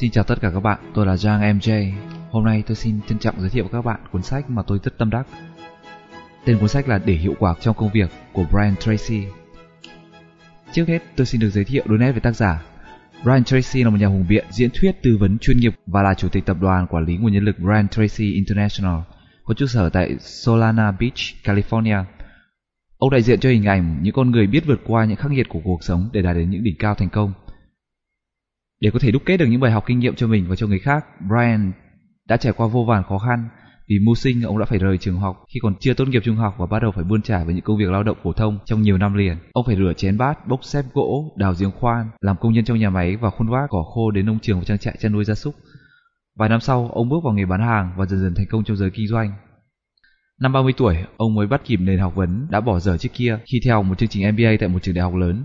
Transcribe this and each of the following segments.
Xin chào tất cả các bạn, tôi là Giang MJ. Hôm nay tôi xin trân trọng giới thiệu với các bạn cuốn sách mà tôi rất tâm đắc. Tên cuốn sách là Để hiệu quả trong công việc của Brian Tracy. Trước hết, tôi xin được giới thiệu đôi nét về tác giả. Brian Tracy là một nhà hùng biện, diễn thuyết, tư vấn chuyên nghiệp và là chủ tịch tập đoàn quản lý nguồn nhân lực Brian Tracy International, có trụ sở tại Solana Beach, California. Ông đại diện cho hình ảnh những con người biết vượt qua những khắc nghiệt của cuộc sống để đạt đến những đỉnh cao thành công. Để có thể đúc kết được những bài học kinh nghiệm cho mình và cho người khác, Brian đã trải qua vô vàn khó khăn. Vì mưu sinh, ông đã phải rời trường học khi còn chưa tốt nghiệp trung học và bắt đầu phải bươn trải với những công việc lao động phổ thông trong nhiều năm liền. Ông phải rửa chén bát, bốc xếp gỗ, đào giếng khoan, làm công nhân trong nhà máy và khuôn vác cỏ khô đến nông trường và trang trại chăn nuôi gia súc. Vài năm sau, ông bước vào nghề bán hàng và dần dần thành công trong giới kinh doanh. Năm 30 tuổi, ông mới bắt kịp nền học vấn đã bỏ dở trước kia khi theo một chương trình MBA tại một trường đại học lớn.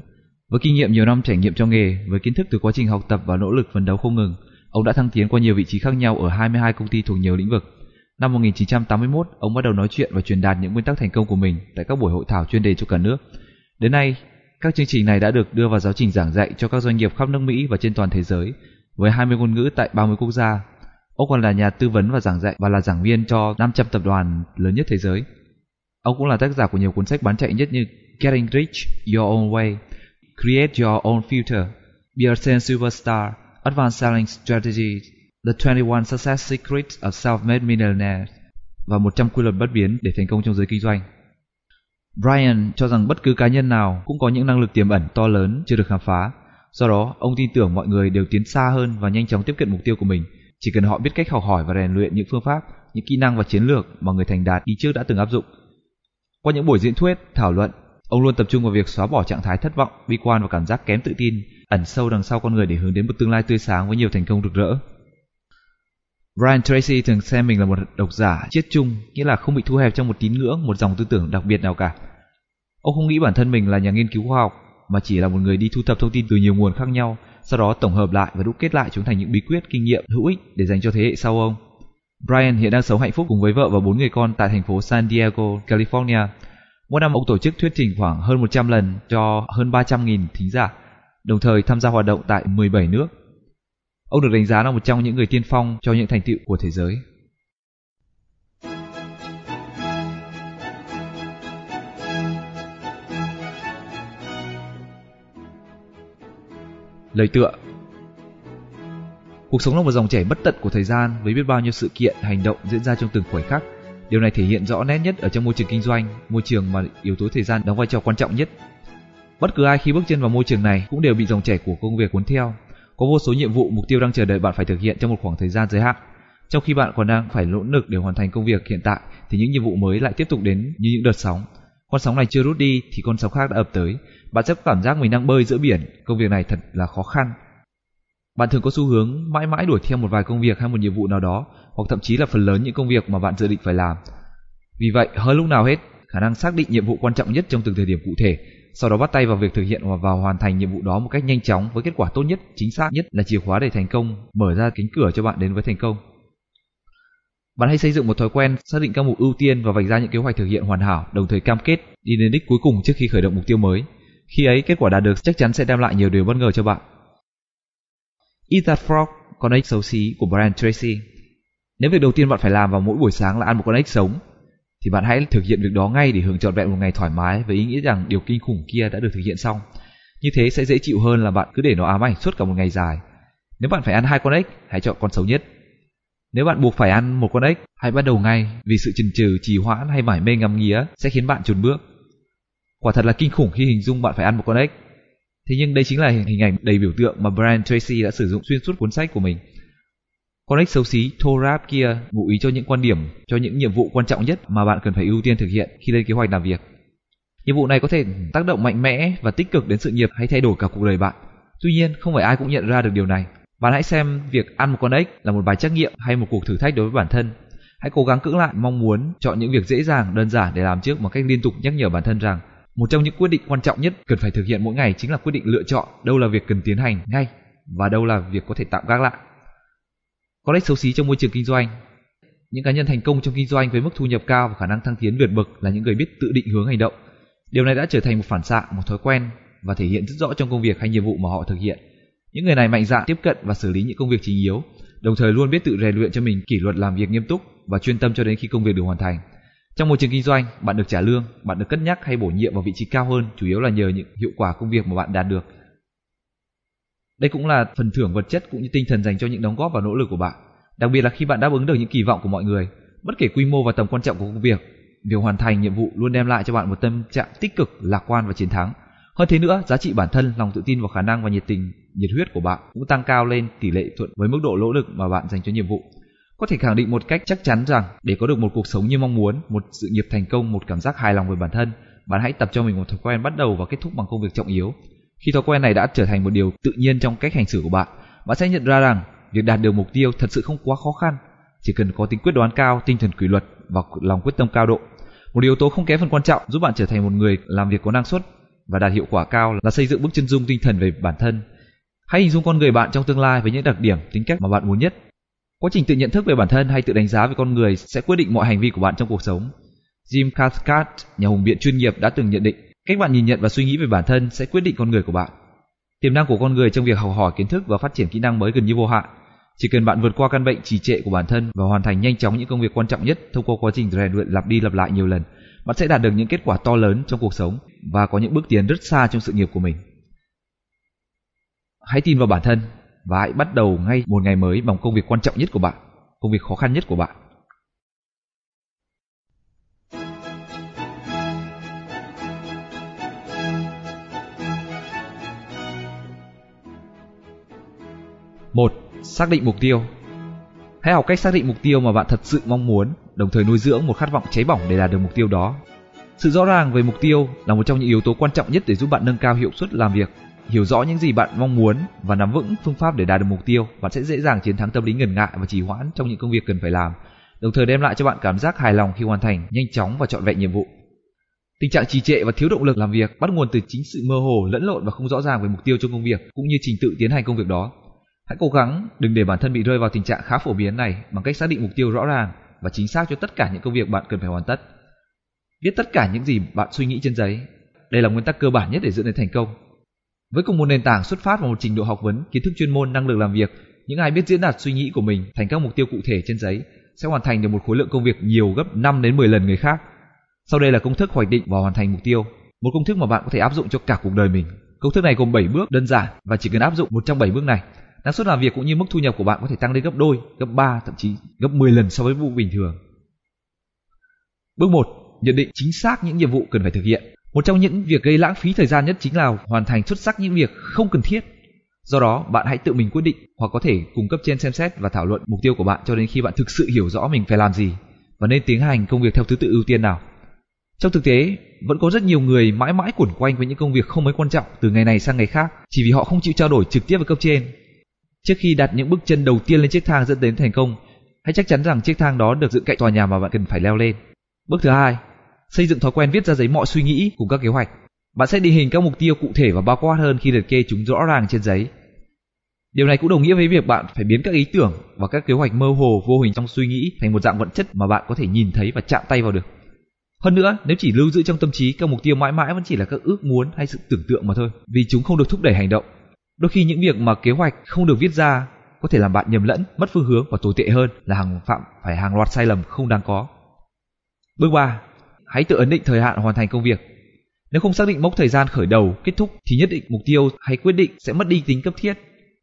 Với kinh nghiệm nhiều năm trải nghiệm trong nghề, với kiến thức từ quá trình học tập và nỗ lực phấn đấu không ngừng, ông đã thăng tiến qua nhiều vị trí khác nhau ở 22 công ty thuộc nhiều lĩnh vực. Năm 1981, ông bắt đầu nói chuyện và truyền đạt những nguyên tắc thành công của mình tại các buổi hội thảo chuyên đề cho cả nước. Đến nay, các chương trình này đã được đưa vào giáo trình giảng dạy cho các doanh nghiệp khắp nước Mỹ và trên toàn thế giới, với 20 ngôn ngữ tại 30 quốc gia. Ông còn là nhà tư vấn và giảng dạy và là giảng viên cho 500 tập đoàn lớn nhất thế giới. Ông cũng là tác giả của nhiều cuốn sách bán chạy nhất như Getting Rich Your Own Way, Create Your Own Future, Be Superstar, Advanced Selling Strategies, The 21 Success Secrets of Self-Made Millionaires và 100 quy luật bất biến để thành công trong giới kinh doanh. Brian cho rằng bất cứ cá nhân nào cũng có những năng lực tiềm ẩn to lớn chưa được khám phá. Do đó, ông tin tưởng mọi người đều tiến xa hơn và nhanh chóng tiếp cận mục tiêu của mình. Chỉ cần họ biết cách học hỏi và rèn luyện những phương pháp, những kỹ năng và chiến lược mà người thành đạt đi trước đã từng áp dụng. Qua những buổi diễn thuyết, thảo luận, ông luôn tập trung vào việc xóa bỏ trạng thái thất vọng, bi quan và cảm giác kém tự tin ẩn sâu đằng sau con người để hướng đến một tương lai tươi sáng với nhiều thành công rực rỡ. Brian Tracy thường xem mình là một độc giả chiết chung, nghĩa là không bị thu hẹp trong một tín ngưỡng, một dòng tư tưởng đặc biệt nào cả. Ông không nghĩ bản thân mình là nhà nghiên cứu khoa học, mà chỉ là một người đi thu thập thông tin từ nhiều nguồn khác nhau, sau đó tổng hợp lại và đúc kết lại chúng thành những bí quyết, kinh nghiệm hữu ích để dành cho thế hệ sau ông. Brian hiện đang sống hạnh phúc cùng với vợ và bốn người con tại thành phố San Diego, California. Mỗi năm ông tổ chức thuyết trình khoảng hơn 100 lần cho hơn 300.000 thính giả, đồng thời tham gia hoạt động tại 17 nước. Ông được đánh giá là một trong những người tiên phong cho những thành tựu của thế giới. Lời tựa Cuộc sống là một dòng chảy bất tận của thời gian với biết bao nhiêu sự kiện, hành động diễn ra trong từng khoảnh khắc. Điều này thể hiện rõ nét nhất ở trong môi trường kinh doanh, môi trường mà yếu tố thời gian đóng vai trò quan trọng nhất. Bất cứ ai khi bước chân vào môi trường này cũng đều bị dòng chảy của công việc cuốn theo, có vô số nhiệm vụ, mục tiêu đang chờ đợi bạn phải thực hiện trong một khoảng thời gian giới hạn. Trong khi bạn còn đang phải nỗ lực để hoàn thành công việc hiện tại thì những nhiệm vụ mới lại tiếp tục đến như những đợt sóng. Con sóng này chưa rút đi thì con sóng khác đã ập tới. Bạn sẽ có cảm giác mình đang bơi giữa biển, công việc này thật là khó khăn. Bạn thường có xu hướng mãi mãi đuổi theo một vài công việc hay một nhiệm vụ nào đó, hoặc thậm chí là phần lớn những công việc mà bạn dự định phải làm. Vì vậy, hơn lúc nào hết, khả năng xác định nhiệm vụ quan trọng nhất trong từng thời điểm cụ thể sau đó bắt tay vào việc thực hiện và vào hoàn thành nhiệm vụ đó một cách nhanh chóng với kết quả tốt nhất, chính xác nhất là chìa khóa để thành công, mở ra cánh cửa cho bạn đến với thành công. Bạn hãy xây dựng một thói quen xác định các mục ưu tiên và vạch ra những kế hoạch thực hiện hoàn hảo, đồng thời cam kết đi đến đích cuối cùng trước khi khởi động mục tiêu mới. Khi ấy, kết quả đạt được chắc chắn sẽ đem lại nhiều điều bất ngờ cho bạn. Ethan Frog, con ếch xấu xí của Brian Tracy. Nếu việc đầu tiên bạn phải làm vào mỗi buổi sáng là ăn một con ếch sống, thì bạn hãy thực hiện việc đó ngay để hưởng trọn vẹn một ngày thoải mái với ý nghĩa rằng điều kinh khủng kia đã được thực hiện xong. Như thế sẽ dễ chịu hơn là bạn cứ để nó ám ảnh suốt cả một ngày dài. Nếu bạn phải ăn hai con ếch, hãy chọn con xấu nhất. Nếu bạn buộc phải ăn một con ếch, hãy bắt đầu ngay vì sự chần chừ, trì hoãn hay mải mê ngắm nghía sẽ khiến bạn chùn bước. Quả thật là kinh khủng khi hình dung bạn phải ăn một con ếch. Thế nhưng đây chính là hình ảnh đầy biểu tượng mà Brian Tracy đã sử dụng xuyên suốt cuốn sách của mình. Con ếch xấu xí Thorab kia ngụ ý cho những quan điểm, cho những nhiệm vụ quan trọng nhất mà bạn cần phải ưu tiên thực hiện khi lên kế hoạch làm việc. Nhiệm vụ này có thể tác động mạnh mẽ và tích cực đến sự nghiệp hay thay đổi cả cuộc đời bạn. Tuy nhiên, không phải ai cũng nhận ra được điều này. Bạn hãy xem việc ăn một con ếch là một bài trắc nghiệm hay một cuộc thử thách đối với bản thân. Hãy cố gắng cưỡng lại mong muốn chọn những việc dễ dàng, đơn giản để làm trước một cách liên tục nhắc nhở bản thân rằng một trong những quyết định quan trọng nhất cần phải thực hiện mỗi ngày chính là quyết định lựa chọn đâu là việc cần tiến hành ngay và đâu là việc có thể tạm gác lại. Có lẽ xấu xí trong môi trường kinh doanh. Những cá nhân thành công trong kinh doanh với mức thu nhập cao và khả năng thăng tiến vượt bậc là những người biết tự định hướng hành động. Điều này đã trở thành một phản xạ, một thói quen và thể hiện rất rõ trong công việc hay nhiệm vụ mà họ thực hiện. Những người này mạnh dạn tiếp cận và xử lý những công việc chính yếu, đồng thời luôn biết tự rèn luyện cho mình kỷ luật làm việc nghiêm túc và chuyên tâm cho đến khi công việc được hoàn thành. Trong môi trường kinh doanh, bạn được trả lương, bạn được cất nhắc hay bổ nhiệm vào vị trí cao hơn chủ yếu là nhờ những hiệu quả công việc mà bạn đạt được. Đây cũng là phần thưởng vật chất cũng như tinh thần dành cho những đóng góp và nỗ lực của bạn. Đặc biệt là khi bạn đáp ứng được những kỳ vọng của mọi người, bất kể quy mô và tầm quan trọng của công việc, việc hoàn thành nhiệm vụ luôn đem lại cho bạn một tâm trạng tích cực, lạc quan và chiến thắng. Hơn thế nữa, giá trị bản thân, lòng tự tin vào khả năng và nhiệt tình, nhiệt huyết của bạn cũng tăng cao lên tỷ lệ thuận với mức độ nỗ lực mà bạn dành cho nhiệm vụ. Có thể khẳng định một cách chắc chắn rằng để có được một cuộc sống như mong muốn, một sự nghiệp thành công, một cảm giác hài lòng về bản thân, bạn hãy tập cho mình một thói quen bắt đầu và kết thúc bằng công việc trọng yếu. Khi thói quen này đã trở thành một điều tự nhiên trong cách hành xử của bạn, bạn sẽ nhận ra rằng việc đạt được mục tiêu thật sự không quá khó khăn, chỉ cần có tính quyết đoán cao, tinh thần kỷ luật và lòng quyết tâm cao độ. Một yếu tố không kém phần quan trọng giúp bạn trở thành một người làm việc có năng suất và đạt hiệu quả cao là xây dựng bức chân dung tinh thần về bản thân. Hãy hình dung con người bạn trong tương lai với những đặc điểm, tính cách mà bạn muốn nhất. Quá trình tự nhận thức về bản thân hay tự đánh giá về con người sẽ quyết định mọi hành vi của bạn trong cuộc sống. Jim Cathcart, nhà hùng biện chuyên nghiệp đã từng nhận định, cách bạn nhìn nhận và suy nghĩ về bản thân sẽ quyết định con người của bạn. Tiềm năng của con người trong việc học hỏi kiến thức và phát triển kỹ năng mới gần như vô hạn. Chỉ cần bạn vượt qua căn bệnh trì trệ của bản thân và hoàn thành nhanh chóng những công việc quan trọng nhất thông qua quá trình rèn luyện lặp đi lặp lại nhiều lần, bạn sẽ đạt được những kết quả to lớn trong cuộc sống và có những bước tiến rất xa trong sự nghiệp của mình. Hãy tin vào bản thân và hãy bắt đầu ngay một ngày mới bằng công việc quan trọng nhất của bạn, công việc khó khăn nhất của bạn. một Xác định mục tiêu Hãy học cách xác định mục tiêu mà bạn thật sự mong muốn, đồng thời nuôi dưỡng một khát vọng cháy bỏng để đạt được mục tiêu đó. Sự rõ ràng về mục tiêu là một trong những yếu tố quan trọng nhất để giúp bạn nâng cao hiệu suất làm việc. Hiểu rõ những gì bạn mong muốn và nắm vững phương pháp để đạt được mục tiêu, bạn sẽ dễ dàng chiến thắng tâm lý ngần ngại và trì hoãn trong những công việc cần phải làm, đồng thời đem lại cho bạn cảm giác hài lòng khi hoàn thành nhanh chóng và trọn vẹn nhiệm vụ. Tình trạng trì trệ và thiếu động lực làm việc bắt nguồn từ chính sự mơ hồ, lẫn lộn và không rõ ràng về mục tiêu trong công việc cũng như trình tự tiến hành công việc đó. Hãy cố gắng đừng để bản thân bị rơi vào tình trạng khá phổ biến này bằng cách xác định mục tiêu rõ ràng và chính xác cho tất cả những công việc bạn cần phải hoàn tất. Viết tất cả những gì bạn suy nghĩ trên giấy. Đây là nguyên tắc cơ bản nhất để dẫn đến thành công. Với cùng một nền tảng xuất phát vào một trình độ học vấn, kiến thức chuyên môn, năng lực làm việc, những ai biết diễn đạt suy nghĩ của mình thành các mục tiêu cụ thể trên giấy sẽ hoàn thành được một khối lượng công việc nhiều gấp 5 đến 10 lần người khác. Sau đây là công thức hoạch định và hoàn thành mục tiêu, một công thức mà bạn có thể áp dụng cho cả cuộc đời mình. Công thức này gồm 7 bước đơn giản và chỉ cần áp dụng một trong 7 bước này năng suất làm việc cũng như mức thu nhập của bạn có thể tăng lên gấp đôi, gấp 3, thậm chí gấp 10 lần so với vụ bình thường. Bước 1. Nhận định chính xác những nhiệm vụ cần phải thực hiện. Một trong những việc gây lãng phí thời gian nhất chính là hoàn thành xuất sắc những việc không cần thiết. Do đó, bạn hãy tự mình quyết định hoặc có thể cung cấp trên xem xét và thảo luận mục tiêu của bạn cho đến khi bạn thực sự hiểu rõ mình phải làm gì và nên tiến hành công việc theo thứ tự ưu tiên nào. Trong thực tế, vẫn có rất nhiều người mãi mãi quẩn quanh với những công việc không mấy quan trọng từ ngày này sang ngày khác chỉ vì họ không chịu trao đổi trực tiếp với cấp trên Trước khi đặt những bước chân đầu tiên lên chiếc thang dẫn đến thành công, hãy chắc chắn rằng chiếc thang đó được dựng cạnh tòa nhà mà bạn cần phải leo lên. Bước thứ hai, xây dựng thói quen viết ra giấy mọi suy nghĩ cùng các kế hoạch. Bạn sẽ định hình các mục tiêu cụ thể và bao quát hơn khi liệt kê chúng rõ ràng trên giấy. Điều này cũng đồng nghĩa với việc bạn phải biến các ý tưởng và các kế hoạch mơ hồ vô hình trong suy nghĩ thành một dạng vật chất mà bạn có thể nhìn thấy và chạm tay vào được. Hơn nữa, nếu chỉ lưu giữ trong tâm trí các mục tiêu mãi mãi vẫn chỉ là các ước muốn hay sự tưởng tượng mà thôi, vì chúng không được thúc đẩy hành động. Đôi khi những việc mà kế hoạch không được viết ra có thể làm bạn nhầm lẫn, mất phương hướng và tồi tệ hơn là hàng phạm phải hàng loạt sai lầm không đáng có. Bước 3. Hãy tự ấn định thời hạn hoàn thành công việc. Nếu không xác định mốc thời gian khởi đầu, kết thúc thì nhất định mục tiêu hay quyết định sẽ mất đi tính cấp thiết.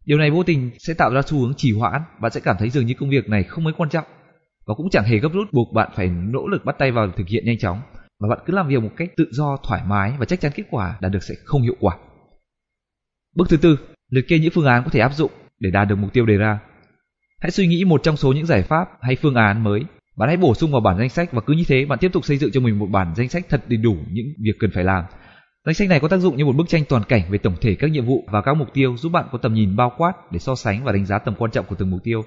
Điều này vô tình sẽ tạo ra xu hướng trì hoãn, bạn sẽ cảm thấy dường như công việc này không mấy quan trọng và cũng chẳng hề gấp rút buộc bạn phải nỗ lực bắt tay vào thực hiện nhanh chóng và bạn cứ làm việc một cách tự do, thoải mái và chắc chắn kết quả đạt được sẽ không hiệu quả. Bước thứ tư, liệt kê những phương án có thể áp dụng để đạt được mục tiêu đề ra. Hãy suy nghĩ một trong số những giải pháp hay phương án mới. Bạn hãy bổ sung vào bản danh sách và cứ như thế bạn tiếp tục xây dựng cho mình một bản danh sách thật đầy đủ những việc cần phải làm. Danh sách này có tác dụng như một bức tranh toàn cảnh về tổng thể các nhiệm vụ và các mục tiêu giúp bạn có tầm nhìn bao quát để so sánh và đánh giá tầm quan trọng của từng mục tiêu.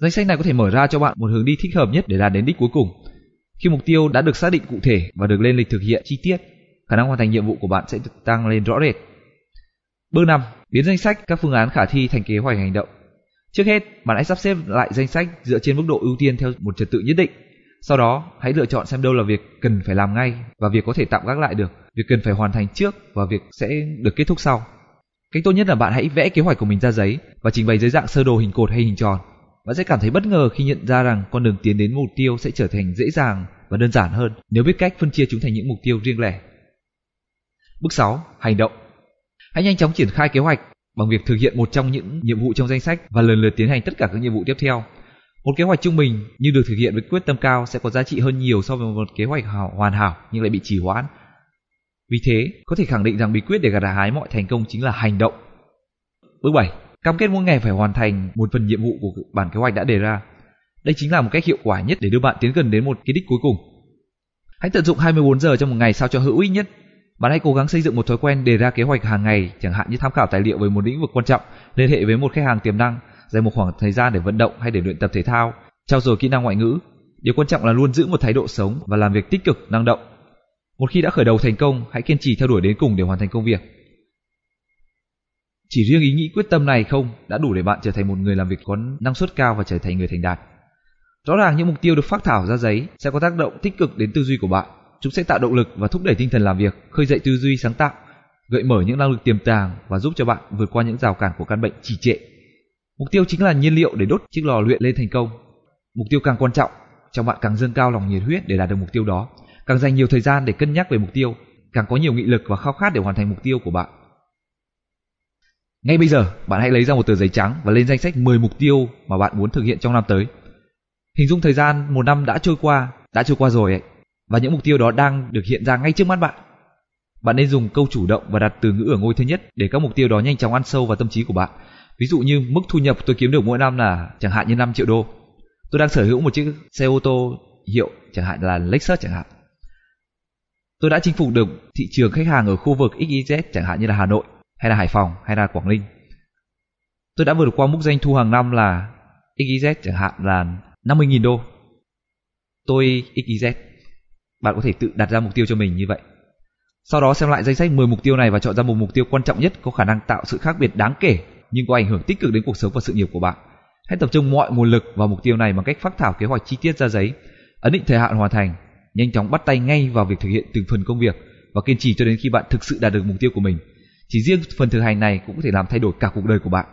Danh sách này có thể mở ra cho bạn một hướng đi thích hợp nhất để đạt đến đích cuối cùng. Khi mục tiêu đã được xác định cụ thể và được lên lịch thực hiện chi tiết, khả năng hoàn thành nhiệm vụ của bạn sẽ được tăng lên rõ rệt. Bước 5. Biến danh sách các phương án khả thi thành kế hoạch hành động. Trước hết, bạn hãy sắp xếp lại danh sách dựa trên mức độ ưu tiên theo một trật tự nhất định. Sau đó, hãy lựa chọn xem đâu là việc cần phải làm ngay và việc có thể tạm gác lại được, việc cần phải hoàn thành trước và việc sẽ được kết thúc sau. Cách tốt nhất là bạn hãy vẽ kế hoạch của mình ra giấy và trình bày dưới dạng sơ đồ hình cột hay hình tròn. Bạn sẽ cảm thấy bất ngờ khi nhận ra rằng con đường tiến đến mục tiêu sẽ trở thành dễ dàng và đơn giản hơn nếu biết cách phân chia chúng thành những mục tiêu riêng lẻ. Bước 6. Hành động Hãy nhanh chóng triển khai kế hoạch bằng việc thực hiện một trong những nhiệm vụ trong danh sách và lần lượt tiến hành tất cả các nhiệm vụ tiếp theo. Một kế hoạch trung bình nhưng được thực hiện với quyết tâm cao sẽ có giá trị hơn nhiều so với một kế hoạch hoàn hảo nhưng lại bị trì hoãn. Vì thế, có thể khẳng định rằng bí quyết để gặt hái mọi thành công chính là hành động. Bước 7. Cam kết mỗi ngày phải hoàn thành một phần nhiệm vụ của bản kế hoạch đã đề ra. Đây chính là một cách hiệu quả nhất để đưa bạn tiến gần đến một cái đích cuối cùng. Hãy tận dụng 24 giờ trong một ngày sao cho hữu ích nhất. Bạn hãy cố gắng xây dựng một thói quen đề ra kế hoạch hàng ngày, chẳng hạn như tham khảo tài liệu về một lĩnh vực quan trọng, liên hệ với một khách hàng tiềm năng, dành một khoảng thời gian để vận động hay để luyện tập thể thao, trau dồi kỹ năng ngoại ngữ. Điều quan trọng là luôn giữ một thái độ sống và làm việc tích cực, năng động. Một khi đã khởi đầu thành công, hãy kiên trì theo đuổi đến cùng để hoàn thành công việc. Chỉ riêng ý nghĩ quyết tâm này không đã đủ để bạn trở thành một người làm việc có năng suất cao và trở thành người thành đạt. Rõ ràng những mục tiêu được phát thảo ra giấy sẽ có tác động tích cực đến tư duy của bạn. Chúng sẽ tạo động lực và thúc đẩy tinh thần làm việc, khơi dậy tư duy sáng tạo, gợi mở những năng lực tiềm tàng và giúp cho bạn vượt qua những rào cản của căn bệnh trì trệ. Mục tiêu chính là nhiên liệu để đốt chiếc lò luyện lên thành công. Mục tiêu càng quan trọng, trong bạn càng dâng cao lòng nhiệt huyết để đạt được mục tiêu đó, càng dành nhiều thời gian để cân nhắc về mục tiêu, càng có nhiều nghị lực và khao khát để hoàn thành mục tiêu của bạn. Ngay bây giờ, bạn hãy lấy ra một tờ giấy trắng và lên danh sách 10 mục tiêu mà bạn muốn thực hiện trong năm tới. Hình dung thời gian một năm đã trôi qua, đã trôi qua rồi ấy, và những mục tiêu đó đang được hiện ra ngay trước mắt bạn. Bạn nên dùng câu chủ động và đặt từ ngữ ở ngôi thứ nhất để các mục tiêu đó nhanh chóng ăn sâu vào tâm trí của bạn. Ví dụ như mức thu nhập tôi kiếm được mỗi năm là chẳng hạn như 5 triệu đô. Tôi đang sở hữu một chiếc xe ô tô hiệu chẳng hạn là Lexus chẳng hạn. Tôi đã chinh phục được thị trường khách hàng ở khu vực XYZ chẳng hạn như là Hà Nội, hay là Hải Phòng, hay là Quảng Ninh. Tôi đã vượt qua mức doanh thu hàng năm là XYZ chẳng hạn là 50.000 đô. Tôi XYZ. Bạn có thể tự đặt ra mục tiêu cho mình như vậy. Sau đó xem lại danh sách 10 mục tiêu này và chọn ra một mục tiêu quan trọng nhất có khả năng tạo sự khác biệt đáng kể nhưng có ảnh hưởng tích cực đến cuộc sống và sự nghiệp của bạn. Hãy tập trung mọi nguồn lực vào mục tiêu này bằng cách phát thảo kế hoạch chi tiết ra giấy, ấn định thời hạn hoàn thành, nhanh chóng bắt tay ngay vào việc thực hiện từng phần công việc và kiên trì cho đến khi bạn thực sự đạt được mục tiêu của mình. Chỉ riêng phần thực hành này cũng có thể làm thay đổi cả cuộc đời của bạn.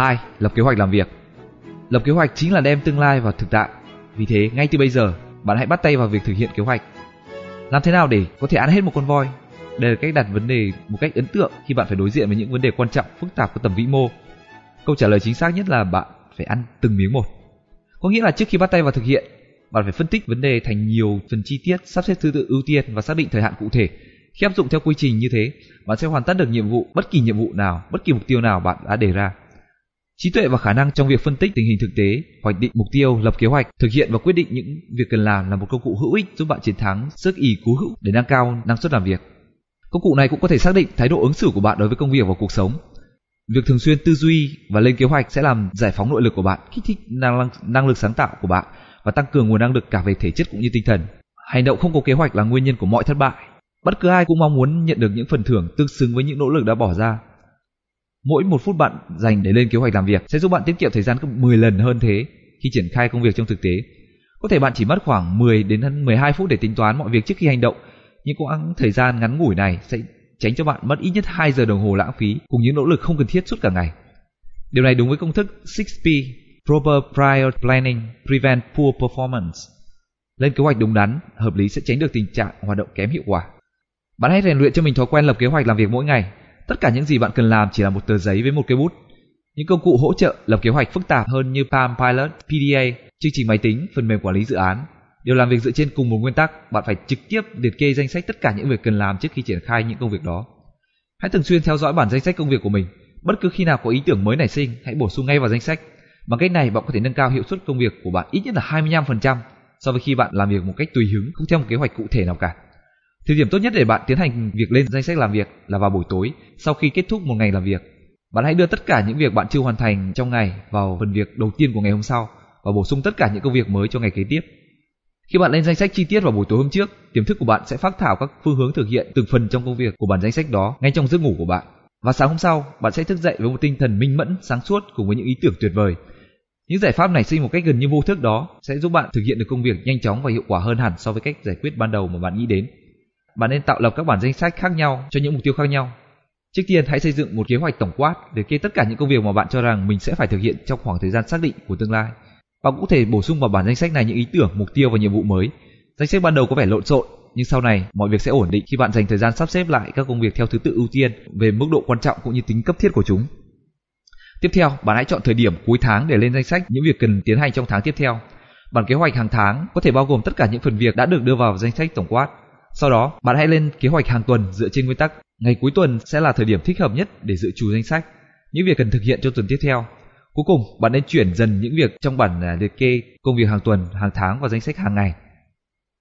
Hai, lập kế hoạch làm việc. Lập kế hoạch chính là đem tương lai vào thực tại. Vì thế, ngay từ bây giờ, bạn hãy bắt tay vào việc thực hiện kế hoạch. Làm thế nào để có thể ăn hết một con voi? Đây là cách đặt vấn đề một cách ấn tượng khi bạn phải đối diện với những vấn đề quan trọng, phức tạp có tầm vĩ mô. Câu trả lời chính xác nhất là bạn phải ăn từng miếng một. Có nghĩa là trước khi bắt tay vào thực hiện, bạn phải phân tích vấn đề thành nhiều phần chi tiết, sắp xếp thứ tự ưu tiên và xác định thời hạn cụ thể. Khi áp dụng theo quy trình như thế, bạn sẽ hoàn tất được nhiệm vụ bất kỳ nhiệm vụ nào, bất kỳ mục tiêu nào bạn đã đề ra. Trí tuệ và khả năng trong việc phân tích tình hình thực tế, hoạch định mục tiêu, lập kế hoạch, thực hiện và quyết định những việc cần làm là một công cụ hữu ích giúp bạn chiến thắng sức ỉ cú hữu để nâng cao năng suất làm việc. Công cụ này cũng có thể xác định thái độ ứng xử của bạn đối với công việc và cuộc sống. Việc thường xuyên tư duy và lên kế hoạch sẽ làm giải phóng nội lực của bạn, kích thích năng, năng lực sáng tạo của bạn và tăng cường nguồn năng lực cả về thể chất cũng như tinh thần. Hành động không có kế hoạch là nguyên nhân của mọi thất bại. Bất cứ ai cũng mong muốn nhận được những phần thưởng tương xứng với những nỗ lực đã bỏ ra. Mỗi một phút bạn dành để lên kế hoạch làm việc sẽ giúp bạn tiết kiệm thời gian gấp 10 lần hơn thế khi triển khai công việc trong thực tế. Có thể bạn chỉ mất khoảng 10 đến 12 phút để tính toán mọi việc trước khi hành động, nhưng quãng thời gian ngắn ngủi này sẽ tránh cho bạn mất ít nhất 2 giờ đồng hồ lãng phí cùng những nỗ lực không cần thiết suốt cả ngày. Điều này đúng với công thức 6P, Proper Prior Planning Prevent Poor Performance. Lên kế hoạch đúng đắn, hợp lý sẽ tránh được tình trạng hoạt động kém hiệu quả. Bạn hãy rèn luyện cho mình thói quen lập kế hoạch làm việc mỗi ngày. Tất cả những gì bạn cần làm chỉ là một tờ giấy với một cây bút. Những công cụ hỗ trợ lập kế hoạch phức tạp hơn như Palm Pilot, PDA, chương trình máy tính, phần mềm quản lý dự án đều làm việc dựa trên cùng một nguyên tắc, bạn phải trực tiếp liệt kê danh sách tất cả những việc cần làm trước khi triển khai những công việc đó. Hãy thường xuyên theo dõi bản danh sách công việc của mình. Bất cứ khi nào có ý tưởng mới nảy sinh, hãy bổ sung ngay vào danh sách. Bằng cách này bạn có thể nâng cao hiệu suất công việc của bạn ít nhất là 25% so với khi bạn làm việc một cách tùy hứng không theo một kế hoạch cụ thể nào cả. Thời điểm tốt nhất để bạn tiến hành việc lên danh sách làm việc là vào buổi tối sau khi kết thúc một ngày làm việc. Bạn hãy đưa tất cả những việc bạn chưa hoàn thành trong ngày vào phần việc đầu tiên của ngày hôm sau và bổ sung tất cả những công việc mới cho ngày kế tiếp. Khi bạn lên danh sách chi tiết vào buổi tối hôm trước, tiềm thức của bạn sẽ phát thảo các phương hướng thực hiện từng phần trong công việc của bản danh sách đó ngay trong giấc ngủ của bạn. Và sáng hôm sau, bạn sẽ thức dậy với một tinh thần minh mẫn, sáng suốt cùng với những ý tưởng tuyệt vời. Những giải pháp nảy sinh một cách gần như vô thức đó sẽ giúp bạn thực hiện được công việc nhanh chóng và hiệu quả hơn hẳn so với cách giải quyết ban đầu mà bạn nghĩ đến. Bạn nên tạo lập các bản danh sách khác nhau cho những mục tiêu khác nhau. Trước tiên hãy xây dựng một kế hoạch tổng quát để kê tất cả những công việc mà bạn cho rằng mình sẽ phải thực hiện trong khoảng thời gian xác định của tương lai. Bạn cũng có thể bổ sung vào bản danh sách này những ý tưởng, mục tiêu và nhiệm vụ mới. Danh sách ban đầu có vẻ lộn xộn, nhưng sau này mọi việc sẽ ổn định khi bạn dành thời gian sắp xếp lại các công việc theo thứ tự ưu tiên về mức độ quan trọng cũng như tính cấp thiết của chúng. Tiếp theo, bạn hãy chọn thời điểm cuối tháng để lên danh sách những việc cần tiến hành trong tháng tiếp theo. Bản kế hoạch hàng tháng có thể bao gồm tất cả những phần việc đã được đưa vào danh sách tổng quát. Sau đó, bạn hãy lên kế hoạch hàng tuần dựa trên nguyên tắc ngày cuối tuần sẽ là thời điểm thích hợp nhất để dự trù danh sách những việc cần thực hiện cho tuần tiếp theo. Cuối cùng, bạn nên chuyển dần những việc trong bản à, liệt kê công việc hàng tuần, hàng tháng và danh sách hàng ngày.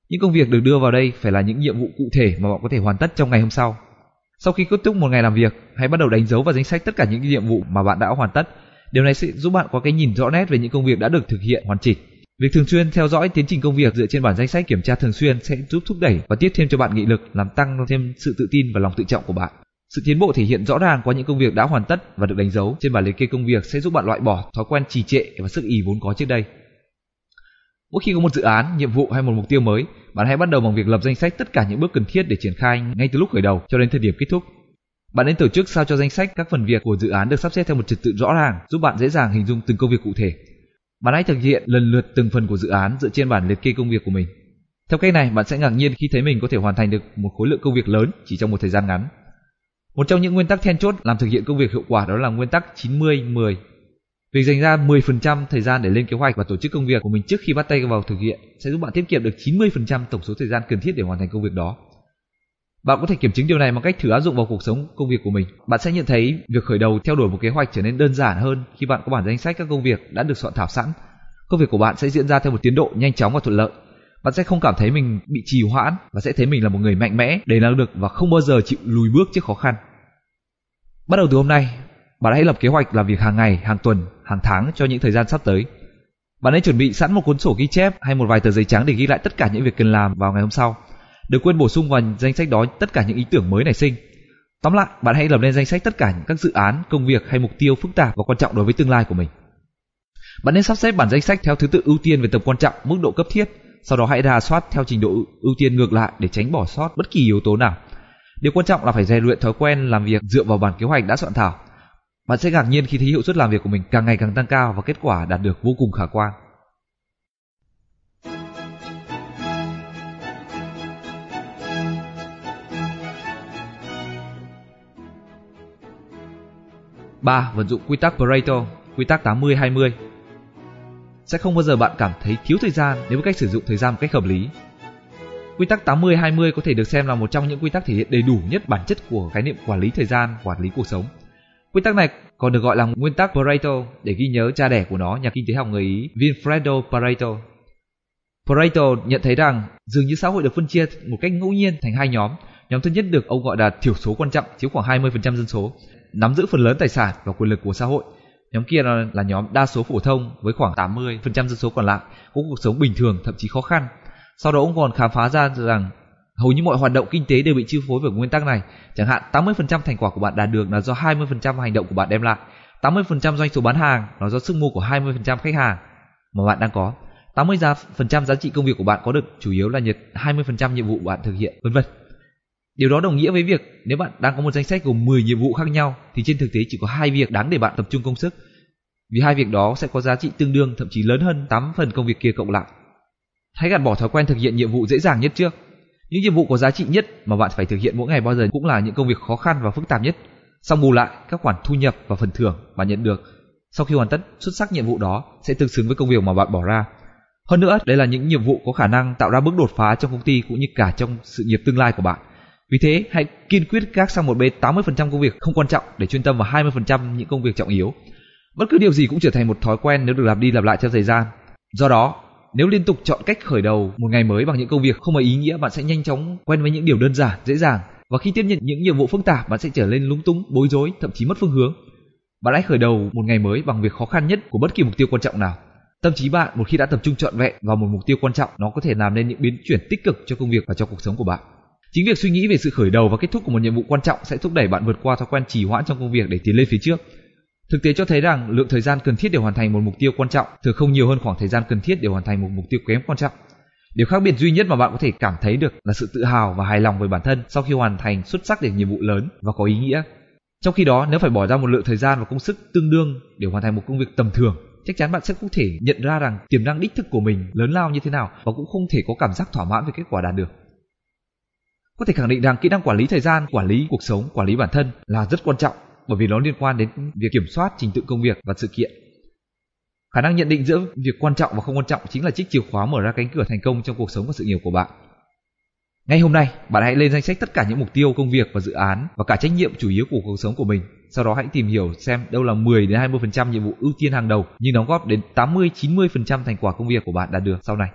Những công việc được đưa vào đây phải là những nhiệm vụ cụ thể mà bạn có thể hoàn tất trong ngày hôm sau. Sau khi kết thúc một ngày làm việc, hãy bắt đầu đánh dấu vào danh sách tất cả những nhiệm vụ mà bạn đã hoàn tất. Điều này sẽ giúp bạn có cái nhìn rõ nét về những công việc đã được thực hiện hoàn chỉnh. Việc thường xuyên theo dõi tiến trình công việc dựa trên bản danh sách kiểm tra thường xuyên sẽ giúp thúc đẩy và tiếp thêm cho bạn nghị lực, làm tăng thêm sự tự tin và lòng tự trọng của bạn. Sự tiến bộ thể hiện rõ ràng qua những công việc đã hoàn tất và được đánh dấu trên bản liệt kê công việc sẽ giúp bạn loại bỏ thói quen trì trệ và sức ì vốn có trước đây. Mỗi khi có một dự án, nhiệm vụ hay một mục tiêu mới, bạn hãy bắt đầu bằng việc lập danh sách tất cả những bước cần thiết để triển khai ngay từ lúc khởi đầu cho đến thời điểm kết thúc. Bạn nên tổ chức sao cho danh sách các phần việc của dự án được sắp xếp theo một trật tự rõ ràng, giúp bạn dễ dàng hình dung từng công việc cụ thể. Bạn hãy thực hiện lần lượt từng phần của dự án dựa trên bản liệt kê công việc của mình. Theo cách này, bạn sẽ ngạc nhiên khi thấy mình có thể hoàn thành được một khối lượng công việc lớn chỉ trong một thời gian ngắn. Một trong những nguyên tắc then chốt làm thực hiện công việc hiệu quả đó là nguyên tắc 90-10. Việc dành ra 10% thời gian để lên kế hoạch và tổ chức công việc của mình trước khi bắt tay vào thực hiện sẽ giúp bạn tiết kiệm được 90% tổng số thời gian cần thiết để hoàn thành công việc đó. Bạn có thể kiểm chứng điều này bằng cách thử áp dụng vào cuộc sống công việc của mình. Bạn sẽ nhận thấy việc khởi đầu theo đuổi một kế hoạch trở nên đơn giản hơn khi bạn có bản danh sách các công việc đã được soạn thảo sẵn. Công việc của bạn sẽ diễn ra theo một tiến độ nhanh chóng và thuận lợi. Bạn sẽ không cảm thấy mình bị trì hoãn và sẽ thấy mình là một người mạnh mẽ, đầy năng lực và không bao giờ chịu lùi bước trước khó khăn. Bắt đầu từ hôm nay, bạn hãy lập kế hoạch làm việc hàng ngày, hàng tuần, hàng tháng cho những thời gian sắp tới. Bạn hãy chuẩn bị sẵn một cuốn sổ ghi chép hay một vài tờ giấy trắng để ghi lại tất cả những việc cần làm vào ngày hôm sau. Đừng quên bổ sung vào danh sách đó tất cả những ý tưởng mới nảy sinh. Tóm lại, bạn hãy lập lên danh sách tất cả những các dự án, công việc hay mục tiêu phức tạp và quan trọng đối với tương lai của mình. Bạn nên sắp xếp bản danh sách theo thứ tự ưu tiên về tầm quan trọng, mức độ cấp thiết, sau đó hãy rà soát theo trình độ ưu tiên ngược lại để tránh bỏ sót bất kỳ yếu tố nào. Điều quan trọng là phải rèn luyện thói quen làm việc dựa vào bản kế hoạch đã soạn thảo. Bạn sẽ ngạc nhiên khi thấy hiệu suất làm việc của mình càng ngày càng tăng cao và kết quả đạt được vô cùng khả quan. Ba Vận dụng quy tắc Pareto, quy tắc 80-20. Sẽ không bao giờ bạn cảm thấy thiếu thời gian nếu biết cách sử dụng thời gian một cách hợp lý. Quy tắc 80-20 có thể được xem là một trong những quy tắc thể hiện đầy đủ nhất bản chất của khái niệm quản lý thời gian, quản lý cuộc sống. Quy tắc này còn được gọi là nguyên tắc Pareto để ghi nhớ cha đẻ của nó, nhà kinh tế học người Ý Vinfredo Pareto. Pareto nhận thấy rằng dường như xã hội được phân chia một cách ngẫu nhiên thành hai nhóm. Nhóm thứ nhất được ông gọi là thiểu số quan trọng, chiếm khoảng 20% dân số, nắm giữ phần lớn tài sản và quyền lực của xã hội. Nhóm kia là, là nhóm đa số phổ thông với khoảng 80% dân số còn lại có cuộc sống bình thường thậm chí khó khăn. Sau đó ông còn khám phá ra rằng hầu như mọi hoạt động kinh tế đều bị chi phối bởi nguyên tắc này. Chẳng hạn 80% thành quả của bạn đạt được là do 20% hành động của bạn đem lại. 80% doanh số bán hàng là do sức mua của 20% khách hàng mà bạn đang có. 80% giá trị công việc của bạn có được chủ yếu là nhật 20% nhiệm vụ bạn thực hiện, vân vân. Điều đó đồng nghĩa với việc nếu bạn đang có một danh sách gồm 10 nhiệm vụ khác nhau thì trên thực tế chỉ có hai việc đáng để bạn tập trung công sức. Vì hai việc đó sẽ có giá trị tương đương thậm chí lớn hơn 8 phần công việc kia cộng lại. Hãy gạt bỏ thói quen thực hiện nhiệm vụ dễ dàng nhất trước. Những nhiệm vụ có giá trị nhất mà bạn phải thực hiện mỗi ngày bao giờ cũng là những công việc khó khăn và phức tạp nhất. Xong bù lại, các khoản thu nhập và phần thưởng bạn nhận được sau khi hoàn tất xuất sắc nhiệm vụ đó sẽ tương xứng với công việc mà bạn bỏ ra. Hơn nữa, đây là những nhiệm vụ có khả năng tạo ra bước đột phá trong công ty cũng như cả trong sự nghiệp tương lai của bạn. Vì thế, hãy kiên quyết gác sang một bên 80% công việc không quan trọng để chuyên tâm vào 20% những công việc trọng yếu. Bất cứ điều gì cũng trở thành một thói quen nếu được lặp đi lặp lại theo thời gian. Do đó, nếu liên tục chọn cách khởi đầu một ngày mới bằng những công việc không có ý nghĩa, bạn sẽ nhanh chóng quen với những điều đơn giản, dễ dàng và khi tiếp nhận những nhiệm vụ phức tạp, bạn sẽ trở nên lúng túng, bối rối, thậm chí mất phương hướng. Bạn hãy khởi đầu một ngày mới bằng việc khó khăn nhất của bất kỳ mục tiêu quan trọng nào. Tâm trí bạn một khi đã tập trung trọn vẹn vào một mục tiêu quan trọng, nó có thể làm nên những biến chuyển tích cực cho công việc và cho cuộc sống của bạn. Chính việc suy nghĩ về sự khởi đầu và kết thúc của một nhiệm vụ quan trọng sẽ thúc đẩy bạn vượt qua thói quen trì hoãn trong công việc để tiến lên phía trước. Thực tế cho thấy rằng lượng thời gian cần thiết để hoàn thành một mục tiêu quan trọng thường không nhiều hơn khoảng thời gian cần thiết để hoàn thành một mục tiêu kém quan trọng. Điều khác biệt duy nhất mà bạn có thể cảm thấy được là sự tự hào và hài lòng với bản thân sau khi hoàn thành xuất sắc được nhiệm vụ lớn và có ý nghĩa. Trong khi đó, nếu phải bỏ ra một lượng thời gian và công sức tương đương để hoàn thành một công việc tầm thường, chắc chắn bạn sẽ không thể nhận ra rằng tiềm năng đích thực của mình lớn lao như thế nào và cũng không thể có cảm giác thỏa mãn về kết quả đạt được. Có thể khẳng định rằng kỹ năng quản lý thời gian, quản lý cuộc sống, quản lý bản thân là rất quan trọng bởi vì nó liên quan đến việc kiểm soát trình tự công việc và sự kiện. Khả năng nhận định giữa việc quan trọng và không quan trọng chính là chiếc chìa khóa mở ra cánh cửa thành công trong cuộc sống và sự nghiệp của bạn. Ngay hôm nay, bạn hãy lên danh sách tất cả những mục tiêu, công việc và dự án và cả trách nhiệm chủ yếu của cuộc sống của mình. Sau đó hãy tìm hiểu xem đâu là 10 đến 20% nhiệm vụ ưu tiên hàng đầu nhưng đóng góp đến 80 90% thành quả công việc của bạn đạt được sau này.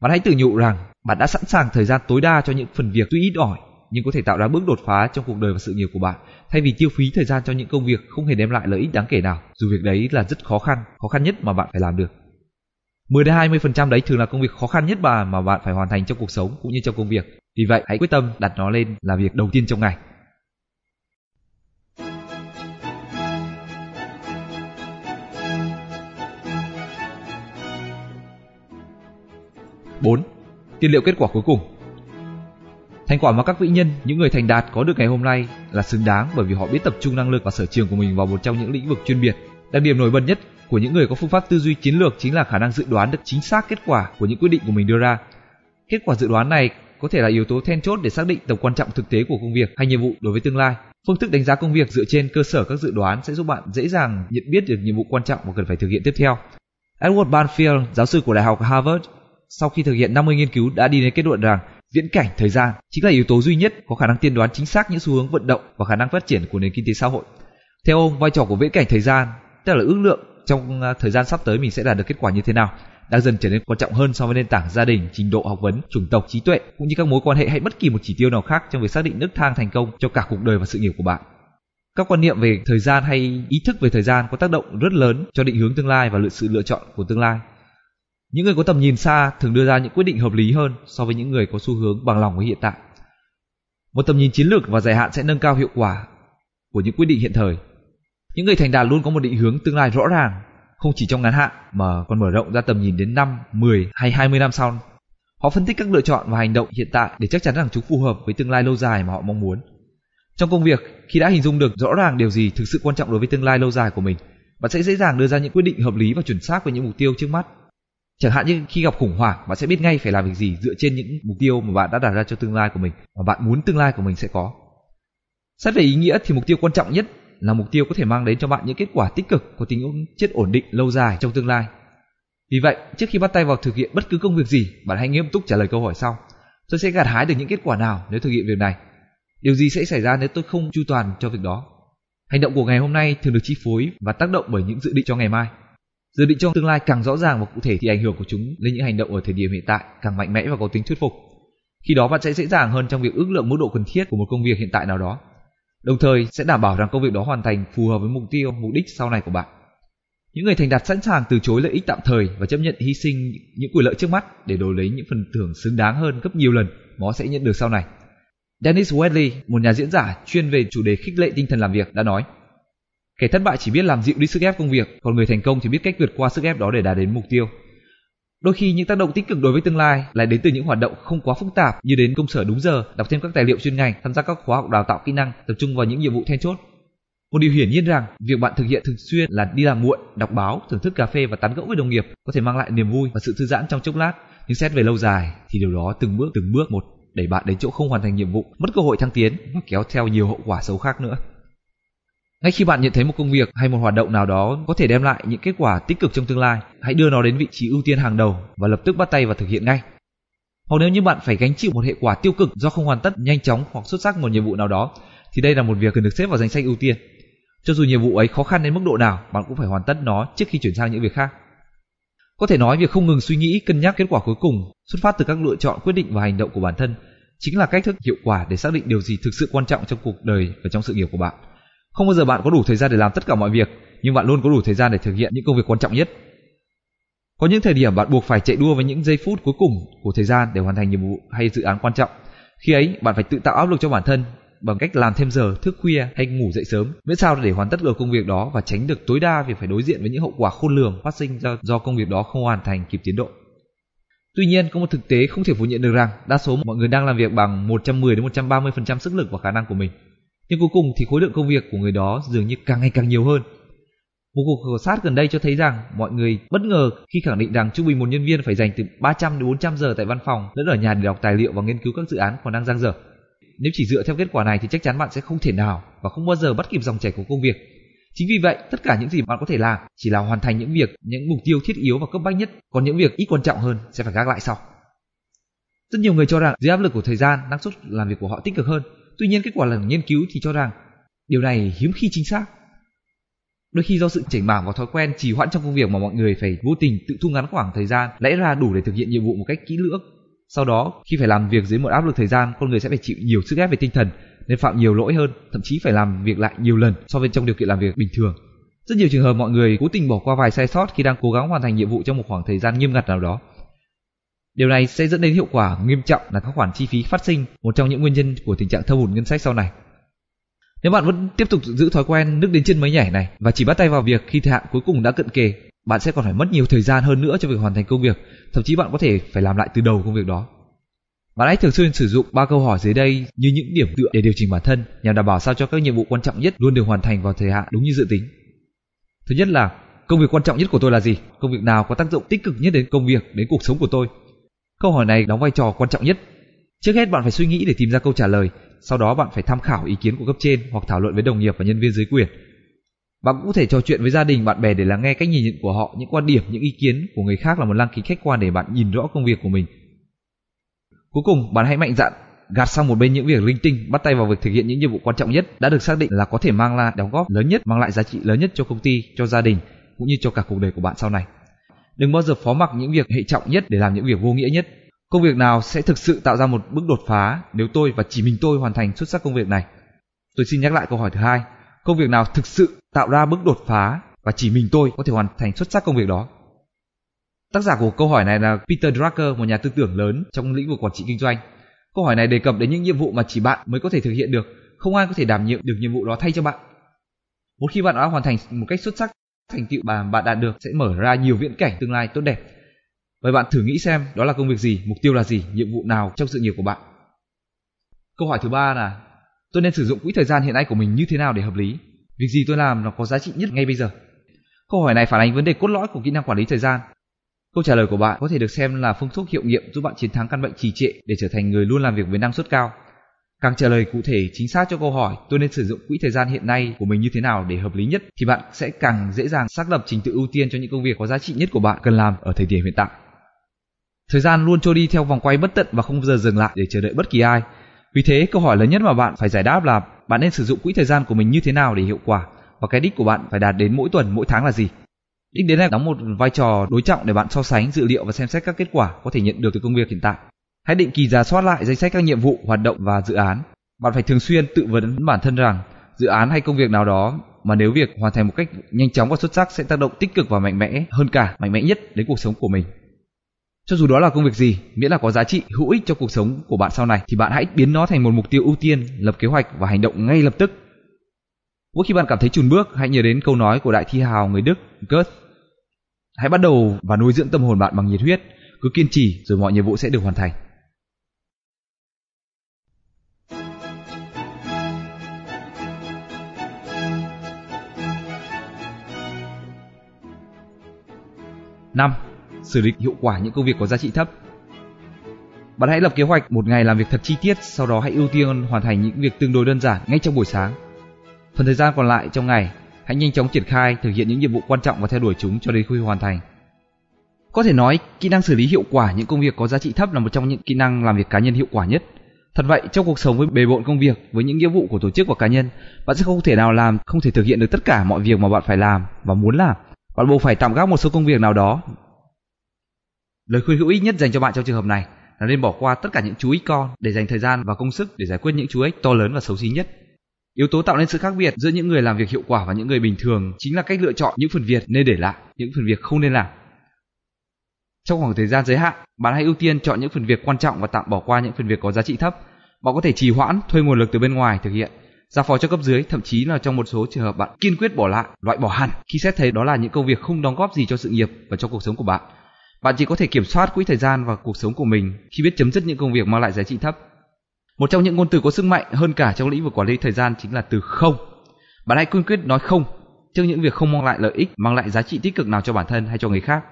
Bạn hãy tự nhủ rằng bạn đã sẵn sàng thời gian tối đa cho những phần việc tuy ít ỏi nhưng có thể tạo ra bước đột phá trong cuộc đời và sự nghiệp của bạn thay vì tiêu phí thời gian cho những công việc không hề đem lại lợi ích đáng kể nào dù việc đấy là rất khó khăn khó khăn nhất mà bạn phải làm được 10 đến 20% đấy thường là công việc khó khăn nhất mà mà bạn phải hoàn thành trong cuộc sống cũng như trong công việc. Vì vậy, hãy quyết tâm đặt nó lên là việc đầu tiên trong ngày. Bốn, Tiên liệu kết quả cuối cùng Thành quả mà các vĩ nhân, những người thành đạt có được ngày hôm nay là xứng đáng bởi vì họ biết tập trung năng lực và sở trường của mình vào một trong những lĩnh vực chuyên biệt. Đặc điểm nổi bật nhất của những người có phương pháp tư duy chiến lược chính là khả năng dự đoán được chính xác kết quả của những quyết định của mình đưa ra. Kết quả dự đoán này có thể là yếu tố then chốt để xác định tầm quan trọng thực tế của công việc hay nhiệm vụ đối với tương lai. Phương thức đánh giá công việc dựa trên cơ sở các dự đoán sẽ giúp bạn dễ dàng nhận biết được nhiệm vụ quan trọng mà cần phải thực hiện tiếp theo. Edward Banfield, giáo sư của Đại học Harvard, sau khi thực hiện 50 nghiên cứu đã đi đến kết luận rằng viễn cảnh thời gian chính là yếu tố duy nhất có khả năng tiên đoán chính xác những xu hướng vận động và khả năng phát triển của nền kinh tế xã hội. Theo ông, vai trò của viễn cảnh thời gian tức là ước lượng trong à, thời gian sắp tới mình sẽ đạt được kết quả như thế nào đang dần trở nên quan trọng hơn so với nền tảng gia đình, trình độ học vấn, chủng tộc, trí tuệ cũng như các mối quan hệ hay bất kỳ một chỉ tiêu nào khác trong việc xác định nước thang thành công cho cả cuộc đời và sự nghiệp của bạn. Các quan niệm về thời gian hay ý thức về thời gian có tác động rất lớn cho định hướng tương lai và lựa sự lựa chọn của tương lai. Những người có tầm nhìn xa thường đưa ra những quyết định hợp lý hơn so với những người có xu hướng bằng lòng với hiện tại. Một tầm nhìn chiến lược và dài hạn sẽ nâng cao hiệu quả của những quyết định hiện thời những người thành đạt luôn có một định hướng tương lai rõ ràng, không chỉ trong ngắn hạn mà còn mở rộng ra tầm nhìn đến 5, 10 hay 20 năm sau. Họ phân tích các lựa chọn và hành động hiện tại để chắc chắn rằng chúng phù hợp với tương lai lâu dài mà họ mong muốn. Trong công việc, khi đã hình dung được rõ ràng điều gì thực sự quan trọng đối với tương lai lâu dài của mình, bạn sẽ dễ dàng đưa ra những quyết định hợp lý và chuẩn xác với những mục tiêu trước mắt. Chẳng hạn như khi gặp khủng hoảng, bạn sẽ biết ngay phải làm việc gì dựa trên những mục tiêu mà bạn đã đặt ra cho tương lai của mình và bạn muốn tương lai của mình sẽ có. Xét về ý nghĩa thì mục tiêu quan trọng nhất là mục tiêu có thể mang đến cho bạn những kết quả tích cực có tính chất ổn định lâu dài trong tương lai. Vì vậy, trước khi bắt tay vào thực hiện bất cứ công việc gì, bạn hãy nghiêm túc trả lời câu hỏi sau. Tôi sẽ gặt hái được những kết quả nào nếu thực hiện việc này? Điều gì sẽ xảy ra nếu tôi không chu toàn cho việc đó? Hành động của ngày hôm nay thường được chi phối và tác động bởi những dự định cho ngày mai. Dự định trong tương lai càng rõ ràng và cụ thể thì ảnh hưởng của chúng lên những hành động ở thời điểm hiện tại càng mạnh mẽ và có tính thuyết phục. Khi đó bạn sẽ dễ dàng hơn trong việc ước lượng mức độ cần thiết của một công việc hiện tại nào đó đồng thời sẽ đảm bảo rằng công việc đó hoàn thành phù hợp với mục tiêu, mục đích sau này của bạn. Những người thành đạt sẵn sàng từ chối lợi ích tạm thời và chấp nhận hy sinh những quyền lợi trước mắt để đổi lấy những phần thưởng xứng đáng hơn gấp nhiều lần mà họ sẽ nhận được sau này. Dennis Wedley, một nhà diễn giả chuyên về chủ đề khích lệ tinh thần làm việc đã nói Kẻ thất bại chỉ biết làm dịu đi sức ép công việc, còn người thành công thì biết cách vượt qua sức ép đó để đạt đến mục tiêu. Đôi khi những tác động tích cực đối với tương lai lại đến từ những hoạt động không quá phức tạp như đến công sở đúng giờ, đọc thêm các tài liệu chuyên ngành, tham gia các khóa học đào tạo kỹ năng, tập trung vào những nhiệm vụ then chốt. Một điều hiển nhiên rằng việc bạn thực hiện thường xuyên là đi làm muộn, đọc báo, thưởng thức cà phê và tán gẫu với đồng nghiệp có thể mang lại niềm vui và sự thư giãn trong chốc lát, nhưng xét về lâu dài thì điều đó từng bước từng bước một đẩy bạn đến chỗ không hoàn thành nhiệm vụ, mất cơ hội thăng tiến và kéo theo nhiều hậu quả xấu khác nữa. Ngay khi bạn nhận thấy một công việc hay một hoạt động nào đó có thể đem lại những kết quả tích cực trong tương lai, hãy đưa nó đến vị trí ưu tiên hàng đầu và lập tức bắt tay vào thực hiện ngay. Hoặc nếu như bạn phải gánh chịu một hệ quả tiêu cực do không hoàn tất nhanh chóng hoặc xuất sắc một nhiệm vụ nào đó, thì đây là một việc cần được xếp vào danh sách ưu tiên. Cho dù nhiệm vụ ấy khó khăn đến mức độ nào, bạn cũng phải hoàn tất nó trước khi chuyển sang những việc khác. Có thể nói việc không ngừng suy nghĩ, cân nhắc kết quả cuối cùng xuất phát từ các lựa chọn quyết định và hành động của bản thân chính là cách thức hiệu quả để xác định điều gì thực sự quan trọng trong cuộc đời và trong sự nghiệp của bạn. Không bao giờ bạn có đủ thời gian để làm tất cả mọi việc, nhưng bạn luôn có đủ thời gian để thực hiện những công việc quan trọng nhất. Có những thời điểm bạn buộc phải chạy đua với những giây phút cuối cùng của thời gian để hoàn thành nhiệm vụ hay dự án quan trọng. Khi ấy, bạn phải tự tạo áp lực cho bản thân bằng cách làm thêm giờ, thức khuya hay ngủ dậy sớm, miễn sao để hoàn tất được công việc đó và tránh được tối đa việc phải đối diện với những hậu quả khôn lường phát sinh do, do công việc đó không hoàn thành kịp tiến độ. Tuy nhiên, có một thực tế không thể phủ nhận được rằng đa số mọi người đang làm việc bằng 110 đến 130% sức lực và khả năng của mình. Nhưng cuối cùng thì khối lượng công việc của người đó dường như càng ngày càng nhiều hơn. Một cuộc khảo sát gần đây cho thấy rằng mọi người bất ngờ khi khẳng định rằng trung bình một nhân viên phải dành từ 300 đến 400 giờ tại văn phòng lẫn ở nhà để đọc tài liệu và nghiên cứu các dự án còn đang dang dở. Nếu chỉ dựa theo kết quả này thì chắc chắn bạn sẽ không thể nào và không bao giờ bắt kịp dòng chảy của công việc. Chính vì vậy, tất cả những gì bạn có thể làm chỉ là hoàn thành những việc, những mục tiêu thiết yếu và cấp bách nhất, còn những việc ít quan trọng hơn sẽ phải gác lại sau. Rất nhiều người cho rằng dưới áp lực của thời gian, năng suất làm việc của họ tích cực hơn. Tuy nhiên, kết quả lần nghiên cứu thì cho rằng điều này hiếm khi chính xác. Đôi khi do sự chảy mảng và thói quen trì hoãn trong công việc mà mọi người phải vô tình tự thu ngắn khoảng thời gian lẽ ra đủ để thực hiện nhiệm vụ một cách kỹ lưỡng. Sau đó, khi phải làm việc dưới một áp lực thời gian, con người sẽ phải chịu nhiều sức ép về tinh thần nên phạm nhiều lỗi hơn, thậm chí phải làm việc lại nhiều lần so với trong điều kiện làm việc bình thường. Rất nhiều trường hợp mọi người cố tình bỏ qua vài sai sót khi đang cố gắng hoàn thành nhiệm vụ trong một khoảng thời gian nghiêm ngặt nào đó. Điều này sẽ dẫn đến hiệu quả nghiêm trọng là các khoản chi phí phát sinh, một trong những nguyên nhân của tình trạng thâm hụt ngân sách sau này. Nếu bạn vẫn tiếp tục giữ thói quen nước đến chân mới nhảy này và chỉ bắt tay vào việc khi thời hạn cuối cùng đã cận kề, bạn sẽ còn phải mất nhiều thời gian hơn nữa cho việc hoàn thành công việc, thậm chí bạn có thể phải làm lại từ đầu công việc đó. Bạn hãy thường xuyên sử dụng ba câu hỏi dưới đây như những điểm tựa để điều chỉnh bản thân nhằm đảm bảo sao cho các nhiệm vụ quan trọng nhất luôn được hoàn thành vào thời hạn đúng như dự tính. Thứ nhất là công việc quan trọng nhất của tôi là gì? Công việc nào có tác dụng tích cực nhất đến công việc, đến cuộc sống của tôi? Câu hỏi này đóng vai trò quan trọng nhất. Trước hết bạn phải suy nghĩ để tìm ra câu trả lời, sau đó bạn phải tham khảo ý kiến của cấp trên hoặc thảo luận với đồng nghiệp và nhân viên dưới quyền. Bạn cũng có thể trò chuyện với gia đình, bạn bè để lắng nghe cách nhìn nhận của họ, những quan điểm, những ý kiến của người khác là một lăng kính khách quan để bạn nhìn rõ công việc của mình Cuối cùng, bạn hãy mạnh dạn gạt sang một bên những việc linh tinh, bắt tay vào việc thực hiện những nhiệm vụ quan trọng nhất đã được xác định là có thể mang lại đóng góp lớn nhất, mang lại giá trị lớn nhất cho công ty, cho gia đình cũng như cho cả cuộc đời của bạn sau này. Đừng bao giờ phó mặc những việc hệ trọng nhất để làm những việc vô nghĩa nhất. Công việc nào sẽ thực sự tạo ra một bước đột phá nếu tôi và chỉ mình tôi hoàn thành xuất sắc công việc này? Tôi xin nhắc lại câu hỏi thứ hai. Công việc nào thực sự tạo ra bước đột phá và chỉ mình tôi có thể hoàn thành xuất sắc công việc đó? Tác giả của câu hỏi này là Peter Drucker, một nhà tư tưởng lớn trong lĩnh vực quản trị kinh doanh. Câu hỏi này đề cập đến những nhiệm vụ mà chỉ bạn mới có thể thực hiện được, không ai có thể đảm nhiệm được nhiệm vụ đó thay cho bạn. Một khi bạn đã hoàn thành một cách xuất sắc, thành tựu mà bạn đạt được sẽ mở ra nhiều viễn cảnh tương lai tốt đẹp. Vậy bạn thử nghĩ xem đó là công việc gì, mục tiêu là gì, nhiệm vụ nào trong sự nghiệp của bạn. Câu hỏi thứ ba là tôi nên sử dụng quỹ thời gian hiện nay của mình như thế nào để hợp lý? Việc gì tôi làm nó có giá trị nhất ngay bây giờ? Câu hỏi này phản ánh vấn đề cốt lõi của kỹ năng quản lý thời gian Câu trả lời của bạn có thể được xem là phương thuốc hiệu nghiệm giúp bạn chiến thắng căn bệnh trì trệ để trở thành người luôn làm việc với năng suất cao. Càng trả lời cụ thể chính xác cho câu hỏi, tôi nên sử dụng quỹ thời gian hiện nay của mình như thế nào để hợp lý nhất, thì bạn sẽ càng dễ dàng xác lập trình tự ưu tiên cho những công việc có giá trị nhất của bạn cần làm ở thời điểm hiện tại. Thời gian luôn trôi đi theo vòng quay bất tận và không bao giờ dừng lại để chờ đợi bất kỳ ai. Vì thế, câu hỏi lớn nhất mà bạn phải giải đáp là bạn nên sử dụng quỹ thời gian của mình như thế nào để hiệu quả và cái đích của bạn phải đạt đến mỗi tuần, mỗi tháng là gì. Đích đến này đóng một vai trò đối trọng để bạn so sánh dữ liệu và xem xét các kết quả có thể nhận được từ công việc hiện tại. Hãy định kỳ giả soát lại danh sách các nhiệm vụ, hoạt động và dự án. Bạn phải thường xuyên tự vấn bản thân rằng dự án hay công việc nào đó mà nếu việc hoàn thành một cách nhanh chóng và xuất sắc sẽ tác động tích cực và mạnh mẽ hơn cả, mạnh mẽ nhất đến cuộc sống của mình. Cho dù đó là công việc gì, miễn là có giá trị hữu ích cho cuộc sống của bạn sau này thì bạn hãy biến nó thành một mục tiêu ưu tiên, lập kế hoạch và hành động ngay lập tức. Mỗi khi bạn cảm thấy chùn bước, hãy nhớ đến câu nói của đại thi hào người Đức Goethe Hãy bắt đầu và nuôi dưỡng tâm hồn bạn bằng nhiệt huyết, cứ kiên trì rồi mọi nhiệm vụ sẽ được hoàn thành. 5. Xử lý hiệu quả những công việc có giá trị thấp. Bạn hãy lập kế hoạch một ngày làm việc thật chi tiết, sau đó hãy ưu tiên hoàn thành những việc tương đối đơn giản ngay trong buổi sáng. Phần thời gian còn lại trong ngày, hãy nhanh chóng triển khai thực hiện những nhiệm vụ quan trọng và theo đuổi chúng cho đến khi hoàn thành. Có thể nói, kỹ năng xử lý hiệu quả những công việc có giá trị thấp là một trong những kỹ năng làm việc cá nhân hiệu quả nhất. Thật vậy, trong cuộc sống với bề bộn công việc, với những nghĩa vụ của tổ chức và cá nhân, bạn sẽ không thể nào làm, không thể thực hiện được tất cả mọi việc mà bạn phải làm và muốn làm. Bạn buộc phải tạm gác một số công việc nào đó. Lời khuyên hữu ích nhất dành cho bạn trong trường hợp này là nên bỏ qua tất cả những chú ích con để dành thời gian và công sức để giải quyết những chú ích to lớn và xấu xí nhất. Yếu tố tạo nên sự khác biệt giữa những người làm việc hiệu quả và những người bình thường chính là cách lựa chọn những phần việc nên để lại, những phần việc không nên làm. Trong khoảng thời gian giới hạn, bạn hãy ưu tiên chọn những phần việc quan trọng và tạm bỏ qua những phần việc có giá trị thấp. Bạn có thể trì hoãn, thuê nguồn lực từ bên ngoài thực hiện, giao phó cho cấp dưới, thậm chí là trong một số trường hợp bạn kiên quyết bỏ lại, loại bỏ hẳn khi xét thấy đó là những công việc không đóng góp gì cho sự nghiệp và cho cuộc sống của bạn. Bạn chỉ có thể kiểm soát quỹ thời gian và cuộc sống của mình khi biết chấm dứt những công việc mang lại giá trị thấp. Một trong những ngôn từ có sức mạnh hơn cả trong lĩnh vực quản lý thời gian chính là từ không. Bạn hãy kiên quyết nói không trước những việc không mang lại lợi ích, mang lại giá trị tích cực nào cho bản thân hay cho người khác.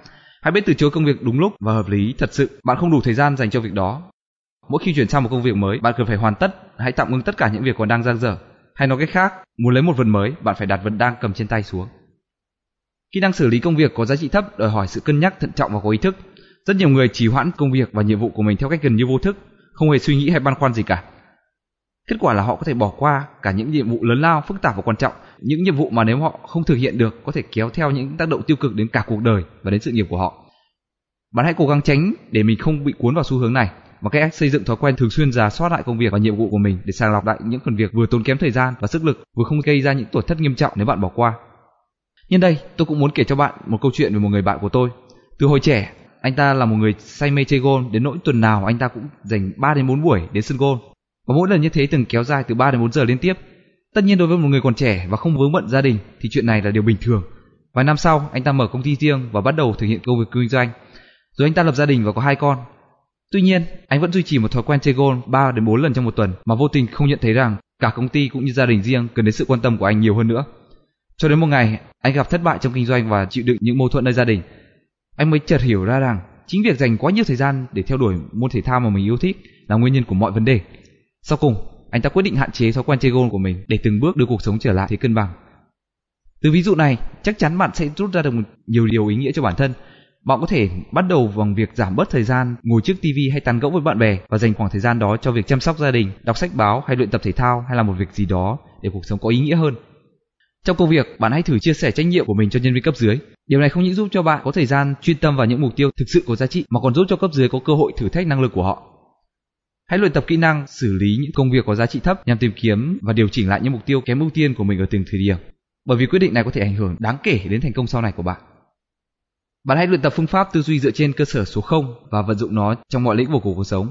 Hãy biết từ chối công việc đúng lúc và hợp lý thật sự. Bạn không đủ thời gian dành cho việc đó. Mỗi khi chuyển sang một công việc mới, bạn cần phải hoàn tất, hãy tạm ngưng tất cả những việc còn đang dang dở. Hay nói cách khác, muốn lấy một vần mới, bạn phải đặt vần đang cầm trên tay xuống. Kỹ năng xử lý công việc có giá trị thấp đòi hỏi sự cân nhắc thận trọng và có ý thức. Rất nhiều người trì hoãn công việc và nhiệm vụ của mình theo cách gần như vô thức, không hề suy nghĩ hay băn khoăn gì cả. Kết quả là họ có thể bỏ qua cả những nhiệm vụ lớn lao, phức tạp và quan trọng, những nhiệm vụ mà nếu họ không thực hiện được có thể kéo theo những tác động tiêu cực đến cả cuộc đời và đến sự nghiệp của họ. Bạn hãy cố gắng tránh để mình không bị cuốn vào xu hướng này và cách xây dựng thói quen thường xuyên giả soát lại công việc và nhiệm vụ của mình để sàng lọc lại những phần việc vừa tốn kém thời gian và sức lực, vừa không gây ra những tổn thất nghiêm trọng nếu bạn bỏ qua. Nhân đây, tôi cũng muốn kể cho bạn một câu chuyện về một người bạn của tôi. Từ hồi trẻ, anh ta là một người say mê chơi golf đến nỗi tuần nào anh ta cũng dành 3 đến 4 buổi đến sân golf. Và mỗi lần như thế từng kéo dài từ 3 đến 4 giờ liên tiếp. Tất nhiên đối với một người còn trẻ và không vướng bận gia đình thì chuyện này là điều bình thường. Vài năm sau, anh ta mở công ty riêng và bắt đầu thực hiện công việc kinh doanh. Rồi anh ta lập gia đình và có hai con. Tuy nhiên, anh vẫn duy trì một thói quen chơi golf 3 đến 4 lần trong một tuần mà vô tình không nhận thấy rằng cả công ty cũng như gia đình riêng cần đến sự quan tâm của anh nhiều hơn nữa. Cho đến một ngày, anh gặp thất bại trong kinh doanh và chịu đựng những mâu thuẫn nơi gia đình. Anh mới chợt hiểu ra rằng chính việc dành quá nhiều thời gian để theo đuổi môn thể thao mà mình yêu thích là nguyên nhân của mọi vấn đề. Sau cùng, anh ta quyết định hạn chế thói quen chơi golf của mình để từng bước đưa cuộc sống trở lại thế cân bằng. Từ ví dụ này, chắc chắn bạn sẽ rút ra được nhiều điều ý nghĩa cho bản thân. Bạn có thể bắt đầu bằng việc giảm bớt thời gian ngồi trước TV hay tán gẫu với bạn bè và dành khoảng thời gian đó cho việc chăm sóc gia đình, đọc sách báo hay luyện tập thể thao hay là một việc gì đó để cuộc sống có ý nghĩa hơn. Trong công việc, bạn hãy thử chia sẻ trách nhiệm của mình cho nhân viên cấp dưới. Điều này không những giúp cho bạn có thời gian chuyên tâm vào những mục tiêu thực sự có giá trị mà còn giúp cho cấp dưới có cơ hội thử thách năng lực của họ. Hãy luyện tập kỹ năng xử lý những công việc có giá trị thấp nhằm tìm kiếm và điều chỉnh lại những mục tiêu kém ưu tiên của mình ở từng thời điểm. Bởi vì quyết định này có thể ảnh hưởng đáng kể đến thành công sau này của bạn. Bạn hãy luyện tập phương pháp tư duy dựa trên cơ sở số 0 và vận dụng nó trong mọi lĩnh vực của cuộc sống.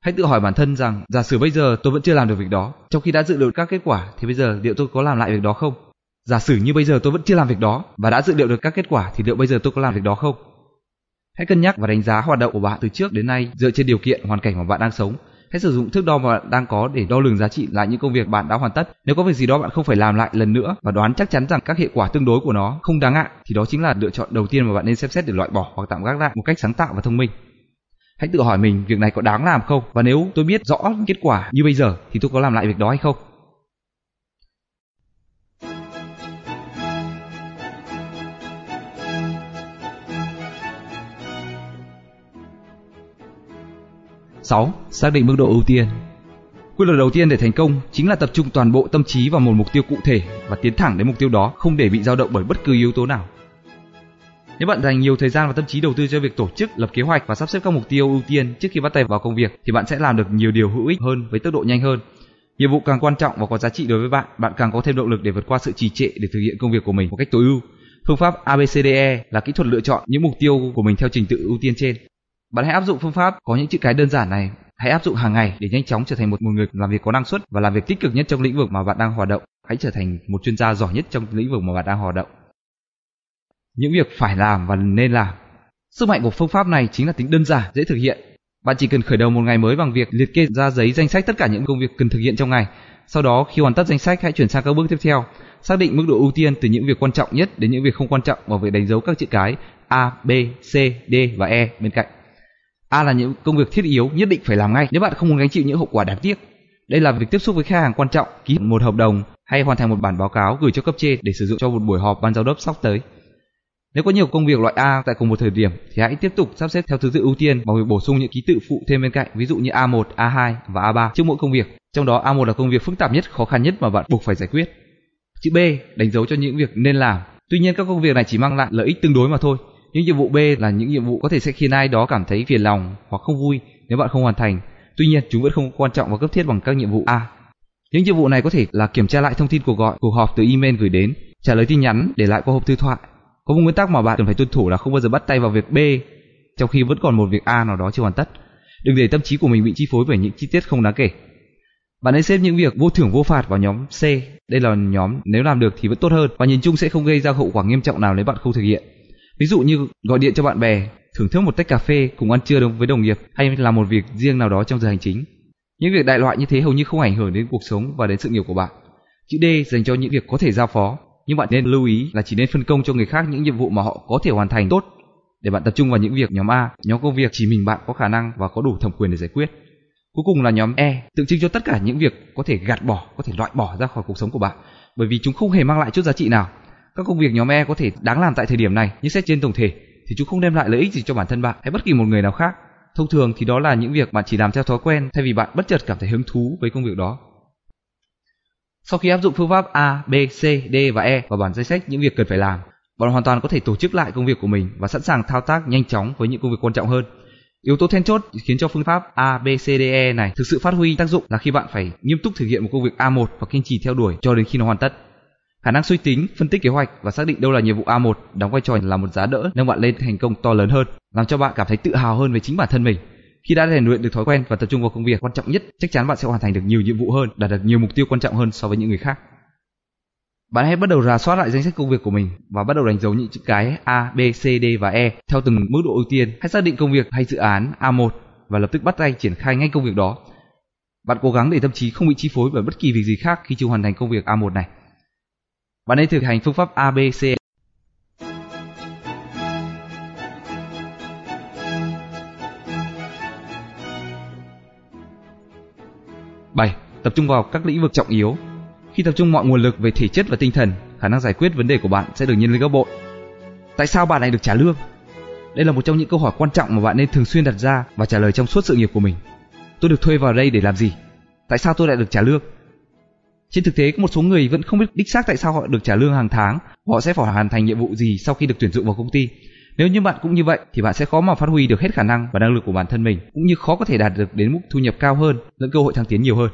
Hãy tự hỏi bản thân rằng giả sử bây giờ tôi vẫn chưa làm được việc đó, trong khi đã dự liệu các kết quả thì bây giờ liệu tôi có làm lại việc đó không? Giả sử như bây giờ tôi vẫn chưa làm việc đó và đã dự liệu được các kết quả thì liệu bây giờ tôi có làm việc đó không? Hãy cân nhắc và đánh giá hoạt động của bạn từ trước đến nay dựa trên điều kiện hoàn cảnh mà bạn đang sống. Hãy sử dụng thước đo mà bạn đang có để đo lường giá trị lại những công việc bạn đã hoàn tất. Nếu có việc gì đó bạn không phải làm lại lần nữa và đoán chắc chắn rằng các hệ quả tương đối của nó không đáng ngại, thì đó chính là lựa chọn đầu tiên mà bạn nên xem xét để loại bỏ hoặc tạm gác lại một cách sáng tạo và thông minh. Hãy tự hỏi mình, việc này có đáng làm không và nếu tôi biết rõ kết quả như bây giờ, thì tôi có làm lại việc đó hay không. 6. Xác định mức độ ưu tiên Quy luật đầu tiên để thành công chính là tập trung toàn bộ tâm trí vào một mục tiêu cụ thể và tiến thẳng đến mục tiêu đó không để bị dao động bởi bất cứ yếu tố nào. Nếu bạn dành nhiều thời gian và tâm trí đầu tư cho việc tổ chức, lập kế hoạch và sắp xếp các mục tiêu ưu tiên trước khi bắt tay vào công việc thì bạn sẽ làm được nhiều điều hữu ích hơn với tốc độ nhanh hơn. Nhiệm vụ càng quan trọng và có giá trị đối với bạn, bạn càng có thêm động lực để vượt qua sự trì trệ để thực hiện công việc của mình một cách tối ưu. Phương pháp ABCDE là kỹ thuật lựa chọn những mục tiêu của mình theo trình tự ưu tiên trên. Bạn hãy áp dụng phương pháp có những chữ cái đơn giản này, hãy áp dụng hàng ngày để nhanh chóng trở thành một, một người làm việc có năng suất và làm việc tích cực nhất trong lĩnh vực mà bạn đang hoạt động. Hãy trở thành một chuyên gia giỏi nhất trong lĩnh vực mà bạn đang hoạt động. Những việc phải làm và nên làm. Sức mạnh của phương pháp này chính là tính đơn giản, dễ thực hiện. Bạn chỉ cần khởi đầu một ngày mới bằng việc liệt kê ra giấy danh sách tất cả những công việc cần thực hiện trong ngày. Sau đó khi hoàn tất danh sách hãy chuyển sang các bước tiếp theo. Xác định mức độ ưu tiên từ những việc quan trọng nhất đến những việc không quan trọng và việc đánh dấu các chữ cái A, B, C, D và E bên cạnh. A là những công việc thiết yếu nhất định phải làm ngay nếu bạn không muốn gánh chịu những hậu quả đáng tiếc. Đây là việc tiếp xúc với khách hàng quan trọng, ký một hợp đồng hay hoàn thành một bản báo cáo gửi cho cấp trên để sử dụng cho một buổi họp ban giám đốc sắp tới. Nếu có nhiều công việc loại A tại cùng một thời điểm thì hãy tiếp tục sắp xếp theo thứ tự ưu tiên bằng việc bổ sung những ký tự phụ thêm bên cạnh, ví dụ như A1, A2 và A3 trước mỗi công việc. Trong đó A1 là công việc phức tạp nhất, khó khăn nhất mà bạn buộc phải giải quyết. Chữ B đánh dấu cho những việc nên làm. Tuy nhiên các công việc này chỉ mang lại lợi ích tương đối mà thôi. Những nhiệm vụ B là những nhiệm vụ có thể sẽ khiến ai đó cảm thấy phiền lòng hoặc không vui nếu bạn không hoàn thành. Tuy nhiên, chúng vẫn không quan trọng và cấp thiết bằng các nhiệm vụ A. Những nhiệm vụ này có thể là kiểm tra lại thông tin cuộc gọi, cuộc họp từ email gửi đến, trả lời tin nhắn để lại qua hộp thư thoại. Có một nguyên tắc mà bạn cần phải tuân thủ là không bao giờ bắt tay vào việc B trong khi vẫn còn một việc A nào đó chưa hoàn tất. Đừng để tâm trí của mình bị chi phối bởi những chi tiết không đáng kể. Bạn nên xếp những việc vô thưởng vô phạt vào nhóm C. Đây là nhóm nếu làm được thì vẫn tốt hơn và nhìn chung sẽ không gây ra hậu quả nghiêm trọng nào nếu bạn không thực hiện. Ví dụ như gọi điện cho bạn bè, thưởng thức một tách cà phê cùng ăn trưa với đồng nghiệp hay làm một việc riêng nào đó trong giờ hành chính. Những việc đại loại như thế hầu như không ảnh hưởng đến cuộc sống và đến sự nghiệp của bạn. Chữ D dành cho những việc có thể giao phó, nhưng bạn nên lưu ý là chỉ nên phân công cho người khác những nhiệm vụ mà họ có thể hoàn thành tốt để bạn tập trung vào những việc nhóm A, nhóm công việc chỉ mình bạn có khả năng và có đủ thẩm quyền để giải quyết. Cuối cùng là nhóm E, tượng trưng cho tất cả những việc có thể gạt bỏ, có thể loại bỏ ra khỏi cuộc sống của bạn, bởi vì chúng không hề mang lại chút giá trị nào. Các công việc nhóm E có thể đáng làm tại thời điểm này, nhưng xét trên tổng thể thì chúng không đem lại lợi ích gì cho bản thân bạn hay bất kỳ một người nào khác. Thông thường thì đó là những việc bạn chỉ làm theo thói quen thay vì bạn bất chợt cảm thấy hứng thú với công việc đó. Sau khi áp dụng phương pháp A, B, C, D và E vào bản danh sách những việc cần phải làm, bạn hoàn toàn có thể tổ chức lại công việc của mình và sẵn sàng thao tác nhanh chóng với những công việc quan trọng hơn. Yếu tố then chốt khiến cho phương pháp A, B, C, D, E này thực sự phát huy tác dụng là khi bạn phải nghiêm túc thực hiện một công việc A1 và kiên trì theo đuổi cho đến khi nó hoàn tất. Khả năng suy tính, phân tích kế hoạch và xác định đâu là nhiệm vụ A1 đóng vai trò là một giá đỡ nâng bạn lên thành công to lớn hơn, làm cho bạn cảm thấy tự hào hơn về chính bản thân mình. Khi đã rèn luyện được thói quen và tập trung vào công việc quan trọng nhất, chắc chắn bạn sẽ hoàn thành được nhiều nhiệm vụ hơn, đạt được nhiều mục tiêu quan trọng hơn so với những người khác. Bạn hãy bắt đầu rà soát lại danh sách công việc của mình và bắt đầu đánh dấu những chữ cái A, B, C, D và E theo từng mức độ ưu tiên. Hãy xác định công việc hay dự án A1 và lập tức bắt tay triển khai ngay công việc đó. Bạn cố gắng để tâm trí không bị chi phối bởi bất kỳ việc gì khác khi chưa hoàn thành công việc A1 này. Bạn nên thực hành phương pháp ABC. Bảy. Tập trung vào các lĩnh vực trọng yếu. Khi tập trung mọi nguồn lực về thể chất và tinh thần, khả năng giải quyết vấn đề của bạn sẽ được nhân lên gấp bội. Tại sao bạn lại được trả lương? Đây là một trong những câu hỏi quan trọng mà bạn nên thường xuyên đặt ra và trả lời trong suốt sự nghiệp của mình. Tôi được thuê vào đây để làm gì? Tại sao tôi lại được trả lương? Trên thực tế có một số người vẫn không biết đích xác tại sao họ được trả lương hàng tháng, họ sẽ phải hoàn thành nhiệm vụ gì sau khi được tuyển dụng vào công ty. Nếu như bạn cũng như vậy thì bạn sẽ khó mà phát huy được hết khả năng và năng lực của bản thân mình, cũng như khó có thể đạt được đến mức thu nhập cao hơn lẫn cơ hội thăng tiến nhiều hơn.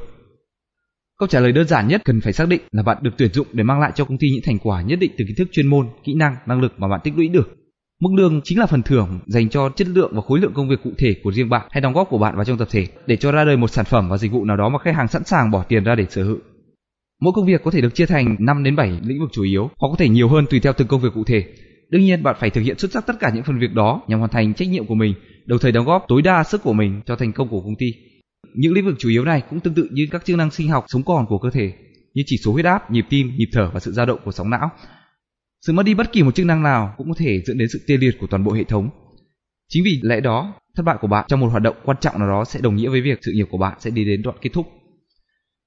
Câu trả lời đơn giản nhất cần phải xác định là bạn được tuyển dụng để mang lại cho công ty những thành quả nhất định từ kiến thức chuyên môn, kỹ năng, năng lực mà bạn tích lũy được. Mức lương chính là phần thưởng dành cho chất lượng và khối lượng công việc cụ thể của riêng bạn hay đóng góp của bạn vào trong tập thể để cho ra đời một sản phẩm và dịch vụ nào đó mà khách hàng sẵn sàng bỏ tiền ra để sở hữu. Mỗi công việc có thể được chia thành 5 đến 7 lĩnh vực chủ yếu, hoặc có thể nhiều hơn tùy theo từng công việc cụ thể. Đương nhiên bạn phải thực hiện xuất sắc tất cả những phần việc đó nhằm hoàn thành trách nhiệm của mình, đồng thời đóng góp tối đa sức của mình cho thành công của công ty. Những lĩnh vực chủ yếu này cũng tương tự như các chức năng sinh học sống còn của cơ thể, như chỉ số huyết áp, nhịp tim, nhịp thở và sự dao động của sóng não. Sự mất đi bất kỳ một chức năng nào cũng có thể dẫn đến sự tê liệt của toàn bộ hệ thống. Chính vì lẽ đó, thất bại của bạn trong một hoạt động quan trọng nào đó sẽ đồng nghĩa với việc sự nghiệp của bạn sẽ đi đến đoạn kết thúc.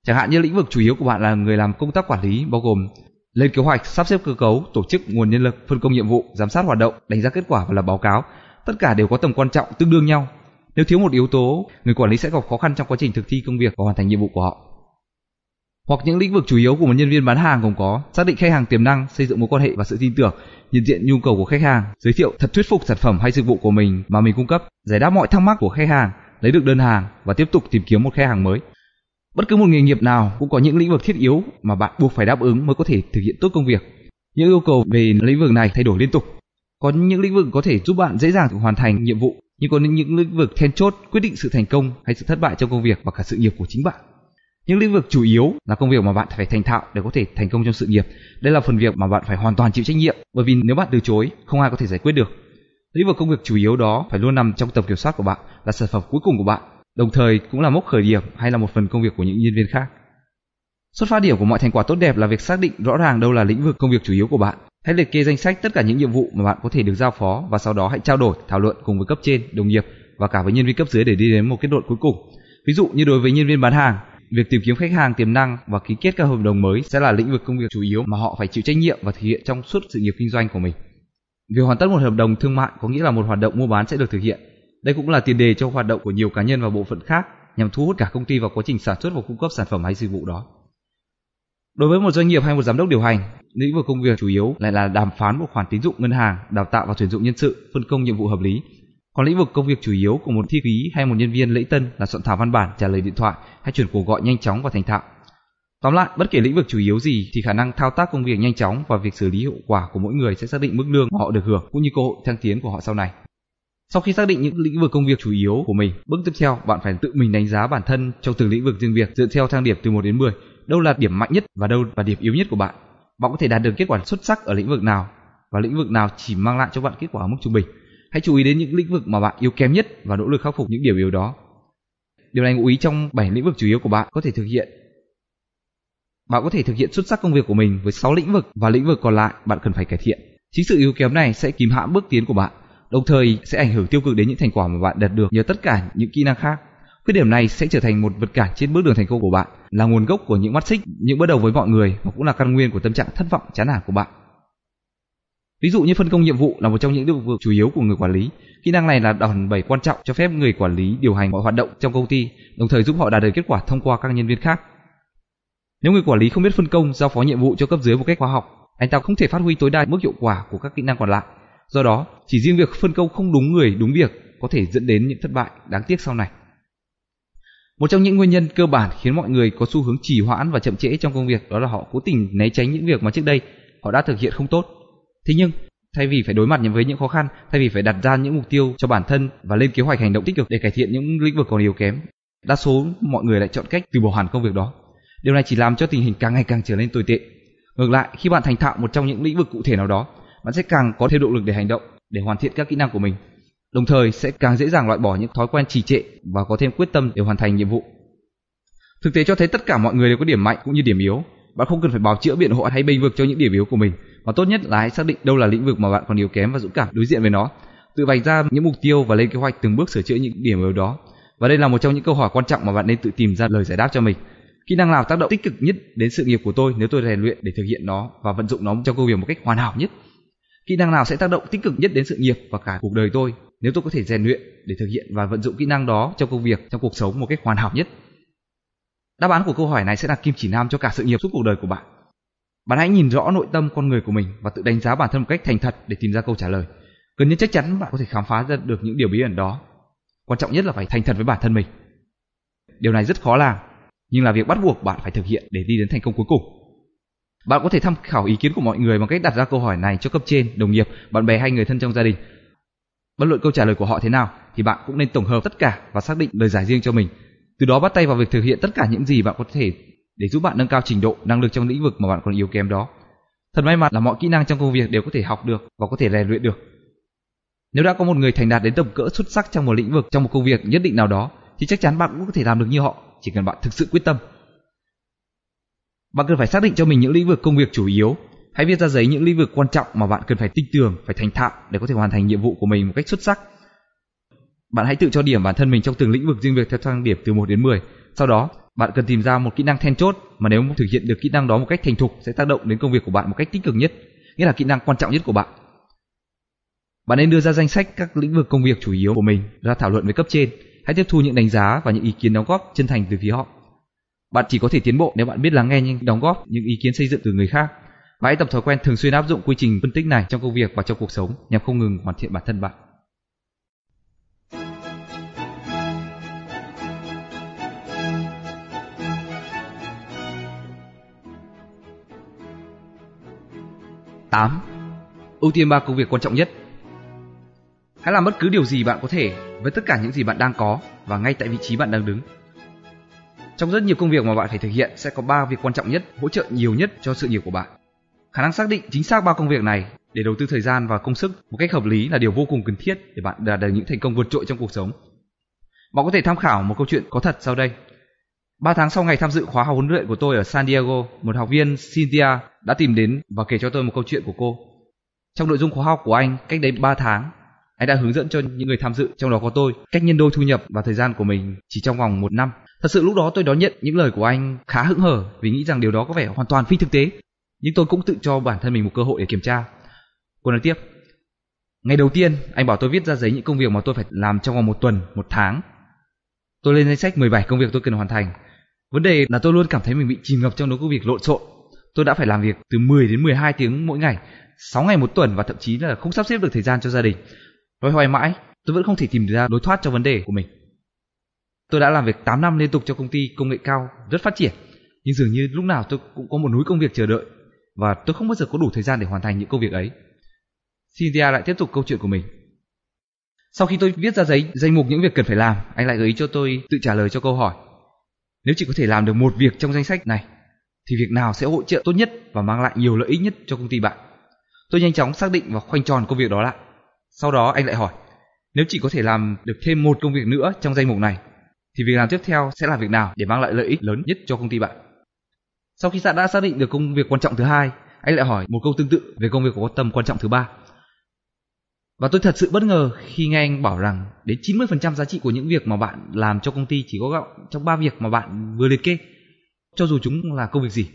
Chẳng hạn như lĩnh vực chủ yếu của bạn là người làm công tác quản lý bao gồm lên kế hoạch, sắp xếp cơ cấu, tổ chức nguồn nhân lực, phân công nhiệm vụ, giám sát hoạt động, đánh giá kết quả và lập báo cáo. Tất cả đều có tầm quan trọng tương đương nhau. Nếu thiếu một yếu tố, người quản lý sẽ gặp khó khăn trong quá trình thực thi công việc và hoàn thành nhiệm vụ của họ. Hoặc những lĩnh vực chủ yếu của một nhân viên bán hàng gồm có xác định khách hàng tiềm năng, xây dựng mối quan hệ và sự tin tưởng, nhận diện nhu cầu của khách hàng, giới thiệu thật thuyết phục sản phẩm hay dịch vụ của mình mà mình cung cấp, giải đáp mọi thắc mắc của khách hàng, lấy được đơn hàng và tiếp tục tìm kiếm một khách hàng mới. Bất cứ một nghề nghiệp nào cũng có những lĩnh vực thiết yếu mà bạn buộc phải đáp ứng mới có thể thực hiện tốt công việc. Những yêu cầu về lĩnh vực này thay đổi liên tục. Có những lĩnh vực có thể giúp bạn dễ dàng hoàn thành nhiệm vụ, nhưng có những lĩnh vực then chốt quyết định sự thành công hay sự thất bại trong công việc và cả sự nghiệp của chính bạn. Những lĩnh vực chủ yếu là công việc mà bạn phải thành thạo để có thể thành công trong sự nghiệp. Đây là phần việc mà bạn phải hoàn toàn chịu trách nhiệm, bởi vì nếu bạn từ chối, không ai có thể giải quyết được. Lĩnh vực công việc chủ yếu đó phải luôn nằm trong tầm kiểm soát của bạn, là sản phẩm cuối cùng của bạn đồng thời cũng là mốc khởi điểm hay là một phần công việc của những nhân viên khác. Xuất phát điểm của mọi thành quả tốt đẹp là việc xác định rõ ràng đâu là lĩnh vực công việc chủ yếu của bạn. Hãy liệt kê danh sách tất cả những nhiệm vụ mà bạn có thể được giao phó và sau đó hãy trao đổi, thảo luận cùng với cấp trên, đồng nghiệp và cả với nhân viên cấp dưới để đi đến một kết luận cuối cùng. Ví dụ như đối với nhân viên bán hàng, việc tìm kiếm khách hàng tiềm năng và ký kết các hợp đồng mới sẽ là lĩnh vực công việc chủ yếu mà họ phải chịu trách nhiệm và thực hiện trong suốt sự nghiệp kinh doanh của mình. Việc hoàn tất một hợp đồng thương mại có nghĩa là một hoạt động mua bán sẽ được thực hiện đây cũng là tiền đề cho hoạt động của nhiều cá nhân và bộ phận khác nhằm thu hút cả công ty vào quá trình sản xuất và cung cấp sản phẩm hay dịch vụ đó. Đối với một doanh nghiệp hay một giám đốc điều hành, lĩnh vực công việc chủ yếu lại là đàm phán một khoản tín dụng ngân hàng, đào tạo và tuyển dụng nhân sự, phân công nhiệm vụ hợp lý. Còn lĩnh vực công việc chủ yếu của một thư ký hay một nhân viên lễ tân là soạn thảo văn bản, trả lời điện thoại hay chuyển cuộc gọi nhanh chóng và thành thạo. Tóm lại, bất kể lĩnh vực chủ yếu gì thì khả năng thao tác công việc nhanh chóng và việc xử lý hiệu quả của mỗi người sẽ xác định mức lương mà họ được hưởng cũng như cơ hội thăng tiến của họ sau này. Sau khi xác định những lĩnh vực công việc chủ yếu của mình, bước tiếp theo bạn phải tự mình đánh giá bản thân trong từng lĩnh vực riêng việc dựa theo thang điểm từ 1 đến 10. Đâu là điểm mạnh nhất và đâu là điểm yếu nhất của bạn. Bạn có thể đạt được kết quả xuất sắc ở lĩnh vực nào và lĩnh vực nào chỉ mang lại cho bạn kết quả ở mức trung bình. Hãy chú ý đến những lĩnh vực mà bạn yếu kém nhất và nỗ lực khắc phục những điểm yếu đó. Điều này ngụ ý trong 7 lĩnh vực chủ yếu của bạn có thể thực hiện. Bạn có thể thực hiện xuất sắc công việc của mình với 6 lĩnh vực và lĩnh vực còn lại bạn cần phải cải thiện. Chính sự yếu kém này sẽ kìm hãm bước tiến của bạn, đồng thời sẽ ảnh hưởng tiêu cực đến những thành quả mà bạn đạt được nhờ tất cả những kỹ năng khác. Khuyết điểm này sẽ trở thành một vật cản trên bước đường thành công của bạn, là nguồn gốc của những mắt xích, những bất đầu với mọi người và cũng là căn nguyên của tâm trạng thất vọng chán nản của bạn. Ví dụ như phân công nhiệm vụ là một trong những lĩnh vực chủ yếu của người quản lý. Kỹ năng này là đòn bẩy quan trọng cho phép người quản lý điều hành mọi hoạt động trong công ty, đồng thời giúp họ đạt được kết quả thông qua các nhân viên khác. Nếu người quản lý không biết phân công, giao phó nhiệm vụ cho cấp dưới một cách khoa học, anh ta không thể phát huy tối đa mức hiệu quả của các kỹ năng còn lại. Do đó, chỉ riêng việc phân công không đúng người, đúng việc có thể dẫn đến những thất bại đáng tiếc sau này. Một trong những nguyên nhân cơ bản khiến mọi người có xu hướng trì hoãn và chậm trễ trong công việc đó là họ cố tình né tránh những việc mà trước đây họ đã thực hiện không tốt. Thế nhưng, thay vì phải đối mặt với những khó khăn, thay vì phải đặt ra những mục tiêu cho bản thân và lên kế hoạch hành động tích cực để cải thiện những lĩnh vực còn yếu kém, đa số mọi người lại chọn cách từ bỏ hẳn công việc đó. Điều này chỉ làm cho tình hình càng ngày càng trở nên tồi tệ. Ngược lại, khi bạn thành thạo một trong những lĩnh vực cụ thể nào đó, bạn sẽ càng có thêm động lực để hành động, để hoàn thiện các kỹ năng của mình. Đồng thời sẽ càng dễ dàng loại bỏ những thói quen trì trệ và có thêm quyết tâm để hoàn thành nhiệm vụ. Thực tế cho thấy tất cả mọi người đều có điểm mạnh cũng như điểm yếu. Bạn không cần phải bào chữa biện hộ hay bênh vực cho những điểm yếu của mình, mà tốt nhất là hãy xác định đâu là lĩnh vực mà bạn còn yếu kém và dũng cảm đối diện với nó. Tự vạch ra những mục tiêu và lên kế hoạch từng bước sửa chữa những điểm yếu đó. Và đây là một trong những câu hỏi quan trọng mà bạn nên tự tìm ra lời giải đáp cho mình. Kỹ năng nào tác động tích cực nhất đến sự nghiệp của tôi nếu tôi rèn luyện để thực hiện nó và vận dụng nó trong công việc một cách hoàn hảo nhất? Kỹ năng nào sẽ tác động tích cực nhất đến sự nghiệp và cả cuộc đời tôi nếu tôi có thể rèn luyện để thực hiện và vận dụng kỹ năng đó trong công việc, trong cuộc sống một cách hoàn hảo nhất? Đáp án của câu hỏi này sẽ là kim chỉ nam cho cả sự nghiệp suốt cuộc đời của bạn. Bạn hãy nhìn rõ nội tâm con người của mình và tự đánh giá bản thân một cách thành thật để tìm ra câu trả lời. Gần như chắc chắn bạn có thể khám phá ra được những điều bí ẩn đó. Quan trọng nhất là phải thành thật với bản thân mình. Điều này rất khó làm, nhưng là việc bắt buộc bạn phải thực hiện để đi đến thành công cuối cùng. Bạn có thể tham khảo ý kiến của mọi người bằng cách đặt ra câu hỏi này cho cấp trên, đồng nghiệp, bạn bè hay người thân trong gia đình. Bất luận câu trả lời của họ thế nào thì bạn cũng nên tổng hợp tất cả và xác định lời giải riêng cho mình. Từ đó bắt tay vào việc thực hiện tất cả những gì bạn có thể để giúp bạn nâng cao trình độ, năng lực trong lĩnh vực mà bạn còn yếu kém đó. Thật may mắn là mọi kỹ năng trong công việc đều có thể học được và có thể rèn luyện được. Nếu đã có một người thành đạt đến tầm cỡ xuất sắc trong một lĩnh vực, trong một công việc nhất định nào đó, thì chắc chắn bạn cũng có thể làm được như họ, chỉ cần bạn thực sự quyết tâm. Bạn cần phải xác định cho mình những lĩnh vực công việc chủ yếu. Hãy viết ra giấy những lĩnh vực quan trọng mà bạn cần phải tinh tường, phải thành thạo để có thể hoàn thành nhiệm vụ của mình một cách xuất sắc. Bạn hãy tự cho điểm bản thân mình trong từng lĩnh vực riêng việc theo thang điểm từ 1 đến 10. Sau đó, bạn cần tìm ra một kỹ năng then chốt mà nếu thực hiện được kỹ năng đó một cách thành thục sẽ tác động đến công việc của bạn một cách tích cực nhất, nghĩa là kỹ năng quan trọng nhất của bạn. Bạn nên đưa ra danh sách các lĩnh vực công việc chủ yếu của mình ra thảo luận với cấp trên. Hãy tiếp thu những đánh giá và những ý kiến đóng góp chân thành từ phía họ. Bạn chỉ có thể tiến bộ nếu bạn biết lắng nghe những đóng góp, những ý kiến xây dựng từ người khác. Và hãy tập thói quen thường xuyên áp dụng quy trình phân tích này trong công việc và trong cuộc sống nhằm không ngừng hoàn thiện bản thân bạn. Tám, Ưu tiên ba công việc quan trọng nhất. Hãy làm bất cứ điều gì bạn có thể với tất cả những gì bạn đang có và ngay tại vị trí bạn đang đứng. Trong rất nhiều công việc mà bạn phải thực hiện sẽ có 3 việc quan trọng nhất, hỗ trợ nhiều nhất cho sự nghiệp của bạn. Khả năng xác định chính xác ba công việc này để đầu tư thời gian và công sức một cách hợp lý là điều vô cùng cần thiết để bạn đạt được những thành công vượt trội trong cuộc sống. Bạn có thể tham khảo một câu chuyện có thật sau đây. Ba tháng sau ngày tham dự khóa học huấn luyện của tôi ở San Diego, một học viên Cynthia đã tìm đến và kể cho tôi một câu chuyện của cô. Trong nội dung khóa học của anh, cách đây 3 tháng, anh đã hướng dẫn cho những người tham dự, trong đó có tôi, cách nhân đôi thu nhập và thời gian của mình chỉ trong vòng một năm. Thật sự lúc đó tôi đón nhận những lời của anh khá hững hờ vì nghĩ rằng điều đó có vẻ hoàn toàn phi thực tế. Nhưng tôi cũng tự cho bản thân mình một cơ hội để kiểm tra. Cô nói tiếp, Ngày đầu tiên, anh bảo tôi viết ra giấy những công việc mà tôi phải làm trong vòng một tuần, một tháng. Tôi lên danh sách 17 công việc tôi cần hoàn thành Vấn đề là tôi luôn cảm thấy mình bị chìm ngập trong đống công việc lộn xộn. Tôi đã phải làm việc từ 10 đến 12 tiếng mỗi ngày, 6 ngày một tuần và thậm chí là không sắp xếp được thời gian cho gia đình. Loay hoay mãi, tôi vẫn không thể tìm ra lối thoát cho vấn đề của mình. Tôi đã làm việc 8 năm liên tục cho công ty công nghệ cao rất phát triển, nhưng dường như lúc nào tôi cũng có một núi công việc chờ đợi và tôi không bao giờ có đủ thời gian để hoàn thành những công việc ấy. Cynthia lại tiếp tục câu chuyện của mình. Sau khi tôi viết ra giấy danh mục những việc cần phải làm, anh lại gợi ý cho tôi tự trả lời cho câu hỏi. Nếu chỉ có thể làm được một việc trong danh sách này, thì việc nào sẽ hỗ trợ tốt nhất và mang lại nhiều lợi ích nhất cho công ty bạn? Tôi nhanh chóng xác định và khoanh tròn công việc đó lại. Sau đó anh lại hỏi, nếu chỉ có thể làm được thêm một công việc nữa trong danh mục này, thì việc làm tiếp theo sẽ là việc nào để mang lại lợi ích lớn nhất cho công ty bạn? Sau khi bạn đã xác định được công việc quan trọng thứ hai, anh lại hỏi một câu tương tự về công việc có tầm quan trọng thứ ba. Và tôi thật sự bất ngờ khi nghe anh bảo rằng đến 90% giá trị của những việc mà bạn làm cho công ty chỉ có gọng trong ba việc mà bạn vừa liệt kê. Cho dù chúng là công việc gì.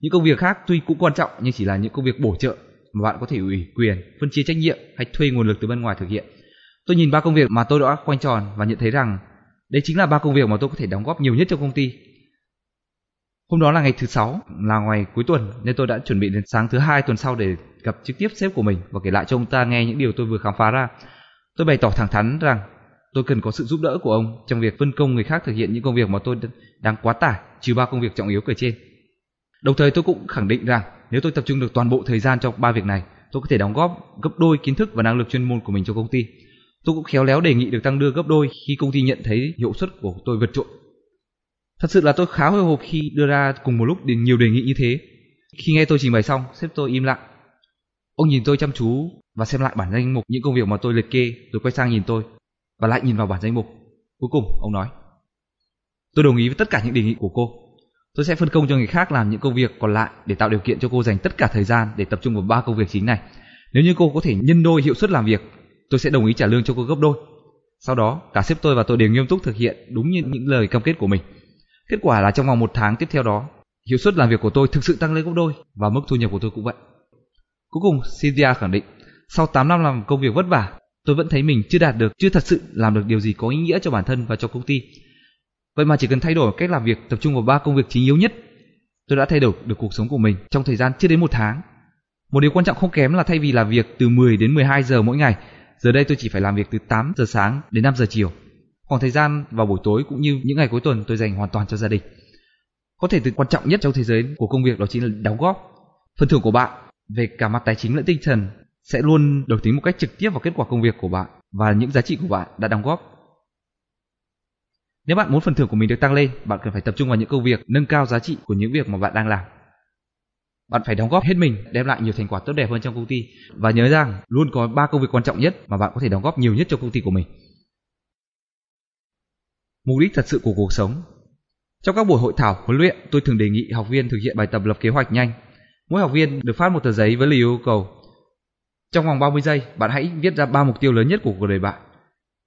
Những công việc khác tuy cũng quan trọng nhưng chỉ là những công việc bổ trợ mà bạn có thể ủy quyền, phân chia trách nhiệm hay thuê nguồn lực từ bên ngoài thực hiện. Tôi nhìn ba công việc mà tôi đã quanh tròn và nhận thấy rằng Đấy chính là ba công việc mà tôi có thể đóng góp nhiều nhất cho công ty. Hôm đó là ngày thứ sáu, là ngày cuối tuần nên tôi đã chuẩn bị đến sáng thứ hai tuần sau để gặp trực tiếp sếp của mình và kể lại cho ông ta nghe những điều tôi vừa khám phá ra. Tôi bày tỏ thẳng thắn rằng tôi cần có sự giúp đỡ của ông trong việc phân công người khác thực hiện những công việc mà tôi đang quá tải, trừ ba công việc trọng yếu kể trên. Đồng thời tôi cũng khẳng định rằng nếu tôi tập trung được toàn bộ thời gian cho ba việc này, tôi có thể đóng góp gấp đôi kiến thức và năng lực chuyên môn của mình cho công ty. Tôi cũng khéo léo đề nghị được tăng lương gấp đôi khi công ty nhận thấy hiệu suất của tôi vượt trội. Thật sự là tôi khá hồi hộp khi đưa ra cùng một lúc đến nhiều đề nghị như thế. Khi nghe tôi trình bày xong, sếp tôi im lặng. Ông nhìn tôi chăm chú và xem lại bản danh mục những công việc mà tôi liệt kê, rồi quay sang nhìn tôi và lại nhìn vào bản danh mục. Cuối cùng, ông nói: "Tôi đồng ý với tất cả những đề nghị của cô. Tôi sẽ phân công cho người khác làm những công việc còn lại để tạo điều kiện cho cô dành tất cả thời gian để tập trung vào ba công việc chính này. Nếu như cô có thể nhân đôi hiệu suất làm việc, tôi sẽ đồng ý trả lương cho cô gấp đôi." Sau đó, cả sếp tôi và tôi đều nghiêm túc thực hiện đúng như những lời cam kết của mình. Kết quả là trong vòng một tháng tiếp theo đó, hiệu suất làm việc của tôi thực sự tăng lên gấp đôi và mức thu nhập của tôi cũng vậy. Cuối cùng, Cynthia khẳng định, sau 8 năm làm công việc vất vả, tôi vẫn thấy mình chưa đạt được, chưa thật sự làm được điều gì có ý nghĩa cho bản thân và cho công ty. Vậy mà chỉ cần thay đổi cách làm việc, tập trung vào ba công việc chính yếu nhất, tôi đã thay đổi được cuộc sống của mình trong thời gian chưa đến một tháng. Một điều quan trọng không kém là thay vì làm việc từ 10 đến 12 giờ mỗi ngày, giờ đây tôi chỉ phải làm việc từ 8 giờ sáng đến 5 giờ chiều. Khoảng thời gian vào buổi tối cũng như những ngày cuối tuần tôi dành hoàn toàn cho gia đình. Có thể từ quan trọng nhất trong thế giới của công việc đó chính là đóng góp. Phần thưởng của bạn về cả mặt tài chính lẫn tinh thần sẽ luôn được tính một cách trực tiếp vào kết quả công việc của bạn và những giá trị của bạn đã đóng góp. Nếu bạn muốn phần thưởng của mình được tăng lên, bạn cần phải tập trung vào những công việc nâng cao giá trị của những việc mà bạn đang làm. Bạn phải đóng góp hết mình, đem lại nhiều thành quả tốt đẹp hơn trong công ty và nhớ rằng luôn có ba công việc quan trọng nhất mà bạn có thể đóng góp nhiều nhất cho công ty của mình. Mục đích thật sự của cuộc sống Trong các buổi hội thảo huấn luyện, tôi thường đề nghị học viên thực hiện bài tập lập kế hoạch nhanh. Mỗi học viên được phát một tờ giấy với lời yêu cầu. Trong vòng 30 giây, bạn hãy viết ra ba mục tiêu lớn nhất của cuộc đời bạn.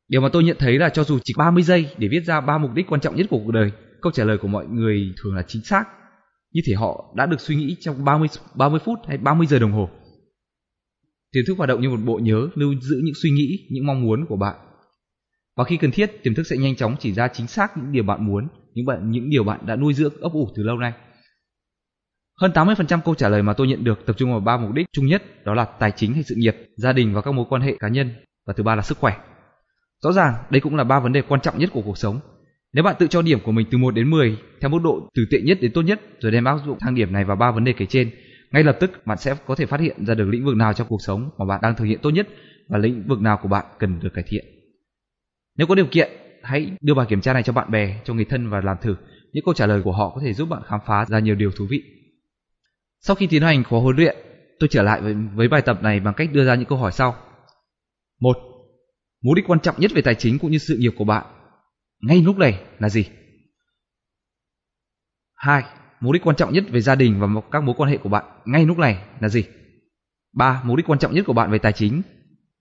Điều mà tôi nhận thấy là cho dù chỉ 30 giây để viết ra ba mục đích quan trọng nhất của cuộc đời, câu trả lời của mọi người thường là chính xác. Như thể họ đã được suy nghĩ trong 30 30 phút hay 30 giờ đồng hồ. Tiềm thức hoạt động như một bộ nhớ lưu giữ những suy nghĩ, những mong muốn của bạn và khi cần thiết, tiềm thức sẽ nhanh chóng chỉ ra chính xác những điều bạn muốn, những bạn những điều bạn đã nuôi dưỡng ấp ủ từ lâu nay. Hơn 80% câu trả lời mà tôi nhận được tập trung vào ba mục đích chung nhất, đó là tài chính hay sự nghiệp, gia đình và các mối quan hệ cá nhân, và thứ ba là sức khỏe. Rõ ràng, đây cũng là ba vấn đề quan trọng nhất của cuộc sống. Nếu bạn tự cho điểm của mình từ 1 đến 10 theo mức độ từ tệ nhất đến tốt nhất rồi đem áp dụng thang điểm này vào ba vấn đề kể trên, ngay lập tức bạn sẽ có thể phát hiện ra được lĩnh vực nào trong cuộc sống mà bạn đang thực hiện tốt nhất và lĩnh vực nào của bạn cần được cải thiện. Nếu có điều kiện, hãy đưa bài kiểm tra này cho bạn bè, cho người thân và làm thử. Những câu trả lời của họ có thể giúp bạn khám phá ra nhiều điều thú vị. Sau khi tiến hành khóa huấn luyện, tôi trở lại với, với bài tập này bằng cách đưa ra những câu hỏi sau. một Mục đích quan trọng nhất về tài chính cũng như sự nghiệp của bạn ngay lúc này là gì? 2. Mục đích quan trọng nhất về gia đình và các mối quan hệ của bạn ngay lúc này là gì? 3. Mục đích quan trọng nhất của bạn về tài chính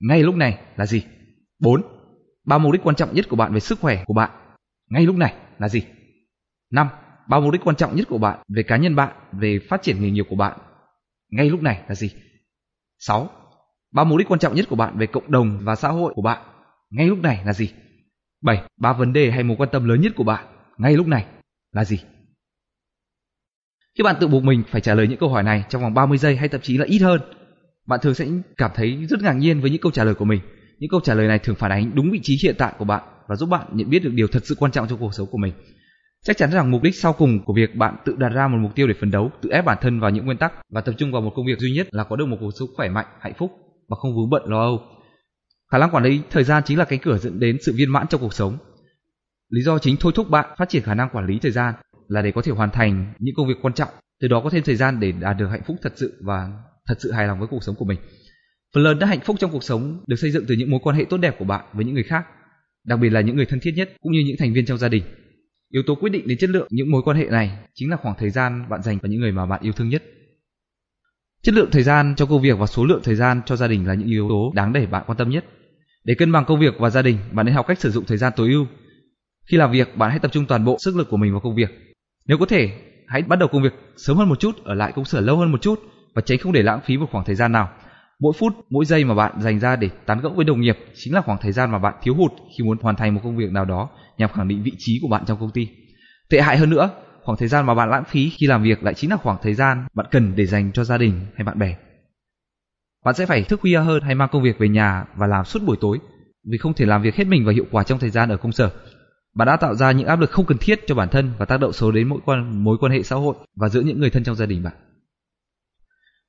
ngay lúc này là gì? 4 ba mục đích quan trọng nhất của bạn về sức khỏe của bạn ngay lúc này là gì? 5. Ba mục đích quan trọng nhất của bạn về cá nhân bạn, về phát triển nghề nghiệp của bạn ngay lúc này là gì? 6. Ba mục đích quan trọng nhất của bạn về cộng đồng và xã hội của bạn ngay lúc này là gì? 7. Ba vấn đề hay mối quan tâm lớn nhất của bạn ngay lúc này là gì? Khi bạn tự buộc mình phải trả lời những câu hỏi này trong vòng 30 giây hay thậm chí là ít hơn, bạn thường sẽ cảm thấy rất ngạc nhiên với những câu trả lời của mình những câu trả lời này thường phản ánh đúng vị trí hiện tại của bạn và giúp bạn nhận biết được điều thật sự quan trọng trong cuộc sống của mình. Chắc chắn rằng mục đích sau cùng của việc bạn tự đặt ra một mục tiêu để phấn đấu, tự ép bản thân vào những nguyên tắc và tập trung vào một công việc duy nhất là có được một cuộc sống khỏe mạnh, hạnh phúc và không vướng bận lo âu. Khả năng quản lý thời gian chính là cánh cửa dẫn đến sự viên mãn trong cuộc sống. Lý do chính thôi thúc bạn phát triển khả năng quản lý thời gian là để có thể hoàn thành những công việc quan trọng, từ đó có thêm thời gian để đạt được hạnh phúc thật sự và thật sự hài lòng với cuộc sống của mình. Phần lớn đã hạnh phúc trong cuộc sống được xây dựng từ những mối quan hệ tốt đẹp của bạn với những người khác, đặc biệt là những người thân thiết nhất cũng như những thành viên trong gia đình. Yếu tố quyết định đến chất lượng những mối quan hệ này chính là khoảng thời gian bạn dành vào những người mà bạn yêu thương nhất. Chất lượng thời gian cho công việc và số lượng thời gian cho gia đình là những yếu tố đáng để bạn quan tâm nhất. Để cân bằng công việc và gia đình, bạn nên học cách sử dụng thời gian tối ưu. Khi làm việc, bạn hãy tập trung toàn bộ sức lực của mình vào công việc. Nếu có thể, hãy bắt đầu công việc sớm hơn một chút, ở lại công sở lâu hơn một chút và tránh không để lãng phí một khoảng thời gian nào. Mỗi phút, mỗi giây mà bạn dành ra để tán gẫu với đồng nghiệp chính là khoảng thời gian mà bạn thiếu hụt khi muốn hoàn thành một công việc nào đó nhằm khẳng định vị trí của bạn trong công ty. Tệ hại hơn nữa, khoảng thời gian mà bạn lãng phí khi làm việc lại chính là khoảng thời gian bạn cần để dành cho gia đình hay bạn bè. Bạn sẽ phải thức khuya hơn hay mang công việc về nhà và làm suốt buổi tối vì không thể làm việc hết mình và hiệu quả trong thời gian ở công sở. Bạn đã tạo ra những áp lực không cần thiết cho bản thân và tác động xấu đến mỗi quan mối quan hệ xã hội và giữa những người thân trong gia đình bạn.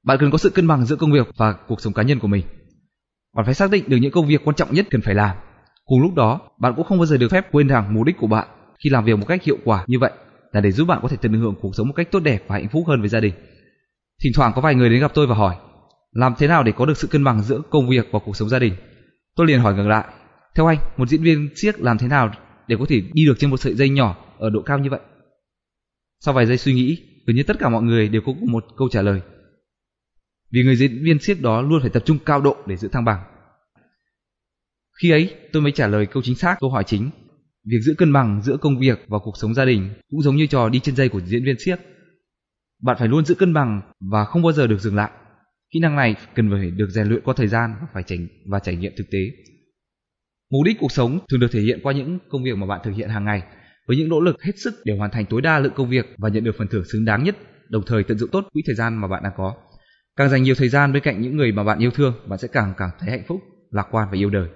Bạn cần có sự cân bằng giữa công việc và cuộc sống cá nhân của mình. Bạn phải xác định được những công việc quan trọng nhất cần phải làm. Cùng lúc đó, bạn cũng không bao giờ được phép quên rằng mục đích của bạn khi làm việc một cách hiệu quả như vậy là để giúp bạn có thể tận hưởng cuộc sống một cách tốt đẹp và hạnh phúc hơn với gia đình. Thỉnh thoảng có vài người đến gặp tôi và hỏi, làm thế nào để có được sự cân bằng giữa công việc và cuộc sống gia đình? Tôi liền hỏi ngược lại, theo anh, một diễn viên siếc làm thế nào để có thể đi được trên một sợi dây nhỏ ở độ cao như vậy? Sau vài giây suy nghĩ, gần như tất cả mọi người đều có một câu trả lời. Vì người diễn viên siếc đó luôn phải tập trung cao độ để giữ thăng bằng. Khi ấy, tôi mới trả lời câu chính xác câu hỏi chính Việc giữ cân bằng giữa công việc và cuộc sống gia đình cũng giống như trò đi trên dây của diễn viên siếc. Bạn phải luôn giữ cân bằng và không bao giờ được dừng lại. Kỹ năng này cần phải được rèn luyện qua thời gian và phải trải và trải nghiệm thực tế. Mục đích cuộc sống thường được thể hiện qua những công việc mà bạn thực hiện hàng ngày với những nỗ lực hết sức để hoàn thành tối đa lượng công việc và nhận được phần thưởng xứng đáng nhất, đồng thời tận dụng tốt quỹ thời gian mà bạn đang có. Càng dành nhiều thời gian bên cạnh những người mà bạn yêu thương, bạn sẽ càng cảm thấy hạnh phúc, lạc quan và yêu đời.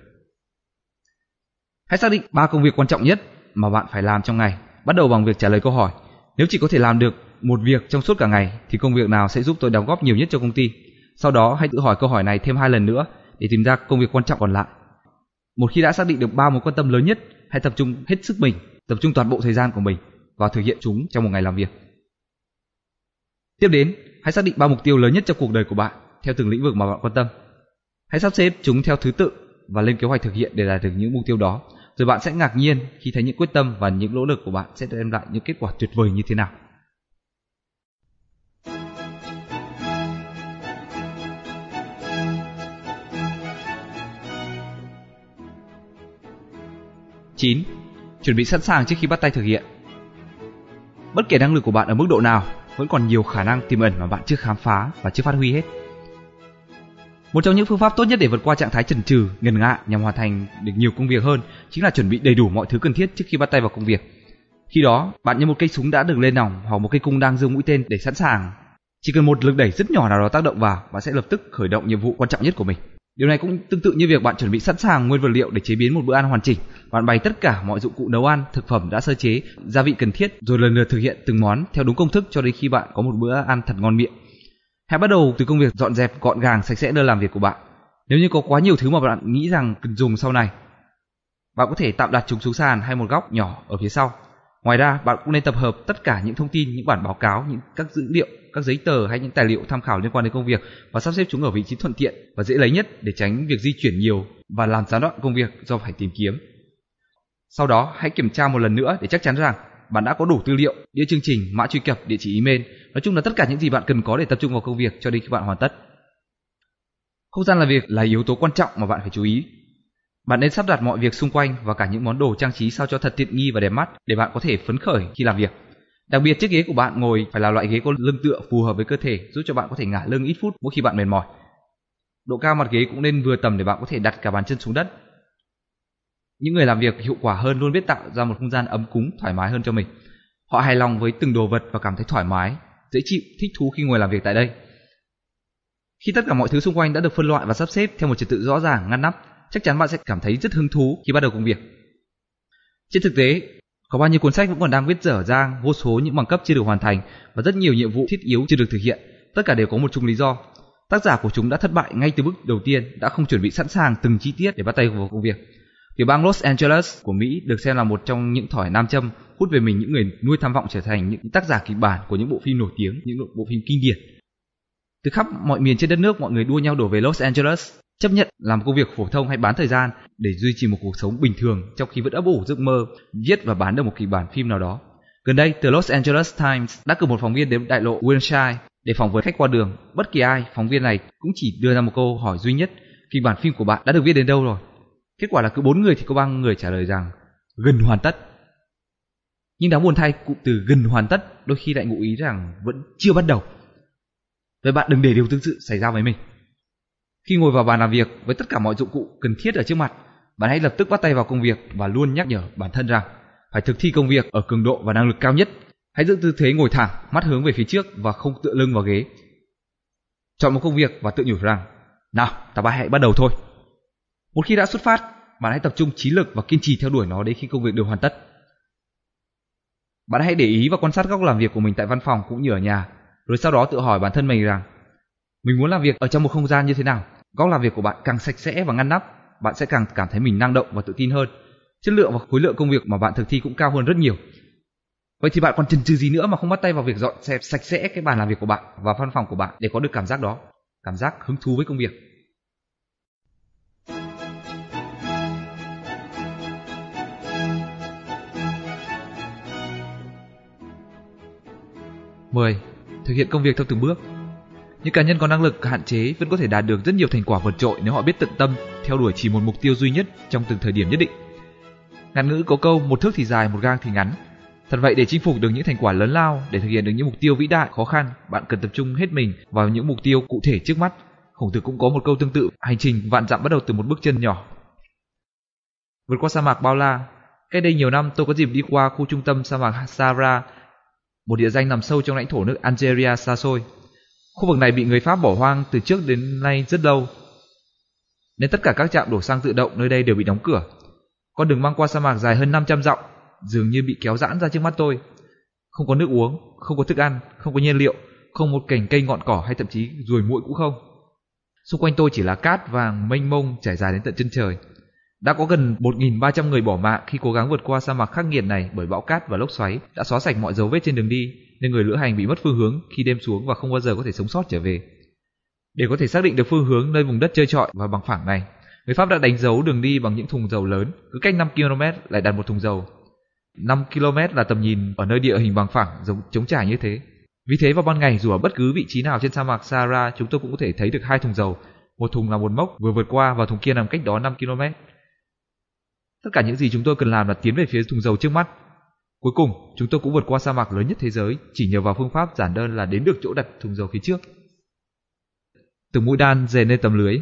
Hãy xác định ba công việc quan trọng nhất mà bạn phải làm trong ngày, bắt đầu bằng việc trả lời câu hỏi. Nếu chỉ có thể làm được một việc trong suốt cả ngày thì công việc nào sẽ giúp tôi đóng góp nhiều nhất cho công ty? Sau đó hãy tự hỏi câu hỏi này thêm hai lần nữa để tìm ra công việc quan trọng còn lại. Một khi đã xác định được ba mối quan tâm lớn nhất, hãy tập trung hết sức mình, tập trung toàn bộ thời gian của mình vào thực hiện chúng trong một ngày làm việc. Tiếp đến, hãy xác định ba mục tiêu lớn nhất trong cuộc đời của bạn theo từng lĩnh vực mà bạn quan tâm. Hãy sắp xếp chúng theo thứ tự và lên kế hoạch thực hiện để đạt được những mục tiêu đó rồi bạn sẽ ngạc nhiên khi thấy những quyết tâm và những nỗ lực của bạn sẽ đem lại những kết quả tuyệt vời như thế nào. 9. Chuẩn bị sẵn sàng trước khi bắt tay thực hiện. Bất kể năng lực của bạn ở mức độ nào, vẫn còn nhiều khả năng tiềm ẩn mà bạn chưa khám phá và chưa phát huy hết. Một trong những phương pháp tốt nhất để vượt qua trạng thái chần chừ, ngần ngại nhằm hoàn thành được nhiều công việc hơn chính là chuẩn bị đầy đủ mọi thứ cần thiết trước khi bắt tay vào công việc. Khi đó, bạn như một cây súng đã được lên nòng hoặc một cây cung đang giương mũi tên để sẵn sàng. Chỉ cần một lực đẩy rất nhỏ nào đó tác động vào, bạn sẽ lập tức khởi động nhiệm vụ quan trọng nhất của mình. Điều này cũng tương tự như việc bạn chuẩn bị sẵn sàng nguyên vật liệu để chế biến một bữa ăn hoàn chỉnh. Bạn bày tất cả mọi dụng cụ nấu ăn, thực phẩm đã sơ chế, gia vị cần thiết rồi lần lượt thực hiện từng món theo đúng công thức cho đến khi bạn có một bữa ăn thật ngon miệng. Hãy bắt đầu từ công việc dọn dẹp gọn gàng sạch sẽ nơi làm việc của bạn. Nếu như có quá nhiều thứ mà bạn nghĩ rằng cần dùng sau này, bạn có thể tạm đặt chúng xuống sàn hay một góc nhỏ ở phía sau. Ngoài ra, bạn cũng nên tập hợp tất cả những thông tin, những bản báo cáo, những các dữ liệu, các giấy tờ hay những tài liệu tham khảo liên quan đến công việc và sắp xếp chúng ở vị trí thuận tiện và dễ lấy nhất để tránh việc di chuyển nhiều và làm gián đoạn công việc do phải tìm kiếm. Sau đó, hãy kiểm tra một lần nữa để chắc chắn rằng bạn đã có đủ tư liệu, đĩa chương trình, mã truy cập, địa chỉ email, nói chung là tất cả những gì bạn cần có để tập trung vào công việc cho đến khi bạn hoàn tất. Không gian làm việc là yếu tố quan trọng mà bạn phải chú ý. Bạn nên sắp đặt mọi việc xung quanh và cả những món đồ trang trí sao cho thật tiện nghi và đẹp mắt để bạn có thể phấn khởi khi làm việc. Đặc biệt chiếc ghế của bạn ngồi phải là loại ghế có lưng tựa phù hợp với cơ thể, giúp cho bạn có thể ngả lưng ít phút mỗi khi bạn mệt mỏi. Độ cao mặt ghế cũng nên vừa tầm để bạn có thể đặt cả bàn chân xuống đất. Những người làm việc hiệu quả hơn luôn biết tạo ra một không gian ấm cúng, thoải mái hơn cho mình. Họ hài lòng với từng đồ vật và cảm thấy thoải mái, dễ chịu, thích thú khi ngồi làm việc tại đây. Khi tất cả mọi thứ xung quanh đã được phân loại và sắp xếp theo một trật tự rõ ràng, ngăn nắp, chắc chắn bạn sẽ cảm thấy rất hứng thú khi bắt đầu công việc. Trên thực tế, có bao nhiêu cuốn sách vẫn còn đang viết dở dang, vô số những bằng cấp chưa được hoàn thành và rất nhiều nhiệm vụ thiết yếu chưa được thực hiện. Tất cả đều có một chung lý do. Tác giả của chúng đã thất bại ngay từ bước đầu tiên, đã không chuẩn bị sẵn sàng từng chi tiết để bắt tay vào công việc. Tiểu bang Los Angeles của Mỹ được xem là một trong những thỏi nam châm hút về mình những người nuôi tham vọng trở thành những tác giả kịch bản của những bộ phim nổi tiếng, những bộ phim kinh điển. Từ khắp mọi miền trên đất nước, mọi người đua nhau đổ về Los Angeles, chấp nhận làm công việc phổ thông hay bán thời gian để duy trì một cuộc sống bình thường trong khi vẫn ấp ủ giấc mơ viết và bán được một kịch bản phim nào đó. Gần đây, The Los Angeles Times đã cử một phóng viên đến đại lộ Wilshire để phỏng vấn khách qua đường. Bất kỳ ai, phóng viên này cũng chỉ đưa ra một câu hỏi duy nhất: kịch bản phim của bạn đã được viết đến đâu rồi? Kết quả là cứ bốn người thì có ba người trả lời rằng gần hoàn tất. Nhưng đáng buồn thay, cụm từ gần hoàn tất đôi khi lại ngụ ý rằng vẫn chưa bắt đầu. Vậy bạn đừng để điều tương tự xảy ra với mình. Khi ngồi vào bàn làm việc với tất cả mọi dụng cụ cần thiết ở trước mặt, bạn hãy lập tức bắt tay vào công việc và luôn nhắc nhở bản thân rằng phải thực thi công việc ở cường độ và năng lực cao nhất. Hãy giữ tư thế ngồi thẳng, mắt hướng về phía trước và không tựa lưng vào ghế. Chọn một công việc và tự nhủ rằng, nào, ta ba hãy bắt đầu thôi. Một khi đã xuất phát, bạn hãy tập trung trí lực và kiên trì theo đuổi nó đến khi công việc được hoàn tất. Bạn hãy để ý và quan sát góc làm việc của mình tại văn phòng cũng như ở nhà, rồi sau đó tự hỏi bản thân mình rằng mình muốn làm việc ở trong một không gian như thế nào. Góc làm việc của bạn càng sạch sẽ và ngăn nắp, bạn sẽ càng cảm thấy mình năng động và tự tin hơn. Chất lượng và khối lượng công việc mà bạn thực thi cũng cao hơn rất nhiều. Vậy thì bạn còn chần chừ gì nữa mà không bắt tay vào việc dọn dẹp sạch sẽ cái bàn làm việc của bạn và văn phòng của bạn để có được cảm giác đó, cảm giác hứng thú với công việc. 10. Thực hiện công việc theo từng bước. Những cá nhân có năng lực hạn chế vẫn có thể đạt được rất nhiều thành quả vượt trội nếu họ biết tận tâm theo đuổi chỉ một mục tiêu duy nhất trong từng thời điểm nhất định. Ngạn ngữ có câu một thước thì dài, một gang thì ngắn. Thật vậy để chinh phục được những thành quả lớn lao, để thực hiện được những mục tiêu vĩ đại khó khăn, bạn cần tập trung hết mình vào những mục tiêu cụ thể trước mắt. Khổng tử cũng có một câu tương tự, hành trình vạn dặm bắt đầu từ một bước chân nhỏ. Vượt qua sa mạc bao la, cách đây nhiều năm tôi có dịp đi qua khu trung tâm sa mạc Sahara một địa danh nằm sâu trong lãnh thổ nước Algeria xa xôi. Khu vực này bị người Pháp bỏ hoang từ trước đến nay rất lâu, nên tất cả các trạm đổ xăng tự động nơi đây đều bị đóng cửa. Con đường băng qua sa mạc dài hơn 500 dặm, dường như bị kéo giãn ra trước mắt tôi. Không có nước uống, không có thức ăn, không có nhiên liệu, không một cành cây ngọn cỏ hay thậm chí ruồi muỗi cũng không. Xung quanh tôi chỉ là cát vàng mênh mông trải dài đến tận chân trời. Đã có gần 1.300 người bỏ mạng khi cố gắng vượt qua sa mạc khắc nghiệt này bởi bão cát và lốc xoáy đã xóa sạch mọi dấu vết trên đường đi, nên người lữ hành bị mất phương hướng khi đêm xuống và không bao giờ có thể sống sót trở về. Để có thể xác định được phương hướng nơi vùng đất chơi trọi và bằng phẳng này, người Pháp đã đánh dấu đường đi bằng những thùng dầu lớn, cứ cách 5 km lại đặt một thùng dầu. 5 km là tầm nhìn ở nơi địa hình bằng phẳng giống chống trải như thế. Vì thế vào ban ngày dù ở bất cứ vị trí nào trên sa mạc Sahara, chúng tôi cũng có thể thấy được hai thùng dầu, một thùng là một mốc vừa vượt qua và thùng kia nằm cách đó 5 km. Tất cả những gì chúng tôi cần làm là tiến về phía thùng dầu trước mắt. Cuối cùng, chúng tôi cũng vượt qua sa mạc lớn nhất thế giới chỉ nhờ vào phương pháp giản đơn là đến được chỗ đặt thùng dầu phía trước. Từng mũi đan dề lên tấm lưới.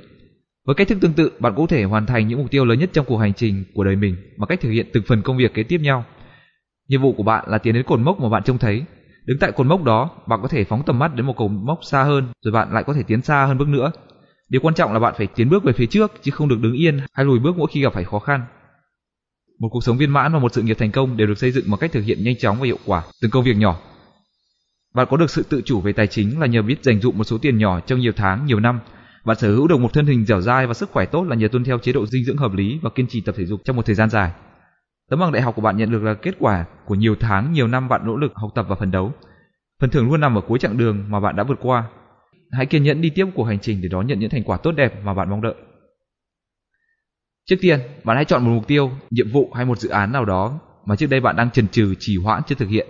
Với cách thức tương tự, bạn cũng có thể hoàn thành những mục tiêu lớn nhất trong cuộc hành trình của đời mình bằng cách thực hiện từng phần công việc kế tiếp nhau. Nhiệm vụ của bạn là tiến đến cột mốc mà bạn trông thấy. Đứng tại cột mốc đó, bạn có thể phóng tầm mắt đến một cột mốc xa hơn, rồi bạn lại có thể tiến xa hơn bước nữa. Điều quan trọng là bạn phải tiến bước về phía trước chứ không được đứng yên hay lùi bước mỗi khi gặp phải khó khăn. Một cuộc sống viên mãn và một sự nghiệp thành công đều được xây dựng một cách thực hiện nhanh chóng và hiệu quả từng công việc nhỏ. Bạn có được sự tự chủ về tài chính là nhờ biết dành dụm một số tiền nhỏ trong nhiều tháng, nhiều năm. Bạn sở hữu được một thân hình dẻo dai và sức khỏe tốt là nhờ tuân theo chế độ dinh dưỡng hợp lý và kiên trì tập thể dục trong một thời gian dài. Tấm bằng đại học của bạn nhận được là kết quả của nhiều tháng, nhiều năm bạn nỗ lực học tập và phấn đấu. Phần thưởng luôn nằm ở cuối chặng đường mà bạn đã vượt qua. Hãy kiên nhẫn đi tiếp cuộc hành trình để đón nhận những thành quả tốt đẹp mà bạn mong đợi. Trước tiên, bạn hãy chọn một mục tiêu, nhiệm vụ hay một dự án nào đó mà trước đây bạn đang chần chừ trì hoãn chưa thực hiện.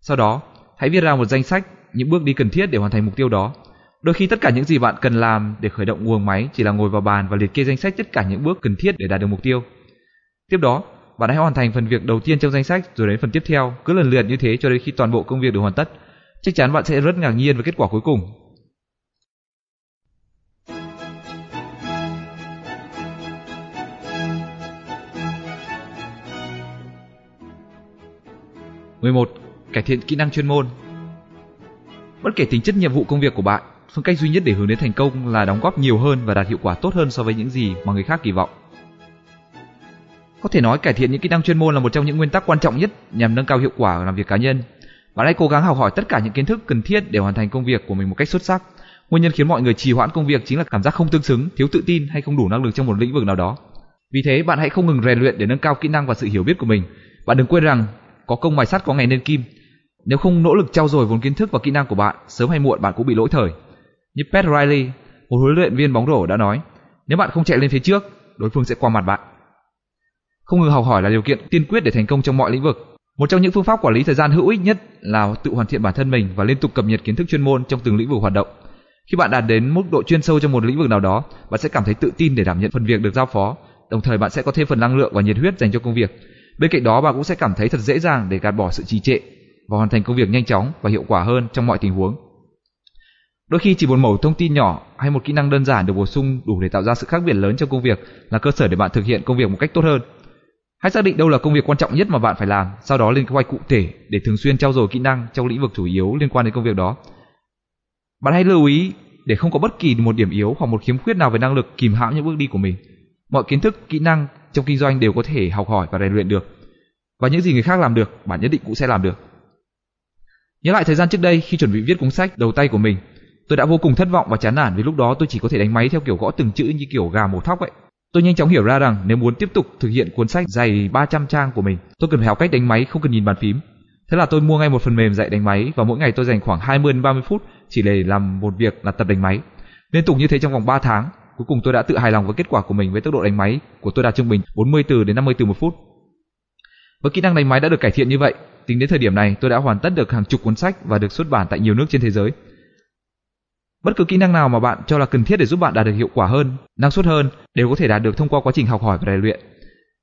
Sau đó, hãy viết ra một danh sách những bước đi cần thiết để hoàn thành mục tiêu đó. Đôi khi tất cả những gì bạn cần làm để khởi động nguồn máy chỉ là ngồi vào bàn và liệt kê danh sách tất cả những bước cần thiết để đạt được mục tiêu. Tiếp đó, bạn hãy hoàn thành phần việc đầu tiên trong danh sách rồi đến phần tiếp theo, cứ lần lượt như thế cho đến khi toàn bộ công việc được hoàn tất. Chắc chắn bạn sẽ rất ngạc nhiên với kết quả cuối cùng 11. Cải thiện kỹ năng chuyên môn Bất kể tính chất nhiệm vụ công việc của bạn, phương cách duy nhất để hướng đến thành công là đóng góp nhiều hơn và đạt hiệu quả tốt hơn so với những gì mà người khác kỳ vọng. Có thể nói cải thiện những kỹ năng chuyên môn là một trong những nguyên tắc quan trọng nhất nhằm nâng cao hiệu quả làm việc cá nhân. Bạn hãy cố gắng học hỏi tất cả những kiến thức cần thiết để hoàn thành công việc của mình một cách xuất sắc. Nguyên nhân khiến mọi người trì hoãn công việc chính là cảm giác không tương xứng, thiếu tự tin hay không đủ năng lực trong một lĩnh vực nào đó. Vì thế, bạn hãy không ngừng rèn luyện để nâng cao kỹ năng và sự hiểu biết của mình. Bạn đừng quên rằng có công mài sắt có ngày nên kim. Nếu không nỗ lực trau dồi vốn kiến thức và kỹ năng của bạn, sớm hay muộn bạn cũng bị lỗi thời. Như Pat Riley, một huấn luyện viên bóng rổ đã nói, nếu bạn không chạy lên phía trước, đối phương sẽ qua mặt bạn. Không ngừng học hỏi là điều kiện tiên quyết để thành công trong mọi lĩnh vực. Một trong những phương pháp quản lý thời gian hữu ích nhất là tự hoàn thiện bản thân mình và liên tục cập nhật kiến thức chuyên môn trong từng lĩnh vực hoạt động. Khi bạn đạt đến mức độ chuyên sâu trong một lĩnh vực nào đó, bạn sẽ cảm thấy tự tin để đảm nhận phần việc được giao phó, đồng thời bạn sẽ có thêm phần năng lượng và nhiệt huyết dành cho công việc. Bên cạnh đó, bạn cũng sẽ cảm thấy thật dễ dàng để gạt bỏ sự trì trệ và hoàn thành công việc nhanh chóng và hiệu quả hơn trong mọi tình huống. Đôi khi chỉ một mẩu thông tin nhỏ hay một kỹ năng đơn giản được bổ sung đủ để tạo ra sự khác biệt lớn trong công việc là cơ sở để bạn thực hiện công việc một cách tốt hơn. Hãy xác định đâu là công việc quan trọng nhất mà bạn phải làm, sau đó lên kế hoạch cụ thể để thường xuyên trau dồi kỹ năng trong lĩnh vực chủ yếu liên quan đến công việc đó. Bạn hãy lưu ý để không có bất kỳ một điểm yếu hoặc một khiếm khuyết nào về năng lực kìm hãm những bước đi của mình. Mọi kiến thức, kỹ năng trong kinh doanh đều có thể học hỏi và rèn luyện được. Và những gì người khác làm được, bạn nhất định cũng sẽ làm được. Nhớ lại thời gian trước đây khi chuẩn bị viết cuốn sách đầu tay của mình, tôi đã vô cùng thất vọng và chán nản vì lúc đó tôi chỉ có thể đánh máy theo kiểu gõ từng chữ như kiểu gà mổ thóc vậy. Tôi nhanh chóng hiểu ra rằng nếu muốn tiếp tục thực hiện cuốn sách dày 300 trang của mình, tôi cần phải học cách đánh máy không cần nhìn bàn phím. Thế là tôi mua ngay một phần mềm dạy đánh máy và mỗi ngày tôi dành khoảng 20 đến 30 phút chỉ để làm một việc là tập đánh máy. Liên tục như thế trong vòng 3 tháng, cuối cùng tôi đã tự hài lòng với kết quả của mình với tốc độ đánh máy của tôi đạt trung bình 40 từ đến 50 từ một phút. Với kỹ năng đánh máy đã được cải thiện như vậy, tính đến thời điểm này tôi đã hoàn tất được hàng chục cuốn sách và được xuất bản tại nhiều nước trên thế giới. Bất cứ kỹ năng nào mà bạn cho là cần thiết để giúp bạn đạt được hiệu quả hơn, năng suất hơn đều có thể đạt được thông qua quá trình học hỏi và rèn luyện.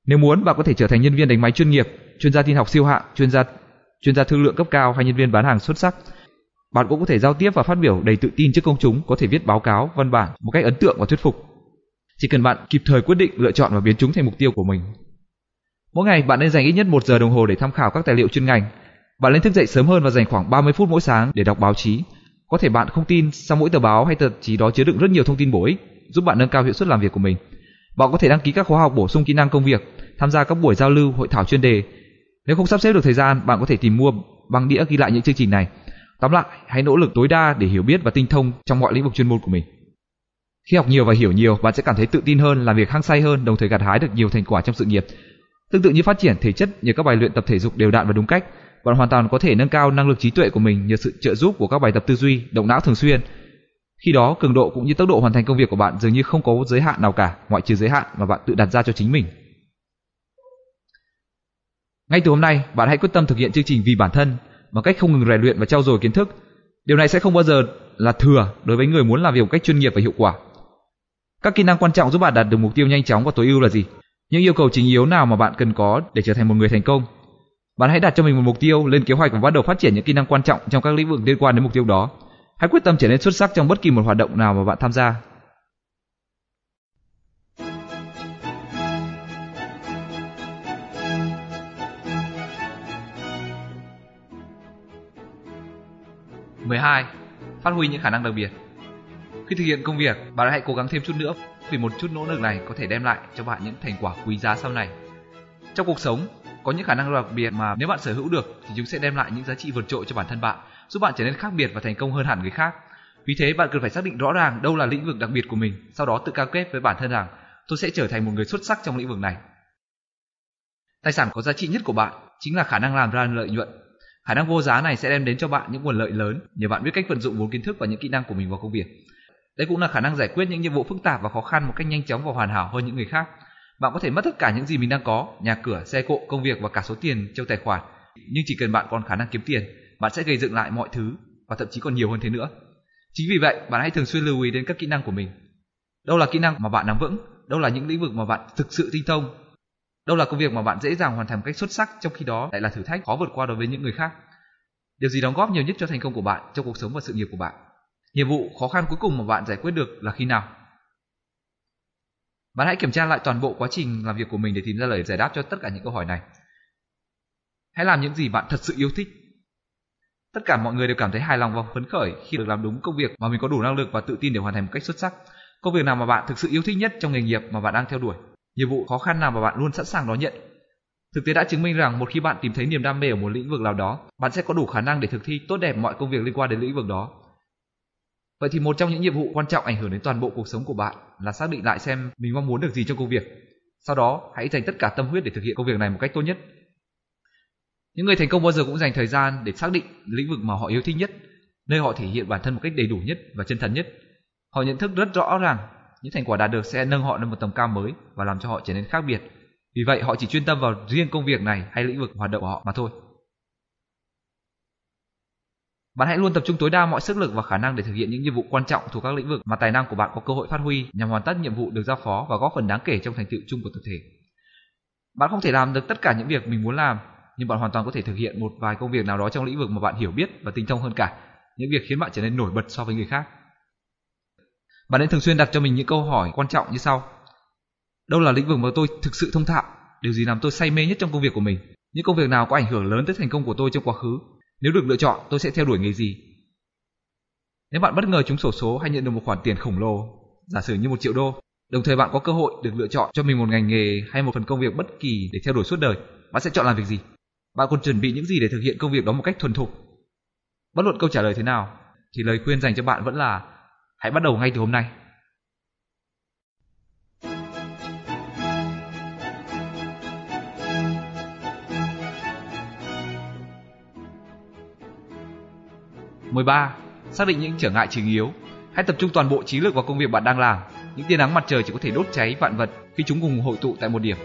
Nếu muốn, bạn có thể trở thành nhân viên đánh máy chuyên nghiệp, chuyên gia tin học siêu hạng, chuyên gia chuyên gia thương lượng cấp cao hay nhân viên bán hàng xuất sắc. Bạn cũng có thể giao tiếp và phát biểu đầy tự tin trước công chúng, có thể viết báo cáo, văn bản một cách ấn tượng và thuyết phục. Chỉ cần bạn kịp thời quyết định lựa chọn và biến chúng thành mục tiêu của mình. Mỗi ngày bạn nên dành ít nhất một giờ đồng hồ để tham khảo các tài liệu chuyên ngành. Bạn nên thức dậy sớm hơn và dành khoảng 30 phút mỗi sáng để đọc báo chí, có thể bạn không tin sau mỗi tờ báo hay tờ chí đó chứa đựng rất nhiều thông tin bổ ích, giúp bạn nâng cao hiệu suất làm việc của mình. Bạn có thể đăng ký các khóa học bổ sung kỹ năng công việc, tham gia các buổi giao lưu, hội thảo chuyên đề. Nếu không sắp xếp được thời gian, bạn có thể tìm mua băng đĩa ghi lại những chương trình này. Tóm lại, hãy nỗ lực tối đa để hiểu biết và tinh thông trong mọi lĩnh vực chuyên môn của mình. Khi học nhiều và hiểu nhiều, bạn sẽ cảm thấy tự tin hơn, làm việc hăng say hơn, đồng thời gặt hái được nhiều thành quả trong sự nghiệp. Tương tự như phát triển thể chất nhờ các bài luyện tập thể dục đều đặn và đúng cách, bạn hoàn toàn có thể nâng cao năng lực trí tuệ của mình nhờ sự trợ giúp của các bài tập tư duy, động não thường xuyên. Khi đó, cường độ cũng như tốc độ hoàn thành công việc của bạn dường như không có giới hạn nào cả, ngoại trừ giới hạn mà bạn tự đặt ra cho chính mình. Ngay từ hôm nay, bạn hãy quyết tâm thực hiện chương trình vì bản thân bằng cách không ngừng rèn luyện và trau dồi kiến thức. Điều này sẽ không bao giờ là thừa đối với người muốn làm việc một cách chuyên nghiệp và hiệu quả. Các kỹ năng quan trọng giúp bạn đạt được mục tiêu nhanh chóng và tối ưu là gì? Những yêu cầu chính yếu nào mà bạn cần có để trở thành một người thành công? Bạn hãy đặt cho mình một mục tiêu, lên kế hoạch và bắt đầu phát triển những kỹ năng quan trọng trong các lĩnh vực liên quan đến mục tiêu đó. Hãy quyết tâm trở nên xuất sắc trong bất kỳ một hoạt động nào mà bạn tham gia. Mười hai Phát huy những khả năng đặc biệt Khi thực hiện công việc, bạn hãy cố gắng thêm chút nữa vì một chút nỗ lực này có thể đem lại cho bạn những thành quả quý giá sau này. Trong cuộc sống, có những khả năng đặc biệt mà nếu bạn sở hữu được thì chúng sẽ đem lại những giá trị vượt trội cho bản thân bạn, giúp bạn trở nên khác biệt và thành công hơn hẳn người khác. Vì thế bạn cần phải xác định rõ ràng đâu là lĩnh vực đặc biệt của mình, sau đó tự cam kết với bản thân rằng tôi sẽ trở thành một người xuất sắc trong lĩnh vực này. Tài sản có giá trị nhất của bạn chính là khả năng làm ra lợi nhuận. Khả năng vô giá này sẽ đem đến cho bạn những nguồn lợi lớn nhờ bạn biết cách vận dụng vốn kiến thức và những kỹ năng của mình vào công việc. Đây cũng là khả năng giải quyết những nhiệm vụ phức tạp và khó khăn một cách nhanh chóng và hoàn hảo hơn những người khác. Bạn có thể mất tất cả những gì mình đang có, nhà cửa, xe cộ, công việc và cả số tiền trong tài khoản. Nhưng chỉ cần bạn còn khả năng kiếm tiền, bạn sẽ gây dựng lại mọi thứ và thậm chí còn nhiều hơn thế nữa. Chính vì vậy, bạn hãy thường xuyên lưu ý đến các kỹ năng của mình. Đâu là kỹ năng mà bạn nắm vững, đâu là những lĩnh vực mà bạn thực sự tinh thông, đâu là công việc mà bạn dễ dàng hoàn thành một cách xuất sắc, trong khi đó lại là thử thách khó vượt qua đối với những người khác. Điều gì đóng góp nhiều nhất cho thành công của bạn trong cuộc sống và sự nghiệp của bạn? Nhiệm vụ khó khăn cuối cùng mà bạn giải quyết được là khi nào? Bạn hãy kiểm tra lại toàn bộ quá trình làm việc của mình để tìm ra lời giải đáp cho tất cả những câu hỏi này. Hãy làm những gì bạn thật sự yêu thích. Tất cả mọi người đều cảm thấy hài lòng và phấn khởi khi được làm đúng công việc mà mình có đủ năng lực và tự tin để hoàn thành một cách xuất sắc. Công việc nào mà bạn thực sự yêu thích nhất trong nghề nghiệp mà bạn đang theo đuổi. Nhiệm vụ khó khăn nào mà bạn luôn sẵn sàng đón nhận. Thực tế đã chứng minh rằng một khi bạn tìm thấy niềm đam mê ở một lĩnh vực nào đó, bạn sẽ có đủ khả năng để thực thi tốt đẹp mọi công việc liên quan đến lĩnh vực đó. Vậy thì một trong những nhiệm vụ quan trọng ảnh hưởng đến toàn bộ cuộc sống của bạn là xác định lại xem mình mong muốn được gì trong công việc. Sau đó, hãy dành tất cả tâm huyết để thực hiện công việc này một cách tốt nhất. Những người thành công bao giờ cũng dành thời gian để xác định lĩnh vực mà họ yêu thích nhất, nơi họ thể hiện bản thân một cách đầy đủ nhất và chân thật nhất. Họ nhận thức rất rõ ràng những thành quả đạt được sẽ nâng họ lên một tầm cao mới và làm cho họ trở nên khác biệt. Vì vậy họ chỉ chuyên tâm vào riêng công việc này hay lĩnh vực hoạt động của họ mà thôi. Bạn hãy luôn tập trung tối đa mọi sức lực và khả năng để thực hiện những nhiệm vụ quan trọng thuộc các lĩnh vực mà tài năng của bạn có cơ hội phát huy nhằm hoàn tất nhiệm vụ được giao phó và góp phần đáng kể trong thành tựu chung của tập thể. Bạn không thể làm được tất cả những việc mình muốn làm, nhưng bạn hoàn toàn có thể thực hiện một vài công việc nào đó trong lĩnh vực mà bạn hiểu biết và tinh thông hơn cả, những việc khiến bạn trở nên nổi bật so với người khác. Bạn nên thường xuyên đặt cho mình những câu hỏi quan trọng như sau. Đâu là lĩnh vực mà tôi thực sự thông thạo? Điều gì làm tôi say mê nhất trong công việc của mình? Những công việc nào có ảnh hưởng lớn tới thành công của tôi trong quá khứ? Nếu được lựa chọn, tôi sẽ theo đuổi nghề gì? Nếu bạn bất ngờ trúng sổ số hay nhận được một khoản tiền khổng lồ, giả sử như một triệu đô, đồng thời bạn có cơ hội được lựa chọn cho mình một ngành nghề hay một phần công việc bất kỳ để theo đuổi suốt đời, bạn sẽ chọn làm việc gì? Bạn còn chuẩn bị những gì để thực hiện công việc đó một cách thuần thục? Bất luận câu trả lời thế nào, thì lời khuyên dành cho bạn vẫn là hãy bắt đầu ngay từ hôm nay. Mười ba, xác định những trở ngại chính yếu. Hãy tập trung toàn bộ trí lực vào công việc bạn đang làm. Những tia nắng mặt trời chỉ có thể đốt cháy vạn vật khi chúng cùng hội tụ tại một điểm.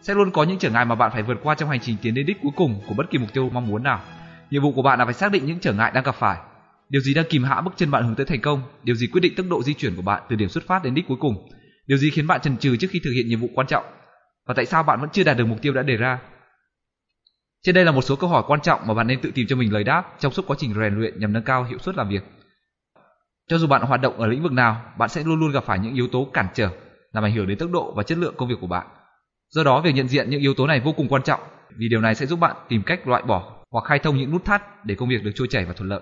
Sẽ luôn có những trở ngại mà bạn phải vượt qua trong hành trình tiến đến đích cuối cùng của bất kỳ mục tiêu mong muốn nào. Nhiệm vụ của bạn là phải xác định những trở ngại đang gặp phải Điều gì đang kìm hãm bước chân bạn hướng tới thành công? Điều gì quyết định tốc độ di chuyển của bạn từ điểm xuất phát đến đích cuối cùng? Điều gì khiến bạn chần chừ trước khi thực hiện nhiệm vụ quan trọng? Và tại sao bạn vẫn chưa đạt được mục tiêu đã đề ra? Trên đây là một số câu hỏi quan trọng mà bạn nên tự tìm cho mình lời đáp trong suốt quá trình rèn luyện nhằm nâng cao hiệu suất làm việc. Cho dù bạn hoạt động ở lĩnh vực nào, bạn sẽ luôn luôn gặp phải những yếu tố cản trở làm ảnh hưởng đến tốc độ và chất lượng công việc của bạn. Do đó, việc nhận diện những yếu tố này vô cùng quan trọng vì điều này sẽ giúp bạn tìm cách loại bỏ hoặc khai thông những nút thắt để công việc được trôi chảy và thuận lợi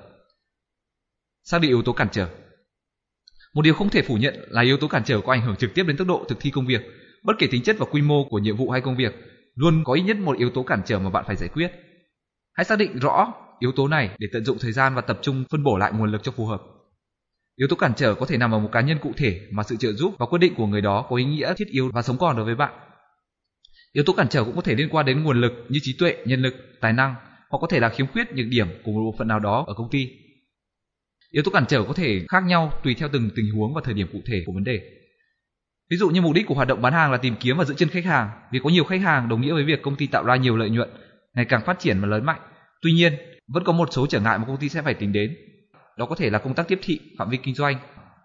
xác định yếu tố cản trở. Một điều không thể phủ nhận là yếu tố cản trở có ảnh hưởng trực tiếp đến tốc độ thực thi công việc, bất kể tính chất và quy mô của nhiệm vụ hay công việc, luôn có ít nhất một yếu tố cản trở mà bạn phải giải quyết. Hãy xác định rõ yếu tố này để tận dụng thời gian và tập trung phân bổ lại nguồn lực cho phù hợp. Yếu tố cản trở có thể nằm ở một cá nhân cụ thể mà sự trợ giúp và quyết định của người đó có ý nghĩa thiết yếu và sống còn đối với bạn. Yếu tố cản trở cũng có thể liên quan đến nguồn lực như trí tuệ, nhân lực, tài năng hoặc có thể là khiếm khuyết nhược điểm của một bộ phận nào đó ở công ty. Yếu tố cản trở có thể khác nhau tùy theo từng tình huống và thời điểm cụ thể của vấn đề. Ví dụ như mục đích của hoạt động bán hàng là tìm kiếm và giữ chân khách hàng, việc có nhiều khách hàng đồng nghĩa với việc công ty tạo ra nhiều lợi nhuận, ngày càng phát triển và lớn mạnh. Tuy nhiên, vẫn có một số trở ngại mà công ty sẽ phải tính đến. Đó có thể là công tác tiếp thị, phạm vi kinh doanh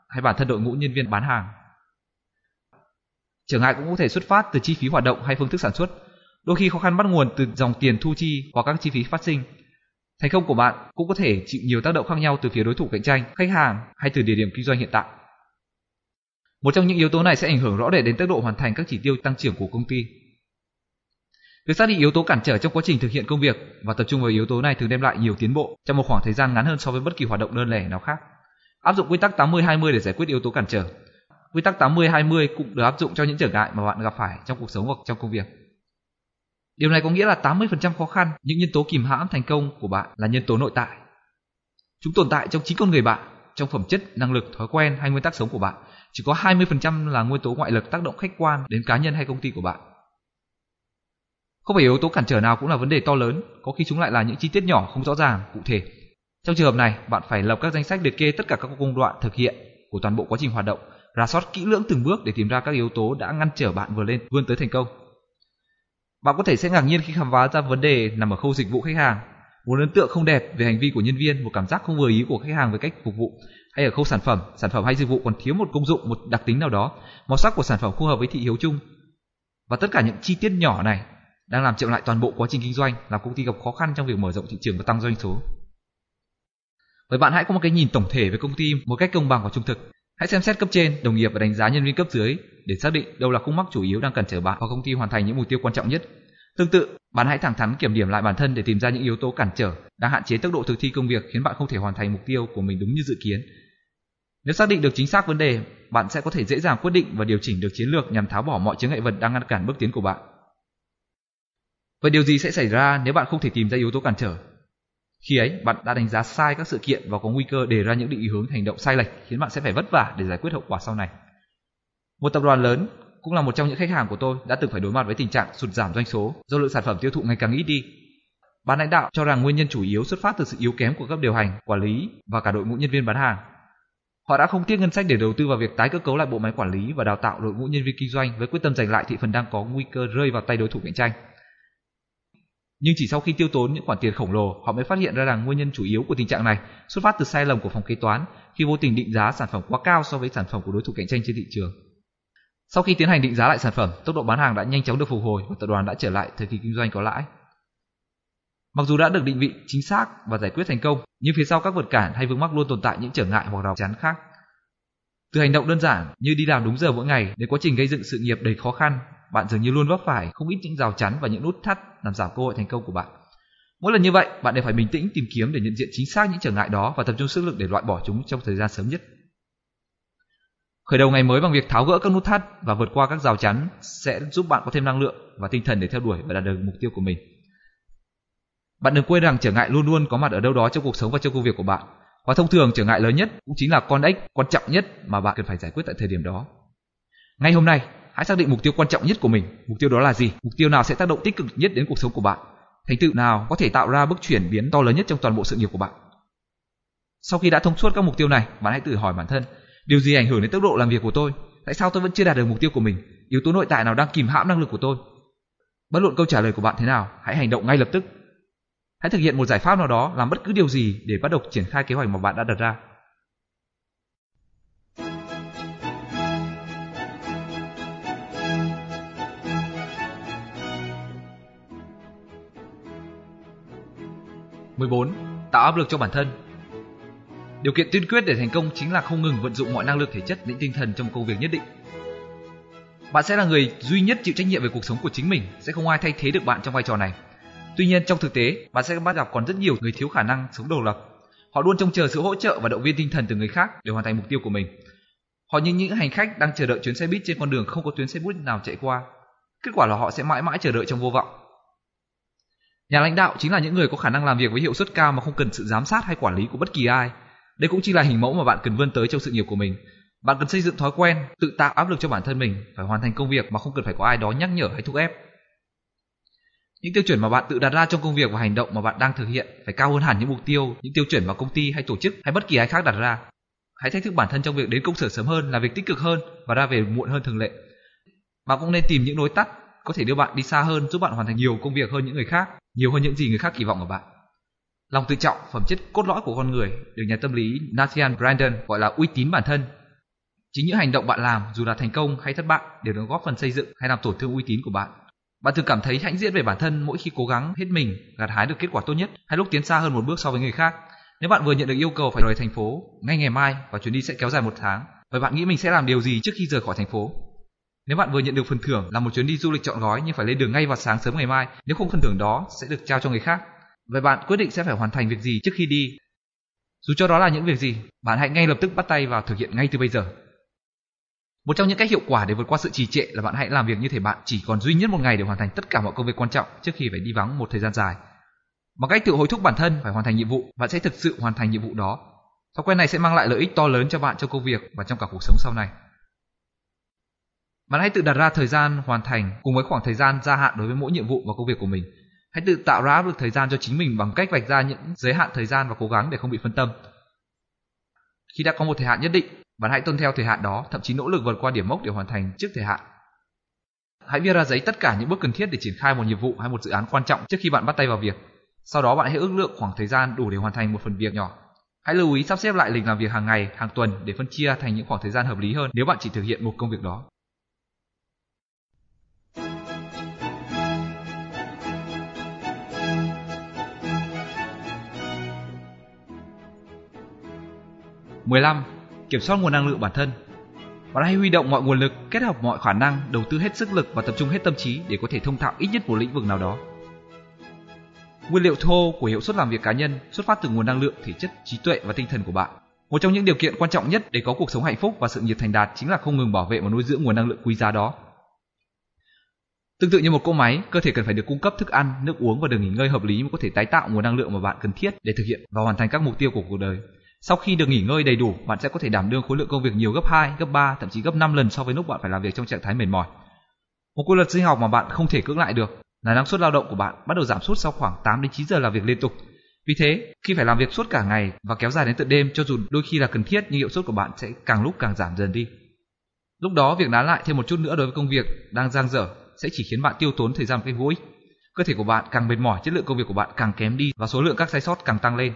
hay bản thân đội ngũ nhân viên bán hàng. Trở ngại cũng có thể xuất phát từ chi phí hoạt động hay phương thức sản xuất. Đôi khi khó khăn bắt nguồn từ dòng tiền thu chi hoặc các chi phí phát sinh Thành công của bạn cũng có thể chịu nhiều tác động khác nhau từ phía đối thủ cạnh tranh, khách hàng hay từ địa điểm kinh doanh hiện tại. Một trong những yếu tố này sẽ ảnh hưởng rõ rệt đến tốc độ hoàn thành các chỉ tiêu tăng trưởng của công ty. Việc xác định yếu tố cản trở trong quá trình thực hiện công việc và tập trung vào yếu tố này thường đem lại nhiều tiến bộ trong một khoảng thời gian ngắn hơn so với bất kỳ hoạt động đơn lẻ nào khác. Áp dụng quy tắc 80-20 để giải quyết yếu tố cản trở. Quy tắc 80-20 cũng được áp dụng cho những trở ngại mà bạn gặp phải trong cuộc sống hoặc trong công việc. Điều này có nghĩa là 80% khó khăn, những nhân tố kìm hãm thành công của bạn là nhân tố nội tại. Chúng tồn tại trong chính con người bạn, trong phẩm chất, năng lực, thói quen hay nguyên tắc sống của bạn. Chỉ có 20% là nguyên tố ngoại lực tác động khách quan đến cá nhân hay công ty của bạn. Không phải yếu tố cản trở nào cũng là vấn đề to lớn, có khi chúng lại là những chi tiết nhỏ không rõ ràng, cụ thể. Trong trường hợp này, bạn phải lập các danh sách liệt kê tất cả các công đoạn thực hiện của toàn bộ quá trình hoạt động, rà soát kỹ lưỡng từng bước để tìm ra các yếu tố đã ngăn trở bạn vừa lên vươn tới thành công. Bạn có thể sẽ ngạc nhiên khi khám phá ra vấn đề nằm ở khâu dịch vụ khách hàng. Một ấn tượng không đẹp về hành vi của nhân viên, một cảm giác không vừa ý của khách hàng về cách phục vụ, hay ở khâu sản phẩm, sản phẩm hay dịch vụ còn thiếu một công dụng, một đặc tính nào đó, màu sắc của sản phẩm không hợp với thị hiếu chung. Và tất cả những chi tiết nhỏ này đang làm chậm lại toàn bộ quá trình kinh doanh, làm công ty gặp khó khăn trong việc mở rộng thị trường và tăng doanh số. Với bạn hãy có một cái nhìn tổng thể về công ty một cách công bằng và trung thực. Hãy xem xét cấp trên, đồng nghiệp và đánh giá nhân viên cấp dưới để xác định đâu là khung mắc chủ yếu đang cản trở bạn hoặc công ty hoàn thành những mục tiêu quan trọng nhất. Tương tự, bạn hãy thẳng thắn kiểm điểm lại bản thân để tìm ra những yếu tố cản trở đang hạn chế tốc độ thực thi công việc khiến bạn không thể hoàn thành mục tiêu của mình đúng như dự kiến. Nếu xác định được chính xác vấn đề, bạn sẽ có thể dễ dàng quyết định và điều chỉnh được chiến lược nhằm tháo bỏ mọi chướng ngại vật đang ngăn cản bước tiến của bạn. Vậy điều gì sẽ xảy ra nếu bạn không thể tìm ra yếu tố cản trở? Khi ấy, bạn đã đánh giá sai các sự kiện và có nguy cơ đề ra những định hướng hành động sai lệch khiến bạn sẽ phải vất vả để giải quyết hậu quả sau này. Một tập đoàn lớn cũng là một trong những khách hàng của tôi đã từng phải đối mặt với tình trạng sụt giảm doanh số do lượng sản phẩm tiêu thụ ngày càng ít đi. Ban lãnh đạo cho rằng nguyên nhân chủ yếu xuất phát từ sự yếu kém của cấp điều hành, quản lý và cả đội ngũ nhân viên bán hàng. Họ đã không tiếc ngân sách để đầu tư vào việc tái cơ cấu lại bộ máy quản lý và đào tạo đội ngũ nhân viên kinh doanh với quyết tâm giành lại thị phần đang có nguy cơ rơi vào tay đối thủ cạnh tranh. Nhưng chỉ sau khi tiêu tốn những khoản tiền khổng lồ, họ mới phát hiện ra rằng nguyên nhân chủ yếu của tình trạng này xuất phát từ sai lầm của phòng kế toán khi vô tình định giá sản phẩm quá cao so với sản phẩm của đối thủ cạnh tranh trên thị trường. Sau khi tiến hành định giá lại sản phẩm, tốc độ bán hàng đã nhanh chóng được phục hồi và tập đoàn đã trở lại thời kỳ kinh doanh có lãi. Mặc dù đã được định vị chính xác và giải quyết thành công, nhưng phía sau các vượt cản hay vướng mắc luôn tồn tại những trở ngại hoặc rào chắn khác. Từ hành động đơn giản như đi làm đúng giờ mỗi ngày đến quá trình gây dựng sự nghiệp đầy khó khăn, bạn dường như luôn vấp phải không ít những rào chắn và những nút thắt làm giảm cơ hội thành công của bạn. Mỗi lần như vậy, bạn đều phải bình tĩnh tìm kiếm để nhận diện chính xác những trở ngại đó và tập trung sức lực để loại bỏ chúng trong thời gian sớm nhất. Khởi đầu ngày mới bằng việc tháo gỡ các nút thắt và vượt qua các rào chắn sẽ giúp bạn có thêm năng lượng và tinh thần để theo đuổi và đạt được mục tiêu của mình. Bạn đừng quên rằng trở ngại luôn luôn có mặt ở đâu đó trong cuộc sống và trong công việc của bạn. Và thông thường trở ngại lớn nhất cũng chính là con ếch quan trọng nhất mà bạn cần phải giải quyết tại thời điểm đó. Ngay hôm nay, hãy xác định mục tiêu quan trọng nhất của mình. Mục tiêu đó là gì? Mục tiêu nào sẽ tác động tích cực nhất đến cuộc sống của bạn? Thành tựu nào có thể tạo ra bước chuyển biến to lớn nhất trong toàn bộ sự nghiệp của bạn? Sau khi đã thông suốt các mục tiêu này, bạn hãy tự hỏi bản thân, điều gì ảnh hưởng đến tốc độ làm việc của tôi? Tại sao tôi vẫn chưa đạt được mục tiêu của mình? Yếu tố nội tại nào đang kìm hãm năng lực của tôi? Bất luận câu trả lời của bạn thế nào, hãy hành động ngay lập tức Hãy thực hiện một giải pháp nào đó làm bất cứ điều gì để bắt đầu triển khai kế hoạch mà bạn đã đặt ra. Mười bốn Tạo áp lực cho bản thân Điều kiện tiên quyết để thành công chính là không ngừng vận dụng mọi năng lực thể chất lẫn tinh thần trong một công việc nhất định. Bạn sẽ là người duy nhất chịu trách nhiệm về cuộc sống của chính mình, sẽ không ai thay thế được bạn trong vai trò này. Tuy nhiên trong thực tế, bạn sẽ bắt gặp còn rất nhiều người thiếu khả năng sống độc lập. Họ luôn trông chờ sự hỗ trợ và động viên tinh thần từ người khác để hoàn thành mục tiêu của mình. Họ như những hành khách đang chờ đợi chuyến xe buýt trên con đường không có tuyến xe buýt nào chạy qua. Kết quả là họ sẽ mãi mãi chờ đợi trong vô vọng. Nhà lãnh đạo chính là những người có khả năng làm việc với hiệu suất cao mà không cần sự giám sát hay quản lý của bất kỳ ai. Đây cũng chỉ là hình mẫu mà bạn cần vươn tới trong sự nghiệp của mình. Bạn cần xây dựng thói quen, tự tạo áp lực cho bản thân mình phải hoàn thành công việc mà không cần phải có ai đó nhắc nhở hay thúc ép. Những tiêu chuẩn mà bạn tự đặt ra trong công việc và hành động mà bạn đang thực hiện phải cao hơn hẳn những mục tiêu, những tiêu chuẩn mà công ty hay tổ chức hay bất kỳ ai khác đặt ra. Hãy thách thức bản thân trong việc đến công sở sớm hơn là việc tích cực hơn và ra về muộn hơn thường lệ. Bạn cũng nên tìm những lối tắt có thể đưa bạn đi xa hơn, giúp bạn hoàn thành nhiều công việc hơn những người khác, nhiều hơn những gì người khác kỳ vọng ở bạn. Lòng tự trọng, phẩm chất cốt lõi của con người, được nhà tâm lý Nathan Brandon gọi là uy tín bản thân. Chính những hành động bạn làm, dù là thành công hay thất bại, đều được góp phần xây dựng hay làm tổn thương uy tín của bạn bạn thường cảm thấy hãnh diện về bản thân mỗi khi cố gắng hết mình gặt hái được kết quả tốt nhất hay lúc tiến xa hơn một bước so với người khác. Nếu bạn vừa nhận được yêu cầu phải rời thành phố ngay ngày mai và chuyến đi sẽ kéo dài một tháng, vậy bạn nghĩ mình sẽ làm điều gì trước khi rời khỏi thành phố? Nếu bạn vừa nhận được phần thưởng là một chuyến đi du lịch chọn gói nhưng phải lên đường ngay vào sáng sớm ngày mai, nếu không phần thưởng đó sẽ được trao cho người khác. Vậy bạn quyết định sẽ phải hoàn thành việc gì trước khi đi? Dù cho đó là những việc gì, bạn hãy ngay lập tức bắt tay vào thực hiện ngay từ bây giờ. Một trong những cách hiệu quả để vượt qua sự trì trệ là bạn hãy làm việc như thể bạn chỉ còn duy nhất một ngày để hoàn thành tất cả mọi công việc quan trọng trước khi phải đi vắng một thời gian dài. Bằng cách tự hối thúc bản thân phải hoàn thành nhiệm vụ, bạn sẽ thực sự hoàn thành nhiệm vụ đó. Thói quen này sẽ mang lại lợi ích to lớn cho bạn trong công việc và trong cả cuộc sống sau này. Bạn hãy tự đặt ra thời gian hoàn thành cùng với khoảng thời gian gia hạn đối với mỗi nhiệm vụ và công việc của mình. Hãy tự tạo ra được thời gian cho chính mình bằng cách vạch ra những giới hạn thời gian và cố gắng để không bị phân tâm. Khi đã có một thời hạn nhất định, bạn hãy tuân theo thời hạn đó, thậm chí nỗ lực vượt qua điểm mốc để hoàn thành trước thời hạn. Hãy viết ra giấy tất cả những bước cần thiết để triển khai một nhiệm vụ hay một dự án quan trọng trước khi bạn bắt tay vào việc. Sau đó bạn hãy ước lượng khoảng thời gian đủ để hoàn thành một phần việc nhỏ. Hãy lưu ý sắp xếp lại lịch làm việc hàng ngày, hàng tuần để phân chia thành những khoảng thời gian hợp lý hơn nếu bạn chỉ thực hiện một công việc đó. Mười lăm kiểm soát nguồn năng lượng bản thân. Bạn hãy huy động mọi nguồn lực, kết hợp mọi khả năng, đầu tư hết sức lực và tập trung hết tâm trí để có thể thông thạo ít nhất một lĩnh vực nào đó. Nguyên liệu thô của hiệu suất làm việc cá nhân xuất phát từ nguồn năng lượng, thể chất, trí tuệ và tinh thần của bạn. Một trong những điều kiện quan trọng nhất để có cuộc sống hạnh phúc và sự nghiệp thành đạt chính là không ngừng bảo vệ và nuôi dưỡng nguồn năng lượng quý giá đó. Tương tự như một cỗ máy, cơ thể cần phải được cung cấp thức ăn, nước uống và được nghỉ ngơi hợp lý mới có thể tái tạo nguồn năng lượng mà bạn cần thiết để thực hiện và hoàn thành các mục tiêu của cuộc đời. Sau khi được nghỉ ngơi đầy đủ, bạn sẽ có thể đảm đương khối lượng công việc nhiều gấp 2, gấp 3, thậm chí gấp 5 lần so với lúc bạn phải làm việc trong trạng thái mệt mỏi. Một quy luật sinh học mà bạn không thể cưỡng lại được là năng suất lao động của bạn bắt đầu giảm sút sau khoảng 8 đến 9 giờ làm việc liên tục. Vì thế, khi phải làm việc suốt cả ngày và kéo dài đến tận đêm cho dù đôi khi là cần thiết nhưng hiệu suất của bạn sẽ càng lúc càng giảm dần đi. Lúc đó việc nán lại thêm một chút nữa đối với công việc đang dang dở sẽ chỉ khiến bạn tiêu tốn thời gian một cách vô ích. Cơ thể của bạn càng mệt mỏi, chất lượng công việc của bạn càng kém đi và số lượng các sai sót càng tăng lên.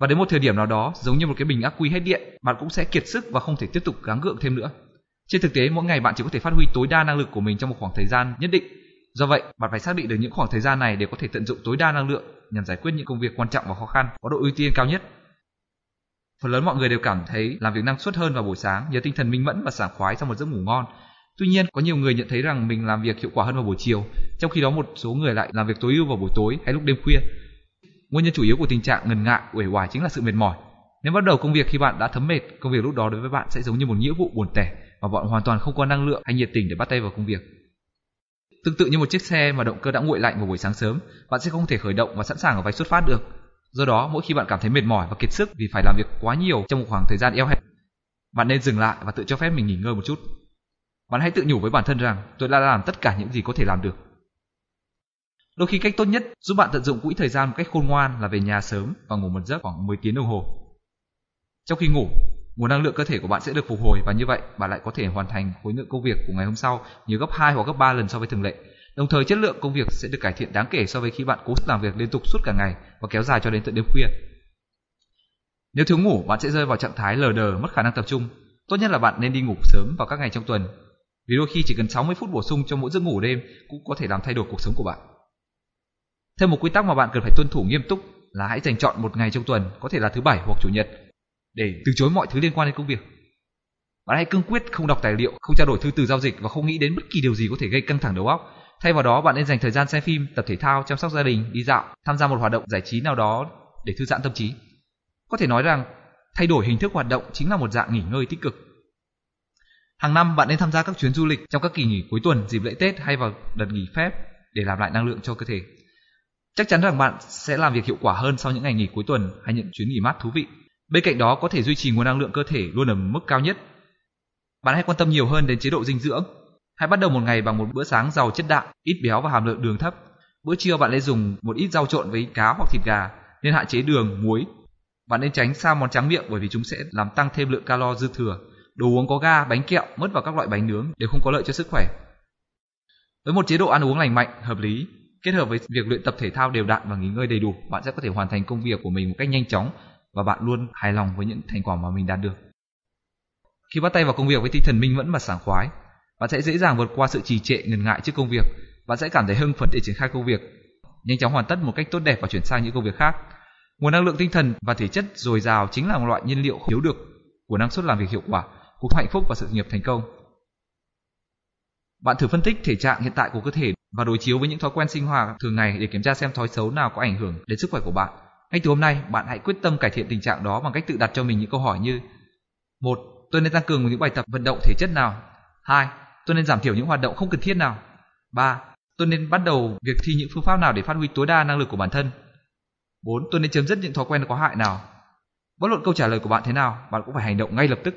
Và đến một thời điểm nào đó, giống như một cái bình ắc quy hết điện, bạn cũng sẽ kiệt sức và không thể tiếp tục gắng gượng thêm nữa. Trên thực tế, mỗi ngày bạn chỉ có thể phát huy tối đa năng lực của mình trong một khoảng thời gian nhất định. Do vậy, bạn phải xác định được những khoảng thời gian này để có thể tận dụng tối đa năng lượng nhằm giải quyết những công việc quan trọng và khó khăn có độ ưu tiên cao nhất. Phần lớn mọi người đều cảm thấy làm việc năng suất hơn vào buổi sáng nhờ tinh thần minh mẫn và sảng khoái sau một giấc ngủ ngon. Tuy nhiên, có nhiều người nhận thấy rằng mình làm việc hiệu quả hơn vào buổi chiều, trong khi đó một số người lại làm việc tối ưu vào buổi tối hay lúc đêm khuya. Nguyên nhân chủ yếu của tình trạng ngần ngại, uể oải chính là sự mệt mỏi. Nếu bắt đầu công việc khi bạn đã thấm mệt, công việc lúc đó đối với bạn sẽ giống như một nghĩa vụ buồn tẻ và bạn hoàn toàn không có năng lượng hay nhiệt tình để bắt tay vào công việc. Tương tự như một chiếc xe mà động cơ đã nguội lạnh vào buổi sáng sớm, bạn sẽ không thể khởi động và sẵn sàng ở vạch xuất phát được. Do đó, mỗi khi bạn cảm thấy mệt mỏi và kiệt sức vì phải làm việc quá nhiều trong một khoảng thời gian eo hẹp, bạn nên dừng lại và tự cho phép mình nghỉ ngơi một chút. Bạn hãy tự nhủ với bản thân rằng tôi đã làm tất cả những gì có thể làm được. Đôi khi cách tốt nhất giúp bạn tận dụng quỹ thời gian một cách khôn ngoan là về nhà sớm và ngủ một giấc khoảng 10 tiếng đồng hồ. Trong khi ngủ, nguồn năng lượng cơ thể của bạn sẽ được phục hồi và như vậy bạn lại có thể hoàn thành khối lượng công việc của ngày hôm sau nhiều gấp 2 hoặc gấp 3 lần so với thường lệ. Đồng thời chất lượng công việc sẽ được cải thiện đáng kể so với khi bạn cố làm việc liên tục suốt cả ngày và kéo dài cho đến tận đêm khuya. Nếu thiếu ngủ, bạn sẽ rơi vào trạng thái lờ đờ, mất khả năng tập trung. Tốt nhất là bạn nên đi ngủ sớm vào các ngày trong tuần. Vì đôi khi chỉ cần 60 phút bổ sung cho mỗi giấc ngủ đêm cũng có thể làm thay đổi cuộc sống của bạn. Thêm một quy tắc mà bạn cần phải tuân thủ nghiêm túc là hãy dành chọn một ngày trong tuần, có thể là thứ bảy hoặc chủ nhật, để từ chối mọi thứ liên quan đến công việc. Bạn hãy cương quyết không đọc tài liệu, không trao đổi thư từ giao dịch và không nghĩ đến bất kỳ điều gì có thể gây căng thẳng đầu óc. Thay vào đó, bạn nên dành thời gian xem phim, tập thể thao, chăm sóc gia đình, đi dạo, tham gia một hoạt động giải trí nào đó để thư giãn tâm trí. Có thể nói rằng thay đổi hình thức hoạt động chính là một dạng nghỉ ngơi tích cực. Hàng năm bạn nên tham gia các chuyến du lịch trong các kỳ nghỉ cuối tuần, dịp lễ Tết hay vào đợt nghỉ phép để làm lại năng lượng cho cơ thể. Chắc chắn rằng bạn sẽ làm việc hiệu quả hơn sau những ngày nghỉ cuối tuần hay những chuyến nghỉ mát thú vị. Bên cạnh đó có thể duy trì nguồn năng lượng cơ thể luôn ở mức cao nhất. Bạn hãy quan tâm nhiều hơn đến chế độ dinh dưỡng. Hãy bắt đầu một ngày bằng một bữa sáng giàu chất đạm, ít béo và hàm lượng đường thấp. Bữa trưa bạn nên dùng một ít rau trộn với cá hoặc thịt gà, nên hạn chế đường, muối. Bạn nên tránh xa món tráng miệng bởi vì chúng sẽ làm tăng thêm lượng calo dư thừa. Đồ uống có ga, bánh kẹo, mứt và các loại bánh nướng đều không có lợi cho sức khỏe. Với một chế độ ăn uống lành mạnh, hợp lý, kết hợp với việc luyện tập thể thao đều đặn và nghỉ ngơi đầy đủ, bạn sẽ có thể hoàn thành công việc của mình một cách nhanh chóng và bạn luôn hài lòng với những thành quả mà mình đạt được. Khi bắt tay vào công việc với tinh thần minh mẫn và sảng khoái, bạn sẽ dễ dàng vượt qua sự trì trệ ngần ngại trước công việc, bạn sẽ cảm thấy hưng phấn để triển khai công việc, nhanh chóng hoàn tất một cách tốt đẹp và chuyển sang những công việc khác. Nguồn năng lượng tinh thần và thể chất dồi dào chính là một loại nhiên liệu thiếu được của năng suất làm việc hiệu quả, cuộc hạnh phúc và sự nghiệp thành công. Bạn thử phân tích thể trạng hiện tại của cơ thể và đối chiếu với những thói quen sinh hoạt thường ngày để kiểm tra xem thói xấu nào có ảnh hưởng đến sức khỏe của bạn. Ngay từ hôm nay, bạn hãy quyết tâm cải thiện tình trạng đó bằng cách tự đặt cho mình những câu hỏi như: một, Tôi nên tăng cường những bài tập vận động thể chất nào? 2. Tôi nên giảm thiểu những hoạt động không cần thiết nào? 3. Tôi nên bắt đầu việc thi những phương pháp nào để phát huy tối đa năng lực của bản thân? 4. Tôi nên chấm dứt những thói quen có hại nào? Bất luận câu trả lời của bạn thế nào, bạn cũng phải hành động ngay lập tức.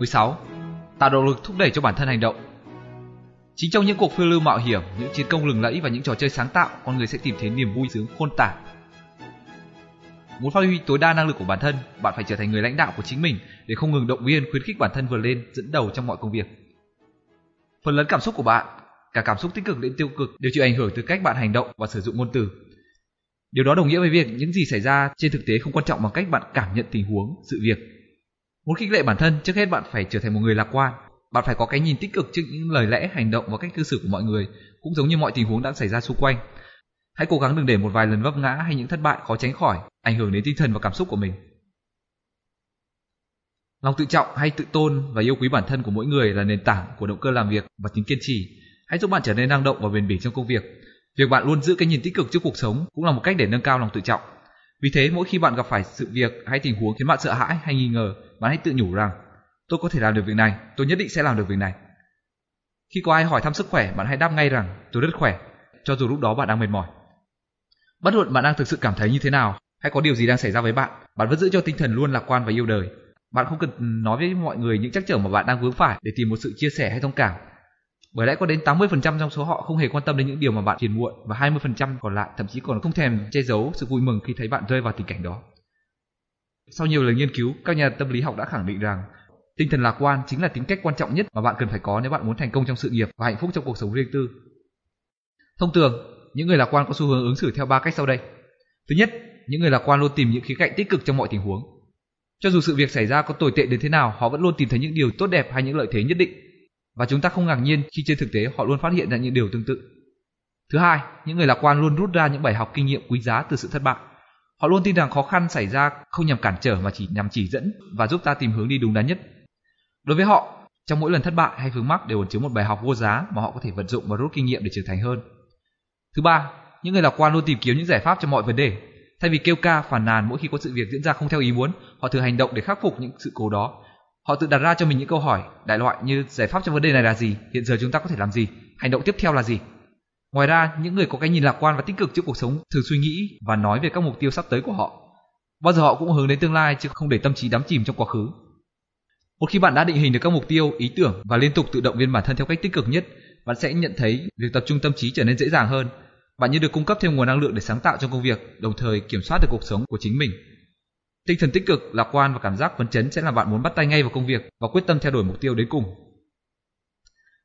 Thứ sáu, tạo động lực thúc đẩy cho bản thân hành động. Chính trong những cuộc phiêu lưu mạo hiểm, những chiến công lừng lẫy và những trò chơi sáng tạo, con người sẽ tìm thấy niềm vui sướng khôn tả. Muốn phát huy tối đa năng lực của bản thân, bạn phải trở thành người lãnh đạo của chính mình để không ngừng động viên, khuyến khích bản thân vượt lên, dẫn đầu trong mọi công việc. Phần lớn cảm xúc của bạn, cả cảm xúc tích cực đến tiêu cực đều chịu ảnh hưởng từ cách bạn hành động và sử dụng ngôn từ. Điều đó đồng nghĩa với việc những gì xảy ra trên thực tế không quan trọng bằng cách bạn cảm nhận tình huống, sự việc Muốn khích lệ bản thân, trước hết bạn phải trở thành một người lạc quan. Bạn phải có cái nhìn tích cực trước những lời lẽ, hành động và cách cư xử của mọi người, cũng giống như mọi tình huống đang xảy ra xung quanh. Hãy cố gắng đừng để một vài lần vấp ngã hay những thất bại khó tránh khỏi ảnh hưởng đến tinh thần và cảm xúc của mình. Lòng tự trọng hay tự tôn và yêu quý bản thân của mỗi người là nền tảng của động cơ làm việc và tính kiên trì. Hãy giúp bạn trở nên năng động và bền bỉ trong công việc. Việc bạn luôn giữ cái nhìn tích cực trước cuộc sống cũng là một cách để nâng cao lòng tự trọng. Vì thế mỗi khi bạn gặp phải sự việc hay tình huống khiến bạn sợ hãi hay nghi ngờ, bạn hãy tự nhủ rằng tôi có thể làm được việc này, tôi nhất định sẽ làm được việc này. Khi có ai hỏi thăm sức khỏe, bạn hãy đáp ngay rằng tôi rất khỏe, cho dù lúc đó bạn đang mệt mỏi. Bất luận bạn đang thực sự cảm thấy như thế nào, hay có điều gì đang xảy ra với bạn, bạn vẫn giữ cho tinh thần luôn lạc quan và yêu đời. Bạn không cần nói với mọi người những trắc trở mà bạn đang vướng phải để tìm một sự chia sẻ hay thông cảm. Bởi lẽ có đến 80% trong số họ không hề quan tâm đến những điều mà bạn phiền muộn và 20% còn lại thậm chí còn không thèm che giấu sự vui mừng khi thấy bạn rơi vào tình cảnh đó. Sau nhiều lần nghiên cứu, các nhà tâm lý học đã khẳng định rằng tinh thần lạc quan chính là tính cách quan trọng nhất mà bạn cần phải có nếu bạn muốn thành công trong sự nghiệp và hạnh phúc trong cuộc sống riêng tư. Thông thường, những người lạc quan có xu hướng ứng xử theo ba cách sau đây. Thứ nhất, những người lạc quan luôn tìm những khía cạnh tích cực trong mọi tình huống. Cho dù sự việc xảy ra có tồi tệ đến thế nào, họ vẫn luôn tìm thấy những điều tốt đẹp hay những lợi thế nhất định. Và chúng ta không ngạc nhiên khi trên thực tế họ luôn phát hiện ra những điều tương tự. Thứ hai, những người lạc quan luôn rút ra những bài học kinh nghiệm quý giá từ sự thất bại. Họ luôn tin rằng khó khăn xảy ra không nhằm cản trở mà chỉ nhằm chỉ dẫn và giúp ta tìm hướng đi đúng đắn nhất. Đối với họ, trong mỗi lần thất bại hay vướng mắc đều ẩn chứa một bài học vô giá mà họ có thể vận dụng và rút kinh nghiệm để trưởng thành hơn. Thứ ba, những người lạc quan luôn tìm kiếm những giải pháp cho mọi vấn đề. Thay vì kêu ca phản nàn mỗi khi có sự việc diễn ra không theo ý muốn, họ thường hành động để khắc phục những sự cố đó. Họ tự đặt ra cho mình những câu hỏi đại loại như giải pháp cho vấn đề này là gì, hiện giờ chúng ta có thể làm gì, hành động tiếp theo là gì. Ngoài ra, những người có cái nhìn lạc quan và tích cực trước cuộc sống thường suy nghĩ và nói về các mục tiêu sắp tới của họ. Bao giờ họ cũng hướng đến tương lai chứ không để tâm trí đắm chìm trong quá khứ. Một khi bạn đã định hình được các mục tiêu, ý tưởng và liên tục tự động viên bản thân theo cách tích cực nhất, bạn sẽ nhận thấy việc tập trung tâm trí trở nên dễ dàng hơn. Bạn như được cung cấp thêm nguồn năng lượng để sáng tạo trong công việc, đồng thời kiểm soát được cuộc sống của chính mình. Tinh thần tích cực, lạc quan và cảm giác phấn chấn sẽ làm bạn muốn bắt tay ngay vào công việc và quyết tâm theo đuổi mục tiêu đến cùng.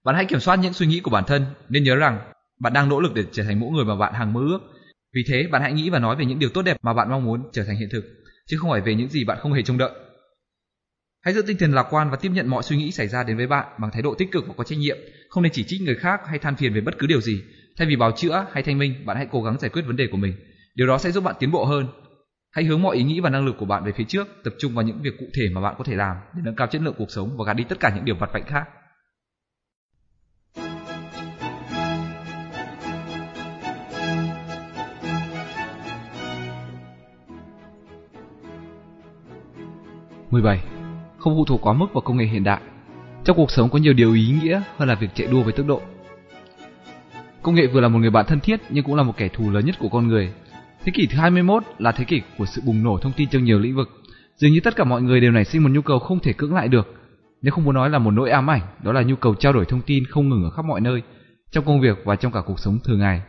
Bạn hãy kiểm soát những suy nghĩ của bản thân, nên nhớ rằng bạn đang nỗ lực để trở thành mẫu người mà bạn hằng mơ ước. Vì thế, bạn hãy nghĩ và nói về những điều tốt đẹp mà bạn mong muốn trở thành hiện thực, chứ không phải về những gì bạn không hề trông đợi. Hãy giữ tinh thần lạc quan và tiếp nhận mọi suy nghĩ xảy ra đến với bạn bằng thái độ tích cực và có trách nhiệm, không nên chỉ trích người khác hay than phiền về bất cứ điều gì. Thay vì bào chữa hay thanh minh, bạn hãy cố gắng giải quyết vấn đề của mình. Điều đó sẽ giúp bạn tiến bộ hơn. Hãy hướng mọi ý nghĩ và năng lực của bạn về phía trước, tập trung vào những việc cụ thể mà bạn có thể làm để nâng cao chất lượng cuộc sống và gạt đi tất cả những điều vặt vãnh khác. Mười bảy không phụ thuộc quá mức vào công nghệ hiện đại. Trong cuộc sống có nhiều điều ý nghĩa hơn là việc chạy đua với tốc độ. Công nghệ vừa là một người bạn thân thiết nhưng cũng là một kẻ thù lớn nhất của con người. Thế kỷ thứ 21 là thế kỷ của sự bùng nổ thông tin trong nhiều lĩnh vực. Dường như tất cả mọi người đều nảy sinh một nhu cầu không thể cưỡng lại được. Nếu không muốn nói là một nỗi ám ảnh, đó là nhu cầu trao đổi thông tin không ngừng ở khắp mọi nơi, trong công việc và trong cả cuộc sống thường ngày.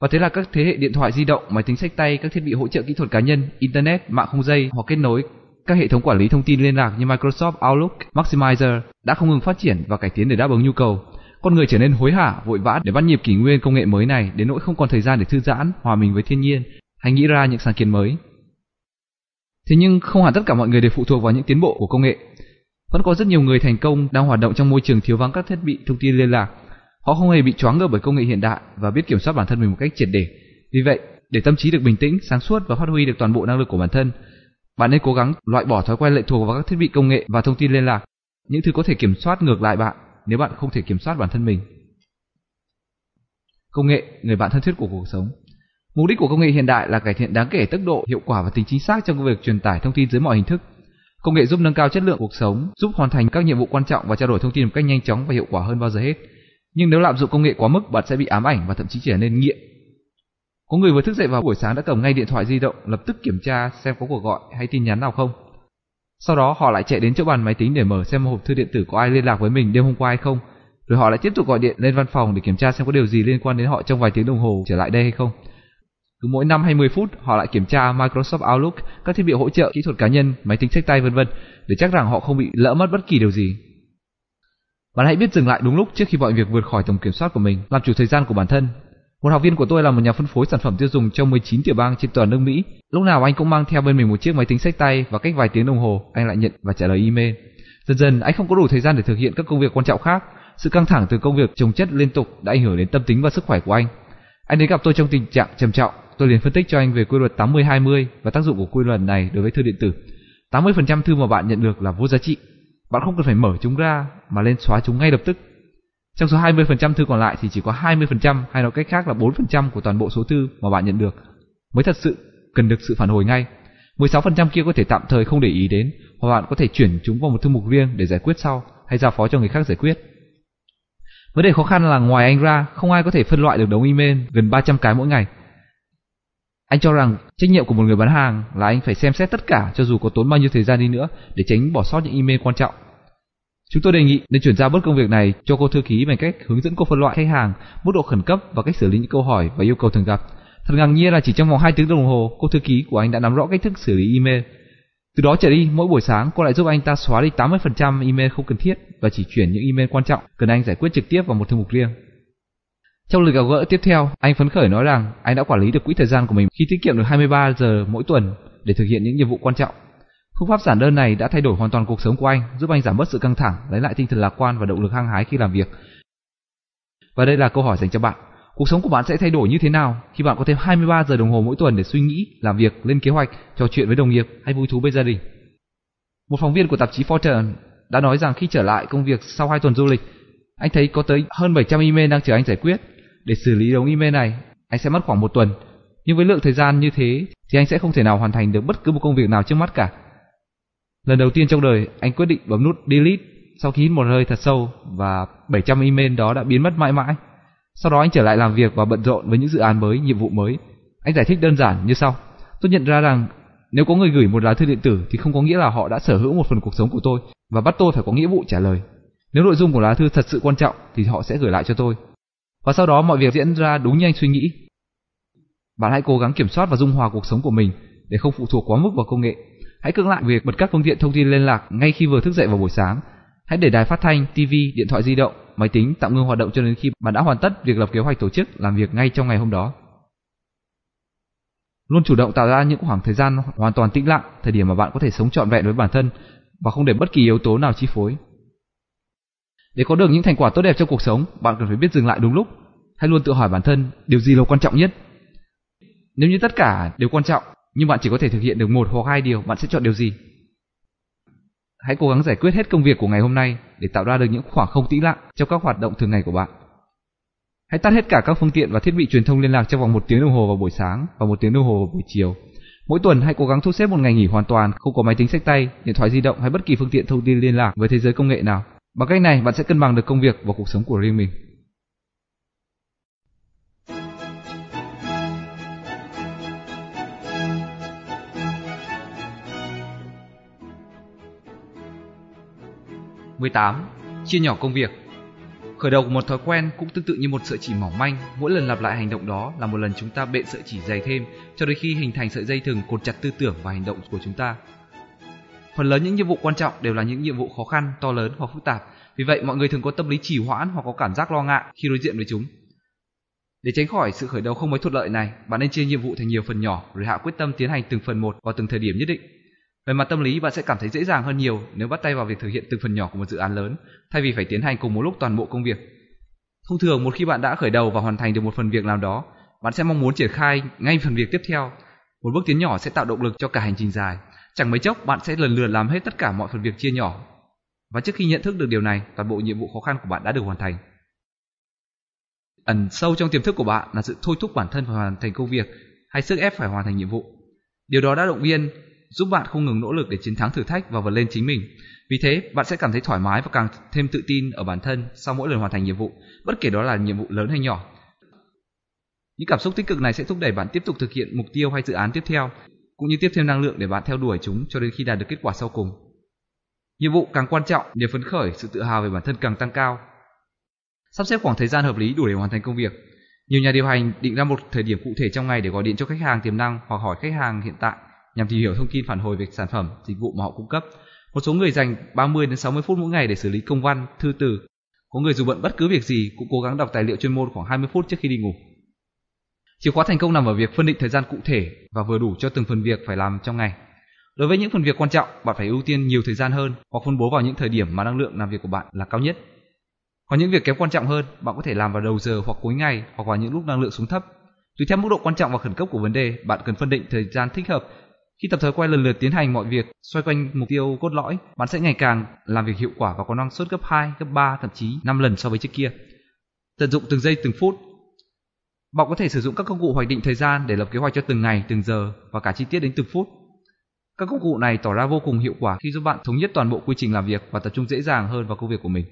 Và thế là các thế hệ điện thoại di động, máy tính sách tay, các thiết bị hỗ trợ kỹ thuật cá nhân, internet, mạng không dây hoặc kết nối các hệ thống quản lý thông tin liên lạc như Microsoft Outlook, Maximizer đã không ngừng phát triển và cải tiến để đáp ứng nhu cầu. Con người trở nên hối hả, vội vã để bắt nhịp kỷ nguyên công nghệ mới này đến nỗi không còn thời gian để thư giãn, hòa mình với thiên nhiên hay nghĩ ra những sáng kiến mới. Thế nhưng không hẳn tất cả mọi người đều phụ thuộc vào những tiến bộ của công nghệ. Vẫn có rất nhiều người thành công đang hoạt động trong môi trường thiếu vắng các thiết bị thông tin liên lạc. Họ không hề bị choáng ngợp bởi công nghệ hiện đại và biết kiểm soát bản thân mình một cách triệt để. Vì vậy, để tâm trí được bình tĩnh, sáng suốt và phát huy được toàn bộ năng lực của bản thân, bạn nên cố gắng loại bỏ thói quen lệ thuộc vào các thiết bị công nghệ và thông tin liên lạc, những thứ có thể kiểm soát ngược lại bạn nếu bạn không thể kiểm soát bản thân mình. Công nghệ, người bạn thân thiết của cuộc sống. Mục đích của công nghệ hiện đại là cải thiện đáng kể tốc độ, hiệu quả và tính chính xác trong việc truyền tải thông tin dưới mọi hình thức. Công nghệ giúp nâng cao chất lượng cuộc sống, giúp hoàn thành các nhiệm vụ quan trọng và trao đổi thông tin một cách nhanh chóng và hiệu quả hơn bao giờ hết. Nhưng nếu lạm dụng công nghệ quá mức, bạn sẽ bị ám ảnh và thậm chí trở nên nghiện có người vừa thức dậy vào buổi sáng đã cầm ngay điện thoại di động lập tức kiểm tra xem có cuộc gọi hay tin nhắn nào không. Sau đó họ lại chạy đến chỗ bàn máy tính để mở xem hộp thư điện tử có ai liên lạc với mình đêm hôm qua hay không. Rồi họ lại tiếp tục gọi điện lên văn phòng để kiểm tra xem có điều gì liên quan đến họ trong vài tiếng đồng hồ trở lại đây hay không. Cứ mỗi 5 hay 10 phút họ lại kiểm tra Microsoft Outlook, các thiết bị hỗ trợ kỹ thuật cá nhân, máy tính sách tay vân vân để chắc rằng họ không bị lỡ mất bất kỳ điều gì. Bạn hãy biết dừng lại đúng lúc trước khi mọi việc vượt khỏi tầm kiểm soát của mình, làm chủ thời gian của bản thân một học viên của tôi là một nhà phân phối sản phẩm tiêu dùng cho 19 tiểu bang trên toàn nước Mỹ. Lúc nào anh cũng mang theo bên mình một chiếc máy tính sách tay và cách vài tiếng đồng hồ, anh lại nhận và trả lời email. Dần dần, anh không có đủ thời gian để thực hiện các công việc quan trọng khác. Sự căng thẳng từ công việc chồng chất liên tục đã ảnh hưởng đến tâm tính và sức khỏe của anh. Anh đến gặp tôi trong tình trạng trầm trọng. Tôi liền phân tích cho anh về quy luật 80-20 và tác dụng của quy luật này đối với thư điện tử. 80% thư mà bạn nhận được là vô giá trị. Bạn không cần phải mở chúng ra mà lên xóa chúng ngay lập tức trong số 20% thư còn lại thì chỉ có 20% hay nói cách khác là 4% của toàn bộ số thư mà bạn nhận được mới thật sự cần được sự phản hồi ngay. 16% kia có thể tạm thời không để ý đến hoặc bạn có thể chuyển chúng vào một thư mục riêng để giải quyết sau hay giao phó cho người khác giải quyết. Vấn đề khó khăn là ngoài anh ra, không ai có thể phân loại được đống email gần 300 cái mỗi ngày. Anh cho rằng trách nhiệm của một người bán hàng là anh phải xem xét tất cả cho dù có tốn bao nhiêu thời gian đi nữa để tránh bỏ sót những email quan trọng. Chúng tôi đề nghị nên chuyển giao bớt công việc này cho cô thư ký bằng cách hướng dẫn cô phân loại khách hàng, mức độ khẩn cấp và cách xử lý những câu hỏi và yêu cầu thường gặp. Thật ngạc nhiên là chỉ trong vòng 2 tiếng đồng hồ, cô thư ký của anh đã nắm rõ cách thức xử lý email. Từ đó trở đi, mỗi buổi sáng cô lại giúp anh ta xóa đi 80% email không cần thiết và chỉ chuyển những email quan trọng cần anh giải quyết trực tiếp vào một thư mục riêng. Trong lời gặp gỡ tiếp theo, anh phấn khởi nói rằng anh đã quản lý được quỹ thời gian của mình khi tiết kiệm được 23 giờ mỗi tuần để thực hiện những nhiệm vụ quan trọng. Phương pháp giản đơn này đã thay đổi hoàn toàn cuộc sống của anh, giúp anh giảm bớt sự căng thẳng, lấy lại tinh thần lạc quan và động lực hăng hái khi làm việc. Và đây là câu hỏi dành cho bạn. Cuộc sống của bạn sẽ thay đổi như thế nào khi bạn có thêm 23 giờ đồng hồ mỗi tuần để suy nghĩ, làm việc, lên kế hoạch, trò chuyện với đồng nghiệp hay vui thú với gia đình? Một phóng viên của tạp chí Fortune đã nói rằng khi trở lại công việc sau 2 tuần du lịch, anh thấy có tới hơn 700 email đang chờ anh giải quyết. Để xử lý đống email này, anh sẽ mất khoảng một tuần. Nhưng với lượng thời gian như thế thì anh sẽ không thể nào hoàn thành được bất cứ một công việc nào trước mắt cả. Lần đầu tiên trong đời, anh quyết định bấm nút delete sau khi hít một hơi thật sâu và 700 email đó đã biến mất mãi mãi. Sau đó anh trở lại làm việc và bận rộn với những dự án mới, nhiệm vụ mới. Anh giải thích đơn giản như sau. Tôi nhận ra rằng nếu có người gửi một lá thư điện tử thì không có nghĩa là họ đã sở hữu một phần cuộc sống của tôi và bắt tôi phải có nghĩa vụ trả lời. Nếu nội dung của lá thư thật sự quan trọng thì họ sẽ gửi lại cho tôi. Và sau đó mọi việc diễn ra đúng như anh suy nghĩ. Bạn hãy cố gắng kiểm soát và dung hòa cuộc sống của mình để không phụ thuộc quá mức vào công nghệ. Hãy cưỡng lại việc bật các phương tiện thông tin liên lạc ngay khi vừa thức dậy vào buổi sáng. Hãy để đài phát thanh, TV, điện thoại di động máy tính tạm ngưng hoạt động cho đến khi bạn đã hoàn tất việc lập kế hoạch tổ chức làm việc ngay trong ngày hôm đó. Luôn chủ động tạo ra những khoảng thời gian hoàn toàn tĩnh lặng, thời điểm mà bạn có thể sống trọn vẹn với bản thân và không để bất kỳ yếu tố nào chi phối. Để có được những thành quả tốt đẹp trong cuộc sống, bạn cần phải biết dừng lại đúng lúc. Hãy luôn tự hỏi bản thân, điều gì là quan trọng nhất? Nếu như tất cả đều quan trọng, nhưng bạn chỉ có thể thực hiện được một hoặc hai điều, bạn sẽ chọn điều gì? Hãy cố gắng giải quyết hết công việc của ngày hôm nay để tạo ra được những khoảng không tĩnh lặng trong các hoạt động thường ngày của bạn. Hãy tắt hết cả các phương tiện và thiết bị truyền thông liên lạc trong vòng một tiếng đồng hồ vào buổi sáng và một tiếng đồng hồ vào buổi chiều. Mỗi tuần hãy cố gắng thu xếp một ngày nghỉ hoàn toàn, không có máy tính sách tay, điện thoại di động hay bất kỳ phương tiện thông tin liên lạc với thế giới công nghệ nào. Bằng cách này, bạn sẽ cân bằng được công việc và cuộc sống của riêng mình. 18. Chia nhỏ công việc Khởi đầu của một thói quen cũng tương tự như một sợi chỉ mỏng manh, mỗi lần lặp lại hành động đó là một lần chúng ta bện sợi chỉ dày thêm cho đến khi hình thành sợi dây thừng cột chặt tư tưởng và hành động của chúng ta. Phần lớn những nhiệm vụ quan trọng đều là những nhiệm vụ khó khăn, to lớn hoặc phức tạp, vì vậy mọi người thường có tâm lý trì hoãn hoặc có cảm giác lo ngại khi đối diện với chúng. Để tránh khỏi sự khởi đầu không mấy thuận lợi này, bạn nên chia nhiệm vụ thành nhiều phần nhỏ rồi hạ quyết tâm tiến hành từng phần một vào từng thời điểm nhất định. Về mặt tâm lý, bạn sẽ cảm thấy dễ dàng hơn nhiều nếu bắt tay vào việc thực hiện từng phần nhỏ của một dự án lớn, thay vì phải tiến hành cùng một lúc toàn bộ công việc. Thông thường, một khi bạn đã khởi đầu và hoàn thành được một phần việc nào đó, bạn sẽ mong muốn triển khai ngay phần việc tiếp theo. Một bước tiến nhỏ sẽ tạo động lực cho cả hành trình dài. Chẳng mấy chốc, bạn sẽ lần lượt làm hết tất cả mọi phần việc chia nhỏ. Và trước khi nhận thức được điều này, toàn bộ nhiệm vụ khó khăn của bạn đã được hoàn thành. Ẩn sâu trong tiềm thức của bạn là sự thôi thúc bản thân phải hoàn thành công việc hay sức ép phải hoàn thành nhiệm vụ. Điều đó đã động viên giúp bạn không ngừng nỗ lực để chiến thắng thử thách và vượt lên chính mình. Vì thế, bạn sẽ cảm thấy thoải mái và càng thêm tự tin ở bản thân sau mỗi lần hoàn thành nhiệm vụ, bất kể đó là nhiệm vụ lớn hay nhỏ. Những cảm xúc tích cực này sẽ thúc đẩy bạn tiếp tục thực hiện mục tiêu hay dự án tiếp theo, cũng như tiếp thêm năng lượng để bạn theo đuổi chúng cho đến khi đạt được kết quả sau cùng. Nhiệm vụ càng quan trọng, niềm phấn khởi, sự tự hào về bản thân càng tăng cao. Sắp xếp khoảng thời gian hợp lý đủ để hoàn thành công việc. Nhiều nhà điều hành định ra một thời điểm cụ thể trong ngày để gọi điện cho khách hàng tiềm năng hoặc hỏi khách hàng hiện tại nhằm tìm hiểu thông tin phản hồi về sản phẩm, dịch vụ mà họ cung cấp. Một số người dành 30 đến 60 phút mỗi ngày để xử lý công văn, thư từ. Có người dù bận bất cứ việc gì cũng cố gắng đọc tài liệu chuyên môn khoảng 20 phút trước khi đi ngủ. Chìa khóa thành công nằm ở việc phân định thời gian cụ thể và vừa đủ cho từng phần việc phải làm trong ngày. Đối với những phần việc quan trọng, bạn phải ưu tiên nhiều thời gian hơn hoặc phân bố vào những thời điểm mà năng lượng làm việc của bạn là cao nhất. Còn những việc kém quan trọng hơn, bạn có thể làm vào đầu giờ hoặc cuối ngày hoặc vào những lúc năng lượng xuống thấp. Tùy theo mức độ quan trọng và khẩn cấp của vấn đề, bạn cần phân định thời gian thích hợp khi tập thói quen lần lượt tiến hành mọi việc xoay quanh mục tiêu cốt lõi, bạn sẽ ngày càng làm việc hiệu quả và có năng suất gấp 2, gấp 3, thậm chí 5 lần so với trước kia. Tận dụng từng giây từng phút. Bạn có thể sử dụng các công cụ hoạch định thời gian để lập kế hoạch cho từng ngày, từng giờ và cả chi tiết đến từng phút. Các công cụ này tỏ ra vô cùng hiệu quả khi giúp bạn thống nhất toàn bộ quy trình làm việc và tập trung dễ dàng hơn vào công việc của mình.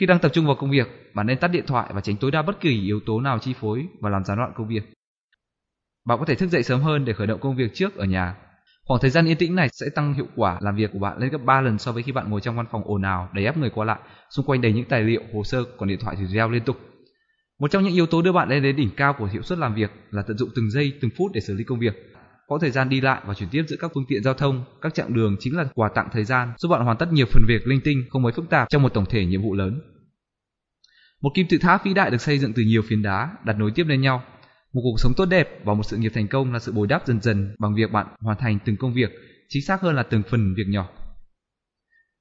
Khi đang tập trung vào công việc, bạn nên tắt điện thoại và tránh tối đa bất kỳ yếu tố nào chi phối và làm gián đoạn công việc. Bạn có thể thức dậy sớm hơn để khởi động công việc trước ở nhà. Khoảng thời gian yên tĩnh này sẽ tăng hiệu quả làm việc của bạn lên gấp 3 lần so với khi bạn ngồi trong văn phòng ồn ào, đầy áp người qua lại, xung quanh đầy những tài liệu, hồ sơ, còn điện thoại thì reo liên tục. Một trong những yếu tố đưa bạn lên đến đỉnh cao của hiệu suất làm việc là tận dụng từng giây, từng phút để xử lý công việc. Có thời gian đi lại và chuyển tiếp giữa các phương tiện giao thông, các chặng đường chính là quà tặng thời gian giúp bạn hoàn tất nhiều phần việc linh tinh không mấy phức tạp trong một tổng thể nhiệm vụ lớn. Một kim tự tháp vĩ đại được xây dựng từ nhiều phiến đá đặt nối tiếp lên nhau. Một cuộc sống tốt đẹp và một sự nghiệp thành công là sự bồi đắp dần dần bằng việc bạn hoàn thành từng công việc, chính xác hơn là từng phần việc nhỏ.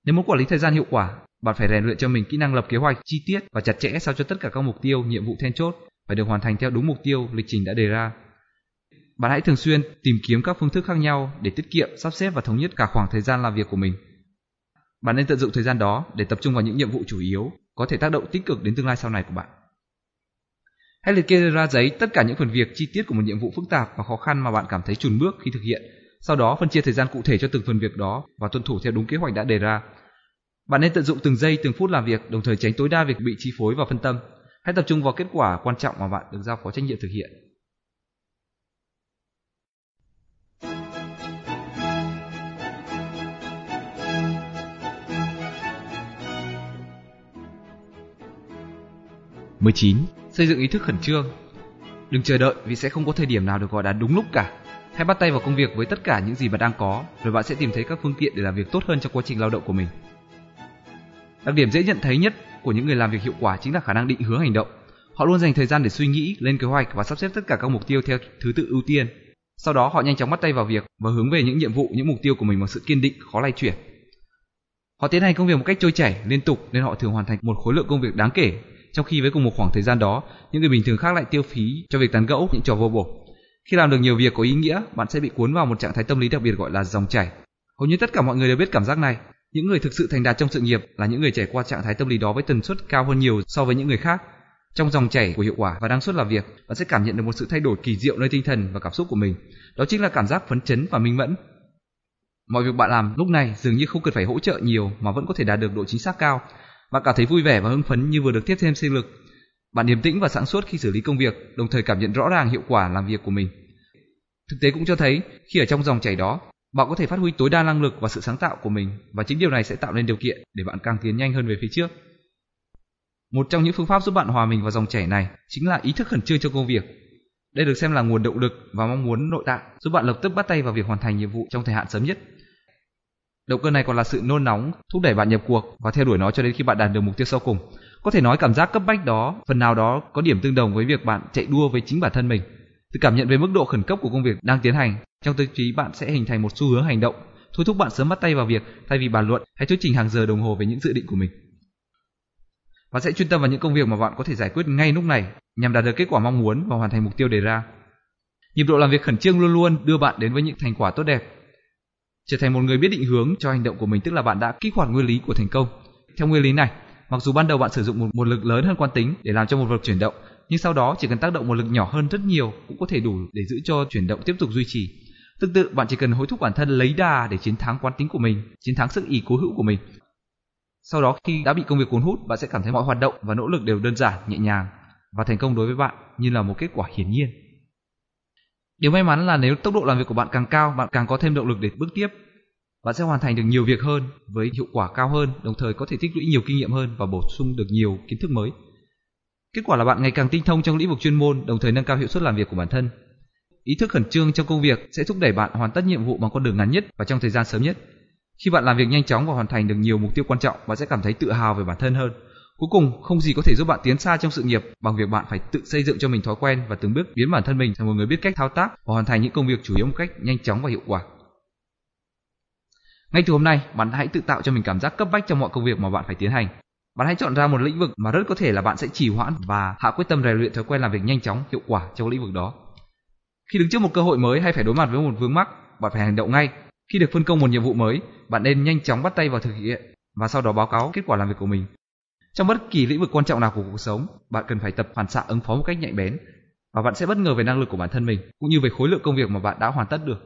Nếu muốn quản lý thời gian hiệu quả, bạn phải rèn luyện cho mình kỹ năng lập kế hoạch chi tiết và chặt chẽ sao cho tất cả các mục tiêu, nhiệm vụ then chốt phải được hoàn thành theo đúng mục tiêu, lịch trình đã đề ra. Bạn hãy thường xuyên tìm kiếm các phương thức khác nhau để tiết kiệm, sắp xếp và thống nhất cả khoảng thời gian làm việc của mình. Bạn nên tận dụng thời gian đó để tập trung vào những nhiệm vụ chủ yếu có thể tác động tích cực đến tương lai sau này của bạn. Hãy liệt kê ra giấy tất cả những phần việc chi tiết của một nhiệm vụ phức tạp và khó khăn mà bạn cảm thấy chùn bước khi thực hiện. Sau đó phân chia thời gian cụ thể cho từng phần việc đó và tuân thủ theo đúng kế hoạch đã đề ra. Bạn nên tận dụng từng giây từng phút làm việc, đồng thời tránh tối đa việc bị chi phối và phân tâm. Hãy tập trung vào kết quả quan trọng mà bạn được giao phó trách nhiệm thực hiện. 19. Xây dựng ý thức khẩn trương. Đừng chờ đợi vì sẽ không có thời điểm nào được gọi là đúng lúc cả. Hãy bắt tay vào công việc với tất cả những gì bạn đang có, rồi bạn sẽ tìm thấy các phương tiện để làm việc tốt hơn trong quá trình lao động của mình. Đặc điểm dễ nhận thấy nhất của những người làm việc hiệu quả chính là khả năng định hướng hành động. Họ luôn dành thời gian để suy nghĩ, lên kế hoạch và sắp xếp tất cả các mục tiêu theo thứ tự ưu tiên. Sau đó họ nhanh chóng bắt tay vào việc và hướng về những nhiệm vụ, những mục tiêu của mình bằng sự kiên định, khó lay chuyển. Họ tiến hành công việc một cách trôi chảy, liên tục nên họ thường hoàn thành một khối lượng công việc đáng kể trong khi với cùng một khoảng thời gian đó, những người bình thường khác lại tiêu phí cho việc tán gẫu những trò vô bổ. Khi làm được nhiều việc có ý nghĩa, bạn sẽ bị cuốn vào một trạng thái tâm lý đặc biệt gọi là dòng chảy. Hầu như tất cả mọi người đều biết cảm giác này. Những người thực sự thành đạt trong sự nghiệp là những người trải qua trạng thái tâm lý đó với tần suất cao hơn nhiều so với những người khác. Trong dòng chảy của hiệu quả và năng suất làm việc, bạn sẽ cảm nhận được một sự thay đổi kỳ diệu nơi tinh thần và cảm xúc của mình. Đó chính là cảm giác phấn chấn và minh mẫn. Mọi việc bạn làm lúc này dường như không cần phải hỗ trợ nhiều mà vẫn có thể đạt được độ chính xác cao bạn cảm thấy vui vẻ và hưng phấn như vừa được tiếp thêm sinh lực. Bạn điềm tĩnh và sáng suốt khi xử lý công việc, đồng thời cảm nhận rõ ràng hiệu quả làm việc của mình. Thực tế cũng cho thấy, khi ở trong dòng chảy đó, bạn có thể phát huy tối đa năng lực và sự sáng tạo của mình và chính điều này sẽ tạo nên điều kiện để bạn càng tiến nhanh hơn về phía trước. Một trong những phương pháp giúp bạn hòa mình vào dòng chảy này chính là ý thức khẩn trương cho công việc. Đây được xem là nguồn động lực và mong muốn nội tại giúp bạn lập tức bắt tay vào việc hoàn thành nhiệm vụ trong thời hạn sớm nhất. Động cơ này còn là sự nôn nóng, thúc đẩy bạn nhập cuộc và theo đuổi nó cho đến khi bạn đạt được mục tiêu sau cùng. Có thể nói cảm giác cấp bách đó, phần nào đó có điểm tương đồng với việc bạn chạy đua với chính bản thân mình. Từ cảm nhận về mức độ khẩn cấp của công việc đang tiến hành, trong tư trí bạn sẽ hình thành một xu hướng hành động, thôi thúc bạn sớm bắt tay vào việc thay vì bàn luận hay thuyết trình hàng giờ đồng hồ về những dự định của mình. Bạn sẽ chuyên tâm vào những công việc mà bạn có thể giải quyết ngay lúc này nhằm đạt được kết quả mong muốn và hoàn thành mục tiêu đề ra. Nhịp độ làm việc khẩn trương luôn luôn đưa bạn đến với những thành quả tốt đẹp trở thành một người biết định hướng cho hành động của mình tức là bạn đã kích hoạt nguyên lý của thành công. Theo nguyên lý này mặc dù ban đầu bạn sử dụng một, một lực lớn hơn quán tính để làm cho một vật chuyển động nhưng sau đó chỉ cần tác động một lực nhỏ hơn rất nhiều cũng có thể đủ để giữ cho chuyển động tiếp tục duy trì. Tương tự bạn chỉ cần hối thúc bản thân lấy đà để chiến thắng quán tính của mình chiến thắng sức ý cố hữu của mình. Sau đó khi đã bị công việc cuốn hút bạn sẽ cảm thấy mọi hoạt động và nỗ lực đều đơn giản nhẹ nhàng và thành công đối với bạn như là một kết quả hiển nhiên. Điều may mắn là nếu tốc độ làm việc của bạn càng cao, bạn càng có thêm động lực để bước tiếp. Bạn sẽ hoàn thành được nhiều việc hơn với hiệu quả cao hơn, đồng thời có thể tích lũy nhiều kinh nghiệm hơn và bổ sung được nhiều kiến thức mới. Kết quả là bạn ngày càng tinh thông trong lĩnh vực chuyên môn, đồng thời nâng cao hiệu suất làm việc của bản thân. Ý thức khẩn trương trong công việc sẽ thúc đẩy bạn hoàn tất nhiệm vụ bằng con đường ngắn nhất và trong thời gian sớm nhất. Khi bạn làm việc nhanh chóng và hoàn thành được nhiều mục tiêu quan trọng, bạn sẽ cảm thấy tự hào về bản thân hơn. Cuối cùng, không gì có thể giúp bạn tiến xa trong sự nghiệp bằng việc bạn phải tự xây dựng cho mình thói quen và từng bước biến bản thân mình thành một người biết cách thao tác và hoàn thành những công việc chủ yếu một cách nhanh chóng và hiệu quả. Ngay từ hôm nay, bạn hãy tự tạo cho mình cảm giác cấp bách trong mọi công việc mà bạn phải tiến hành. Bạn hãy chọn ra một lĩnh vực mà rất có thể là bạn sẽ trì hoãn và hạ quyết tâm rèn luyện thói quen làm việc nhanh chóng, hiệu quả trong lĩnh vực đó. Khi đứng trước một cơ hội mới hay phải đối mặt với một vướng mắc, bạn phải hành động ngay. Khi được phân công một nhiệm vụ mới, bạn nên nhanh chóng bắt tay vào thực hiện và sau đó báo cáo kết quả làm việc của mình. Trong bất kỳ lĩnh vực quan trọng nào của cuộc sống, bạn cần phải tập phản xạ ứng phó một cách nhạy bén và bạn sẽ bất ngờ về năng lực của bản thân mình cũng như về khối lượng công việc mà bạn đã hoàn tất được.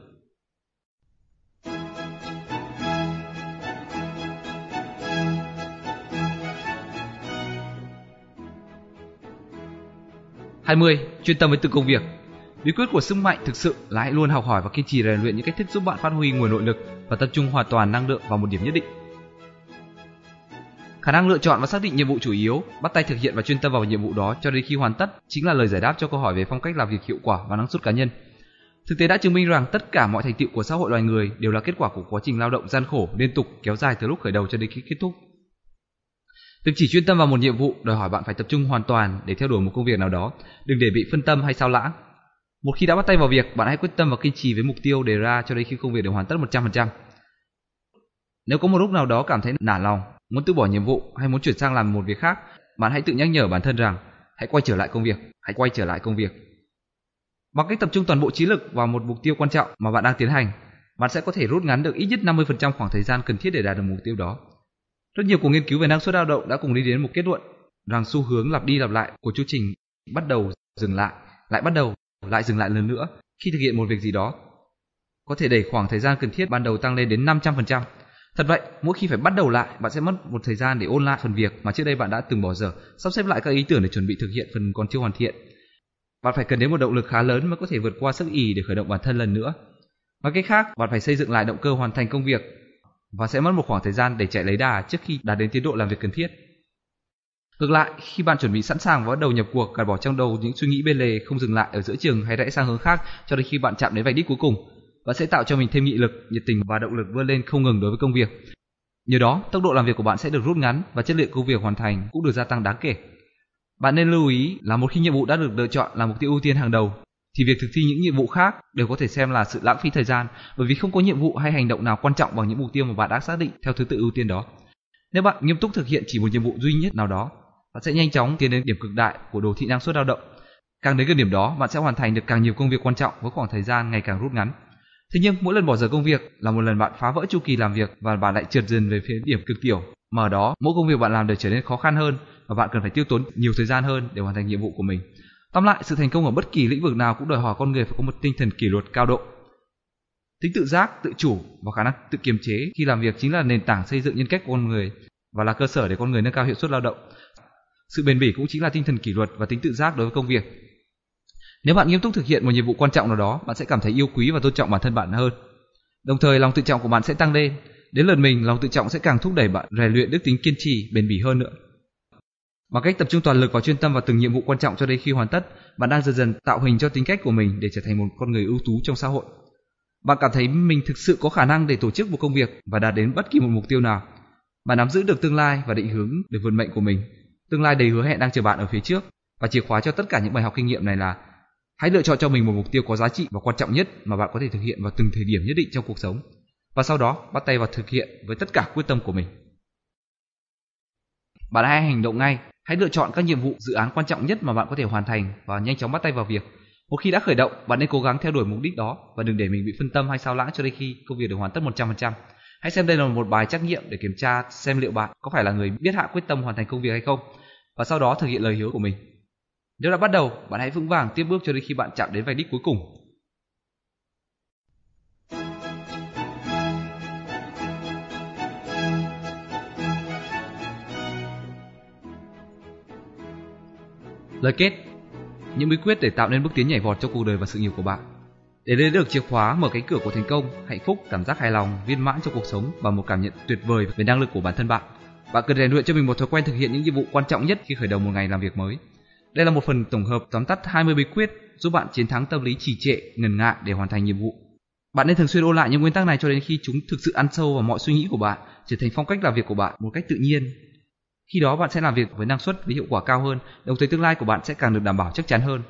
20. Chuyên tâm với từng công việc. Bí quyết của sức mạnh thực sự là hãy luôn học hỏi và kiên trì rèn luyện những cách thức giúp bạn phát huy nguồn nội lực và tập trung hoàn toàn năng lượng vào một điểm nhất định. Khả năng lựa chọn và xác định nhiệm vụ chủ yếu, bắt tay thực hiện và chuyên tâm vào nhiệm vụ đó cho đến khi hoàn tất chính là lời giải đáp cho câu hỏi về phong cách làm việc hiệu quả và năng suất cá nhân. Thực tế đã chứng minh rằng tất cả mọi thành tựu của xã hội loài người đều là kết quả của quá trình lao động gian khổ liên tục kéo dài từ lúc khởi đầu cho đến khi kết thúc. Việc chỉ chuyên tâm vào một nhiệm vụ đòi hỏi bạn phải tập trung hoàn toàn để theo đuổi một công việc nào đó, đừng để bị phân tâm hay sao lãng. Một khi đã bắt tay vào việc, bạn hãy quyết tâm và kiên trì với mục tiêu đề ra cho đến khi công việc được hoàn tất 100%. Nếu có một lúc nào đó cảm thấy nản lòng, muốn từ bỏ nhiệm vụ hay muốn chuyển sang làm một việc khác, bạn hãy tự nhắc nhở bản thân rằng hãy quay trở lại công việc, hãy quay trở lại công việc. Bằng cách tập trung toàn bộ trí lực vào một mục tiêu quan trọng mà bạn đang tiến hành, bạn sẽ có thể rút ngắn được ít nhất 50% khoảng thời gian cần thiết để đạt được mục tiêu đó. Rất nhiều cuộc nghiên cứu về năng suất lao động đã cùng đi đến một kết luận rằng xu hướng lặp đi lặp lại của chu trình bắt đầu dừng lại, lại bắt đầu, lại dừng lại lần nữa khi thực hiện một việc gì đó có thể đẩy khoảng thời gian cần thiết ban đầu tăng lên đến 500%. Thật vậy, mỗi khi phải bắt đầu lại, bạn sẽ mất một thời gian để ôn lại phần việc mà trước đây bạn đã từng bỏ dở, sắp xếp lại các ý tưởng để chuẩn bị thực hiện phần còn chưa hoàn thiện. Bạn phải cần đến một động lực khá lớn mới có thể vượt qua sức ì để khởi động bản thân lần nữa. Nói cách khác, bạn phải xây dựng lại động cơ hoàn thành công việc và sẽ mất một khoảng thời gian để chạy lấy đà trước khi đạt đến tiến độ làm việc cần thiết. Ngược lại, khi bạn chuẩn bị sẵn sàng và bắt đầu nhập cuộc, gạt bỏ trong đầu những suy nghĩ bên lề không dừng lại ở giữa trường hay rẽ sang hướng khác cho đến khi bạn chạm đến vạch đích cuối cùng, và sẽ tạo cho mình thêm nghị lực, nhiệt tình và động lực vươn lên không ngừng đối với công việc. Nhờ đó, tốc độ làm việc của bạn sẽ được rút ngắn và chất lượng công việc hoàn thành cũng được gia tăng đáng kể. Bạn nên lưu ý là một khi nhiệm vụ đã được lựa chọn là mục tiêu ưu tiên hàng đầu, thì việc thực thi những nhiệm vụ khác đều có thể xem là sự lãng phí thời gian bởi vì không có nhiệm vụ hay hành động nào quan trọng bằng những mục tiêu mà bạn đã xác định theo thứ tự ưu tiên đó. Nếu bạn nghiêm túc thực hiện chỉ một nhiệm vụ duy nhất nào đó, bạn sẽ nhanh chóng tiến đến điểm cực đại của đồ thị năng suất lao động. Càng đến gần điểm đó, bạn sẽ hoàn thành được càng nhiều công việc quan trọng với khoảng thời gian ngày càng rút ngắn. Thế nhưng mỗi lần bỏ giờ công việc là một lần bạn phá vỡ chu kỳ làm việc và bạn lại trượt dần về phía điểm cực tiểu. Mà ở đó, mỗi công việc bạn làm đều trở nên khó khăn hơn và bạn cần phải tiêu tốn nhiều thời gian hơn để hoàn thành nhiệm vụ của mình. Tóm lại, sự thành công ở bất kỳ lĩnh vực nào cũng đòi hỏi con người phải có một tinh thần kỷ luật cao độ. Tính tự giác, tự chủ và khả năng tự kiềm chế khi làm việc chính là nền tảng xây dựng nhân cách của con người và là cơ sở để con người nâng cao hiệu suất lao động. Sự bền bỉ cũng chính là tinh thần kỷ luật và tính tự giác đối với công việc. Nếu bạn nghiêm túc thực hiện một nhiệm vụ quan trọng nào đó, bạn sẽ cảm thấy yêu quý và tôn trọng bản thân bạn hơn. Đồng thời, lòng tự trọng của bạn sẽ tăng lên. Đến lượt mình, lòng tự trọng sẽ càng thúc đẩy bạn rèn luyện đức tính kiên trì, bền bỉ hơn nữa. Bằng cách tập trung toàn lực và chuyên tâm vào từng nhiệm vụ quan trọng cho đến khi hoàn tất, bạn đang dần dần tạo hình cho tính cách của mình để trở thành một con người ưu tú trong xã hội. Bạn cảm thấy mình thực sự có khả năng để tổ chức một công việc và đạt đến bất kỳ một mục tiêu nào. Bạn nắm giữ được tương lai và định hướng để vận mệnh của mình. Tương lai đầy hứa hẹn đang chờ bạn ở phía trước và chìa khóa cho tất cả những bài học kinh nghiệm này là hãy lựa chọn cho mình một mục tiêu có giá trị và quan trọng nhất mà bạn có thể thực hiện vào từng thời điểm nhất định trong cuộc sống và sau đó bắt tay vào thực hiện với tất cả quyết tâm của mình. Bạn hãy hành động ngay Hãy lựa chọn các nhiệm vụ dự án quan trọng nhất mà bạn có thể hoàn thành và nhanh chóng bắt tay vào việc. Một khi đã khởi động, bạn nên cố gắng theo đuổi mục đích đó và đừng để mình bị phân tâm hay sao lãng cho đến khi công việc được hoàn tất 100%. Hãy xem đây là một bài trắc nghiệm để kiểm tra xem liệu bạn có phải là người biết hạ quyết tâm hoàn thành công việc hay không và sau đó thực hiện lời hứa của mình. Nếu đã bắt đầu, bạn hãy vững vàng tiếp bước cho đến khi bạn chạm đến vạch đích cuối cùng. Lời kết Những bí quyết để tạo nên bước tiến nhảy vọt trong cuộc đời và sự nghiệp của bạn. Để lấy được chìa khóa mở cánh cửa của thành công, hạnh phúc, cảm giác hài lòng, viên mãn trong cuộc sống và một cảm nhận tuyệt vời về năng lực của bản thân bạn Bạn cần rèn luyện cho mình một thói quen thực hiện những nhiệm vụ quan trọng nhất khi khởi đầu một ngày làm việc mới. Đây là một phần tổng hợp tóm tắt 20 bí quyết giúp bạn chiến thắng tâm lý trì trệ, ngần ngại để hoàn thành nhiệm vụ bạn nên thường xuyên ôn lại những nguyên tắc này cho đến khi chúng thực sự ăn sâu vào mọi suy nghĩ của bạn, trở thành phong cách làm việc của bạn một cách tự nhiên, khi đó bạn sẽ làm việc với năng suất với hiệu quả cao hơn, đồng thời tương lai của bạn sẽ càng được đảm bảo chắc chắn hơn.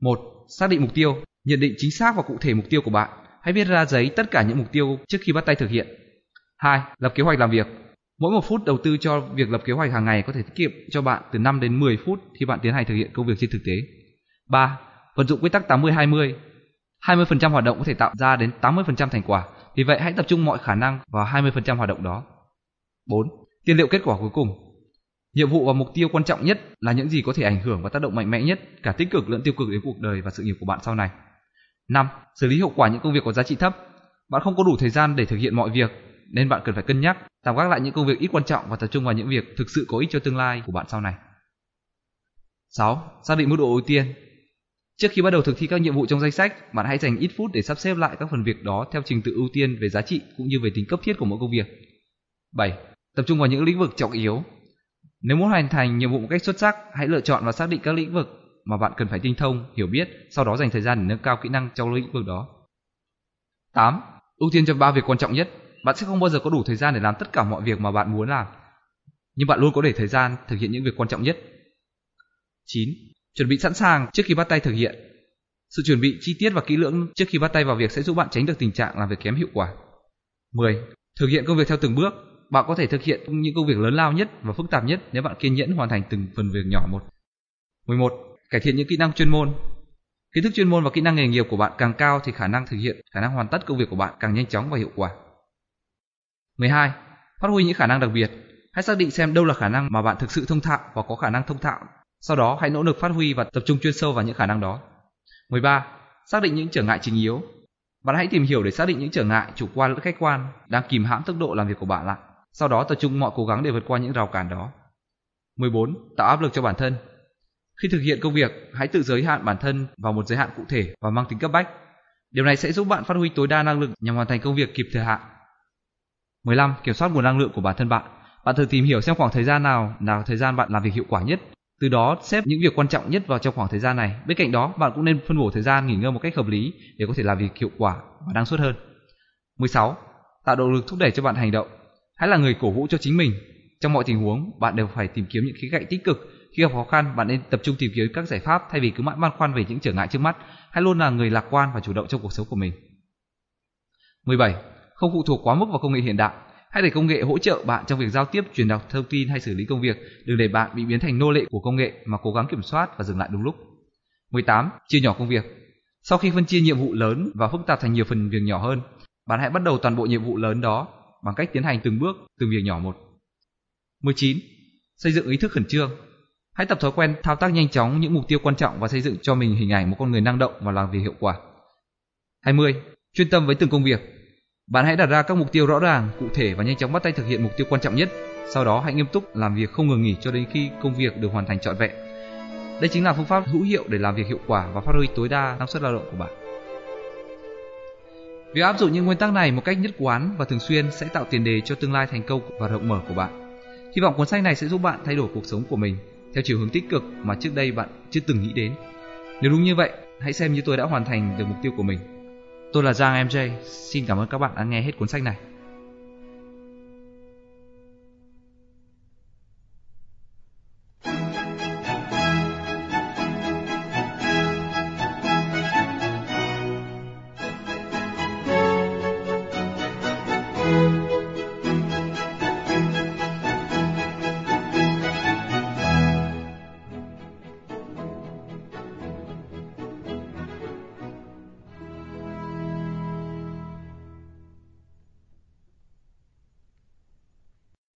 1. Xác định mục tiêu, nhận định chính xác và cụ thể mục tiêu của bạn. Hãy viết ra giấy tất cả những mục tiêu trước khi bắt tay thực hiện. 2. Lập kế hoạch làm việc. Mỗi một phút đầu tư cho việc lập kế hoạch hàng ngày có thể tiết kiệm cho bạn từ 5 đến 10 phút khi bạn tiến hành thực hiện công việc trên thực tế. 3. Vận dụng quy tắc 80-20. 20% hoạt động có thể tạo ra đến 80% thành quả, vì vậy hãy tập trung mọi khả năng vào 20% hoạt động đó. 4. Tiên liệu kết quả cuối cùng. Nhiệm vụ và mục tiêu quan trọng nhất là những gì có thể ảnh hưởng và tác động mạnh mẽ nhất cả tích cực lẫn tiêu cực đến cuộc đời và sự nghiệp của bạn sau này. 5. Xử lý hiệu quả những công việc có giá trị thấp. Bạn không có đủ thời gian để thực hiện mọi việc, nên bạn cần phải cân nhắc, tạm gác lại những công việc ít quan trọng và tập trung vào những việc thực sự có ích cho tương lai của bạn sau này. 6. Xác định mức độ ưu tiên. Trước khi bắt đầu thực thi các nhiệm vụ trong danh sách, bạn hãy dành ít phút để sắp xếp lại các phần việc đó theo trình tự ưu tiên về giá trị cũng như về tính cấp thiết của mỗi công việc. 7. Tập trung vào những lĩnh vực trọng yếu. Nếu muốn hoàn thành nhiệm vụ một cách xuất sắc, hãy lựa chọn và xác định các lĩnh vực mà bạn cần phải tinh thông, hiểu biết, sau đó dành thời gian để nâng cao kỹ năng trong lĩnh vực đó. 8. Ưu tiên cho ba việc quan trọng nhất. Bạn sẽ không bao giờ có đủ thời gian để làm tất cả mọi việc mà bạn muốn làm, nhưng bạn luôn có để thời gian thực hiện những việc quan trọng nhất. 9. Chuẩn bị sẵn sàng trước khi bắt tay thực hiện. Sự chuẩn bị chi tiết và kỹ lưỡng trước khi bắt tay vào việc sẽ giúp bạn tránh được tình trạng làm việc kém hiệu quả. 10. Thực hiện công việc theo từng bước. Bạn có thể thực hiện những công việc lớn lao nhất và phức tạp nhất nếu bạn kiên nhẫn hoàn thành từng phần việc nhỏ một. 11. Cải thiện những kỹ năng chuyên môn. Kiến thức chuyên môn và kỹ năng nghề nghiệp của bạn càng cao thì khả năng thực hiện, khả năng hoàn tất công việc của bạn càng nhanh chóng và hiệu quả. 12. Phát huy những khả năng đặc biệt. Hãy xác định xem đâu là khả năng mà bạn thực sự thông thạo và có khả năng thông thạo sau đó hãy nỗ lực phát huy và tập trung chuyên sâu vào những khả năng đó. 13. Xác định những trở ngại chính yếu. Bạn hãy tìm hiểu để xác định những trở ngại chủ quan lẫn khách quan đang kìm hãm tốc độ làm việc của bạn lại. Sau đó tập trung mọi cố gắng để vượt qua những rào cản đó. 14. Tạo áp lực cho bản thân. Khi thực hiện công việc, hãy tự giới hạn bản thân vào một giới hạn cụ thể và mang tính cấp bách. Điều này sẽ giúp bạn phát huy tối đa năng lực nhằm hoàn thành công việc kịp thời hạn. 15. Kiểm soát nguồn năng lượng của bản thân bạn. Bạn thử tìm hiểu xem khoảng thời gian nào là thời gian bạn làm việc hiệu quả nhất từ đó xếp những việc quan trọng nhất vào trong khoảng thời gian này. Bên cạnh đó, bạn cũng nên phân bổ thời gian nghỉ ngơi một cách hợp lý để có thể làm việc hiệu quả và năng suất hơn. 16. Tạo động lực thúc đẩy cho bạn hành động. Hãy là người cổ vũ cho chính mình. Trong mọi tình huống, bạn đều phải tìm kiếm những khía cạnh tích cực. Khi gặp khó khăn, bạn nên tập trung tìm kiếm các giải pháp thay vì cứ mãi băn khoăn về những trở ngại trước mắt. Hãy luôn là người lạc quan và chủ động trong cuộc sống của mình. 17. Không phụ thuộc quá mức vào công nghệ hiện đại. Hãy để công nghệ hỗ trợ bạn trong việc giao tiếp, truyền đạt thông tin hay xử lý công việc, đừng để bạn bị biến thành nô lệ của công nghệ mà cố gắng kiểm soát và dừng lại đúng lúc. 18. Chia nhỏ công việc. Sau khi phân chia nhiệm vụ lớn và phức tạp thành nhiều phần việc nhỏ hơn, bạn hãy bắt đầu toàn bộ nhiệm vụ lớn đó bằng cách tiến hành từng bước, từng việc nhỏ một. 19. Xây dựng ý thức khẩn trương. Hãy tập thói quen thao tác nhanh chóng những mục tiêu quan trọng và xây dựng cho mình hình ảnh một con người năng động và làm việc hiệu quả. 20. Chuyên tâm với từng công việc. Bạn hãy đặt ra các mục tiêu rõ ràng, cụ thể và nhanh chóng bắt tay thực hiện mục tiêu quan trọng nhất. Sau đó hãy nghiêm túc làm việc không ngừng nghỉ cho đến khi công việc được hoàn thành trọn vẹn. Đây chính là phương pháp hữu hiệu để làm việc hiệu quả và phát huy tối đa năng suất lao động của bạn. Việc áp dụng những nguyên tắc này một cách nhất quán và thường xuyên sẽ tạo tiền đề cho tương lai thành công và rộng mở của bạn. Hy vọng cuốn sách này sẽ giúp bạn thay đổi cuộc sống của mình theo chiều hướng tích cực mà trước đây bạn chưa từng nghĩ đến. Nếu đúng như vậy, hãy xem như tôi đã hoàn thành được mục tiêu của mình. Tôi là Giang MJ, xin cảm ơn các bạn đã nghe hết cuốn sách này.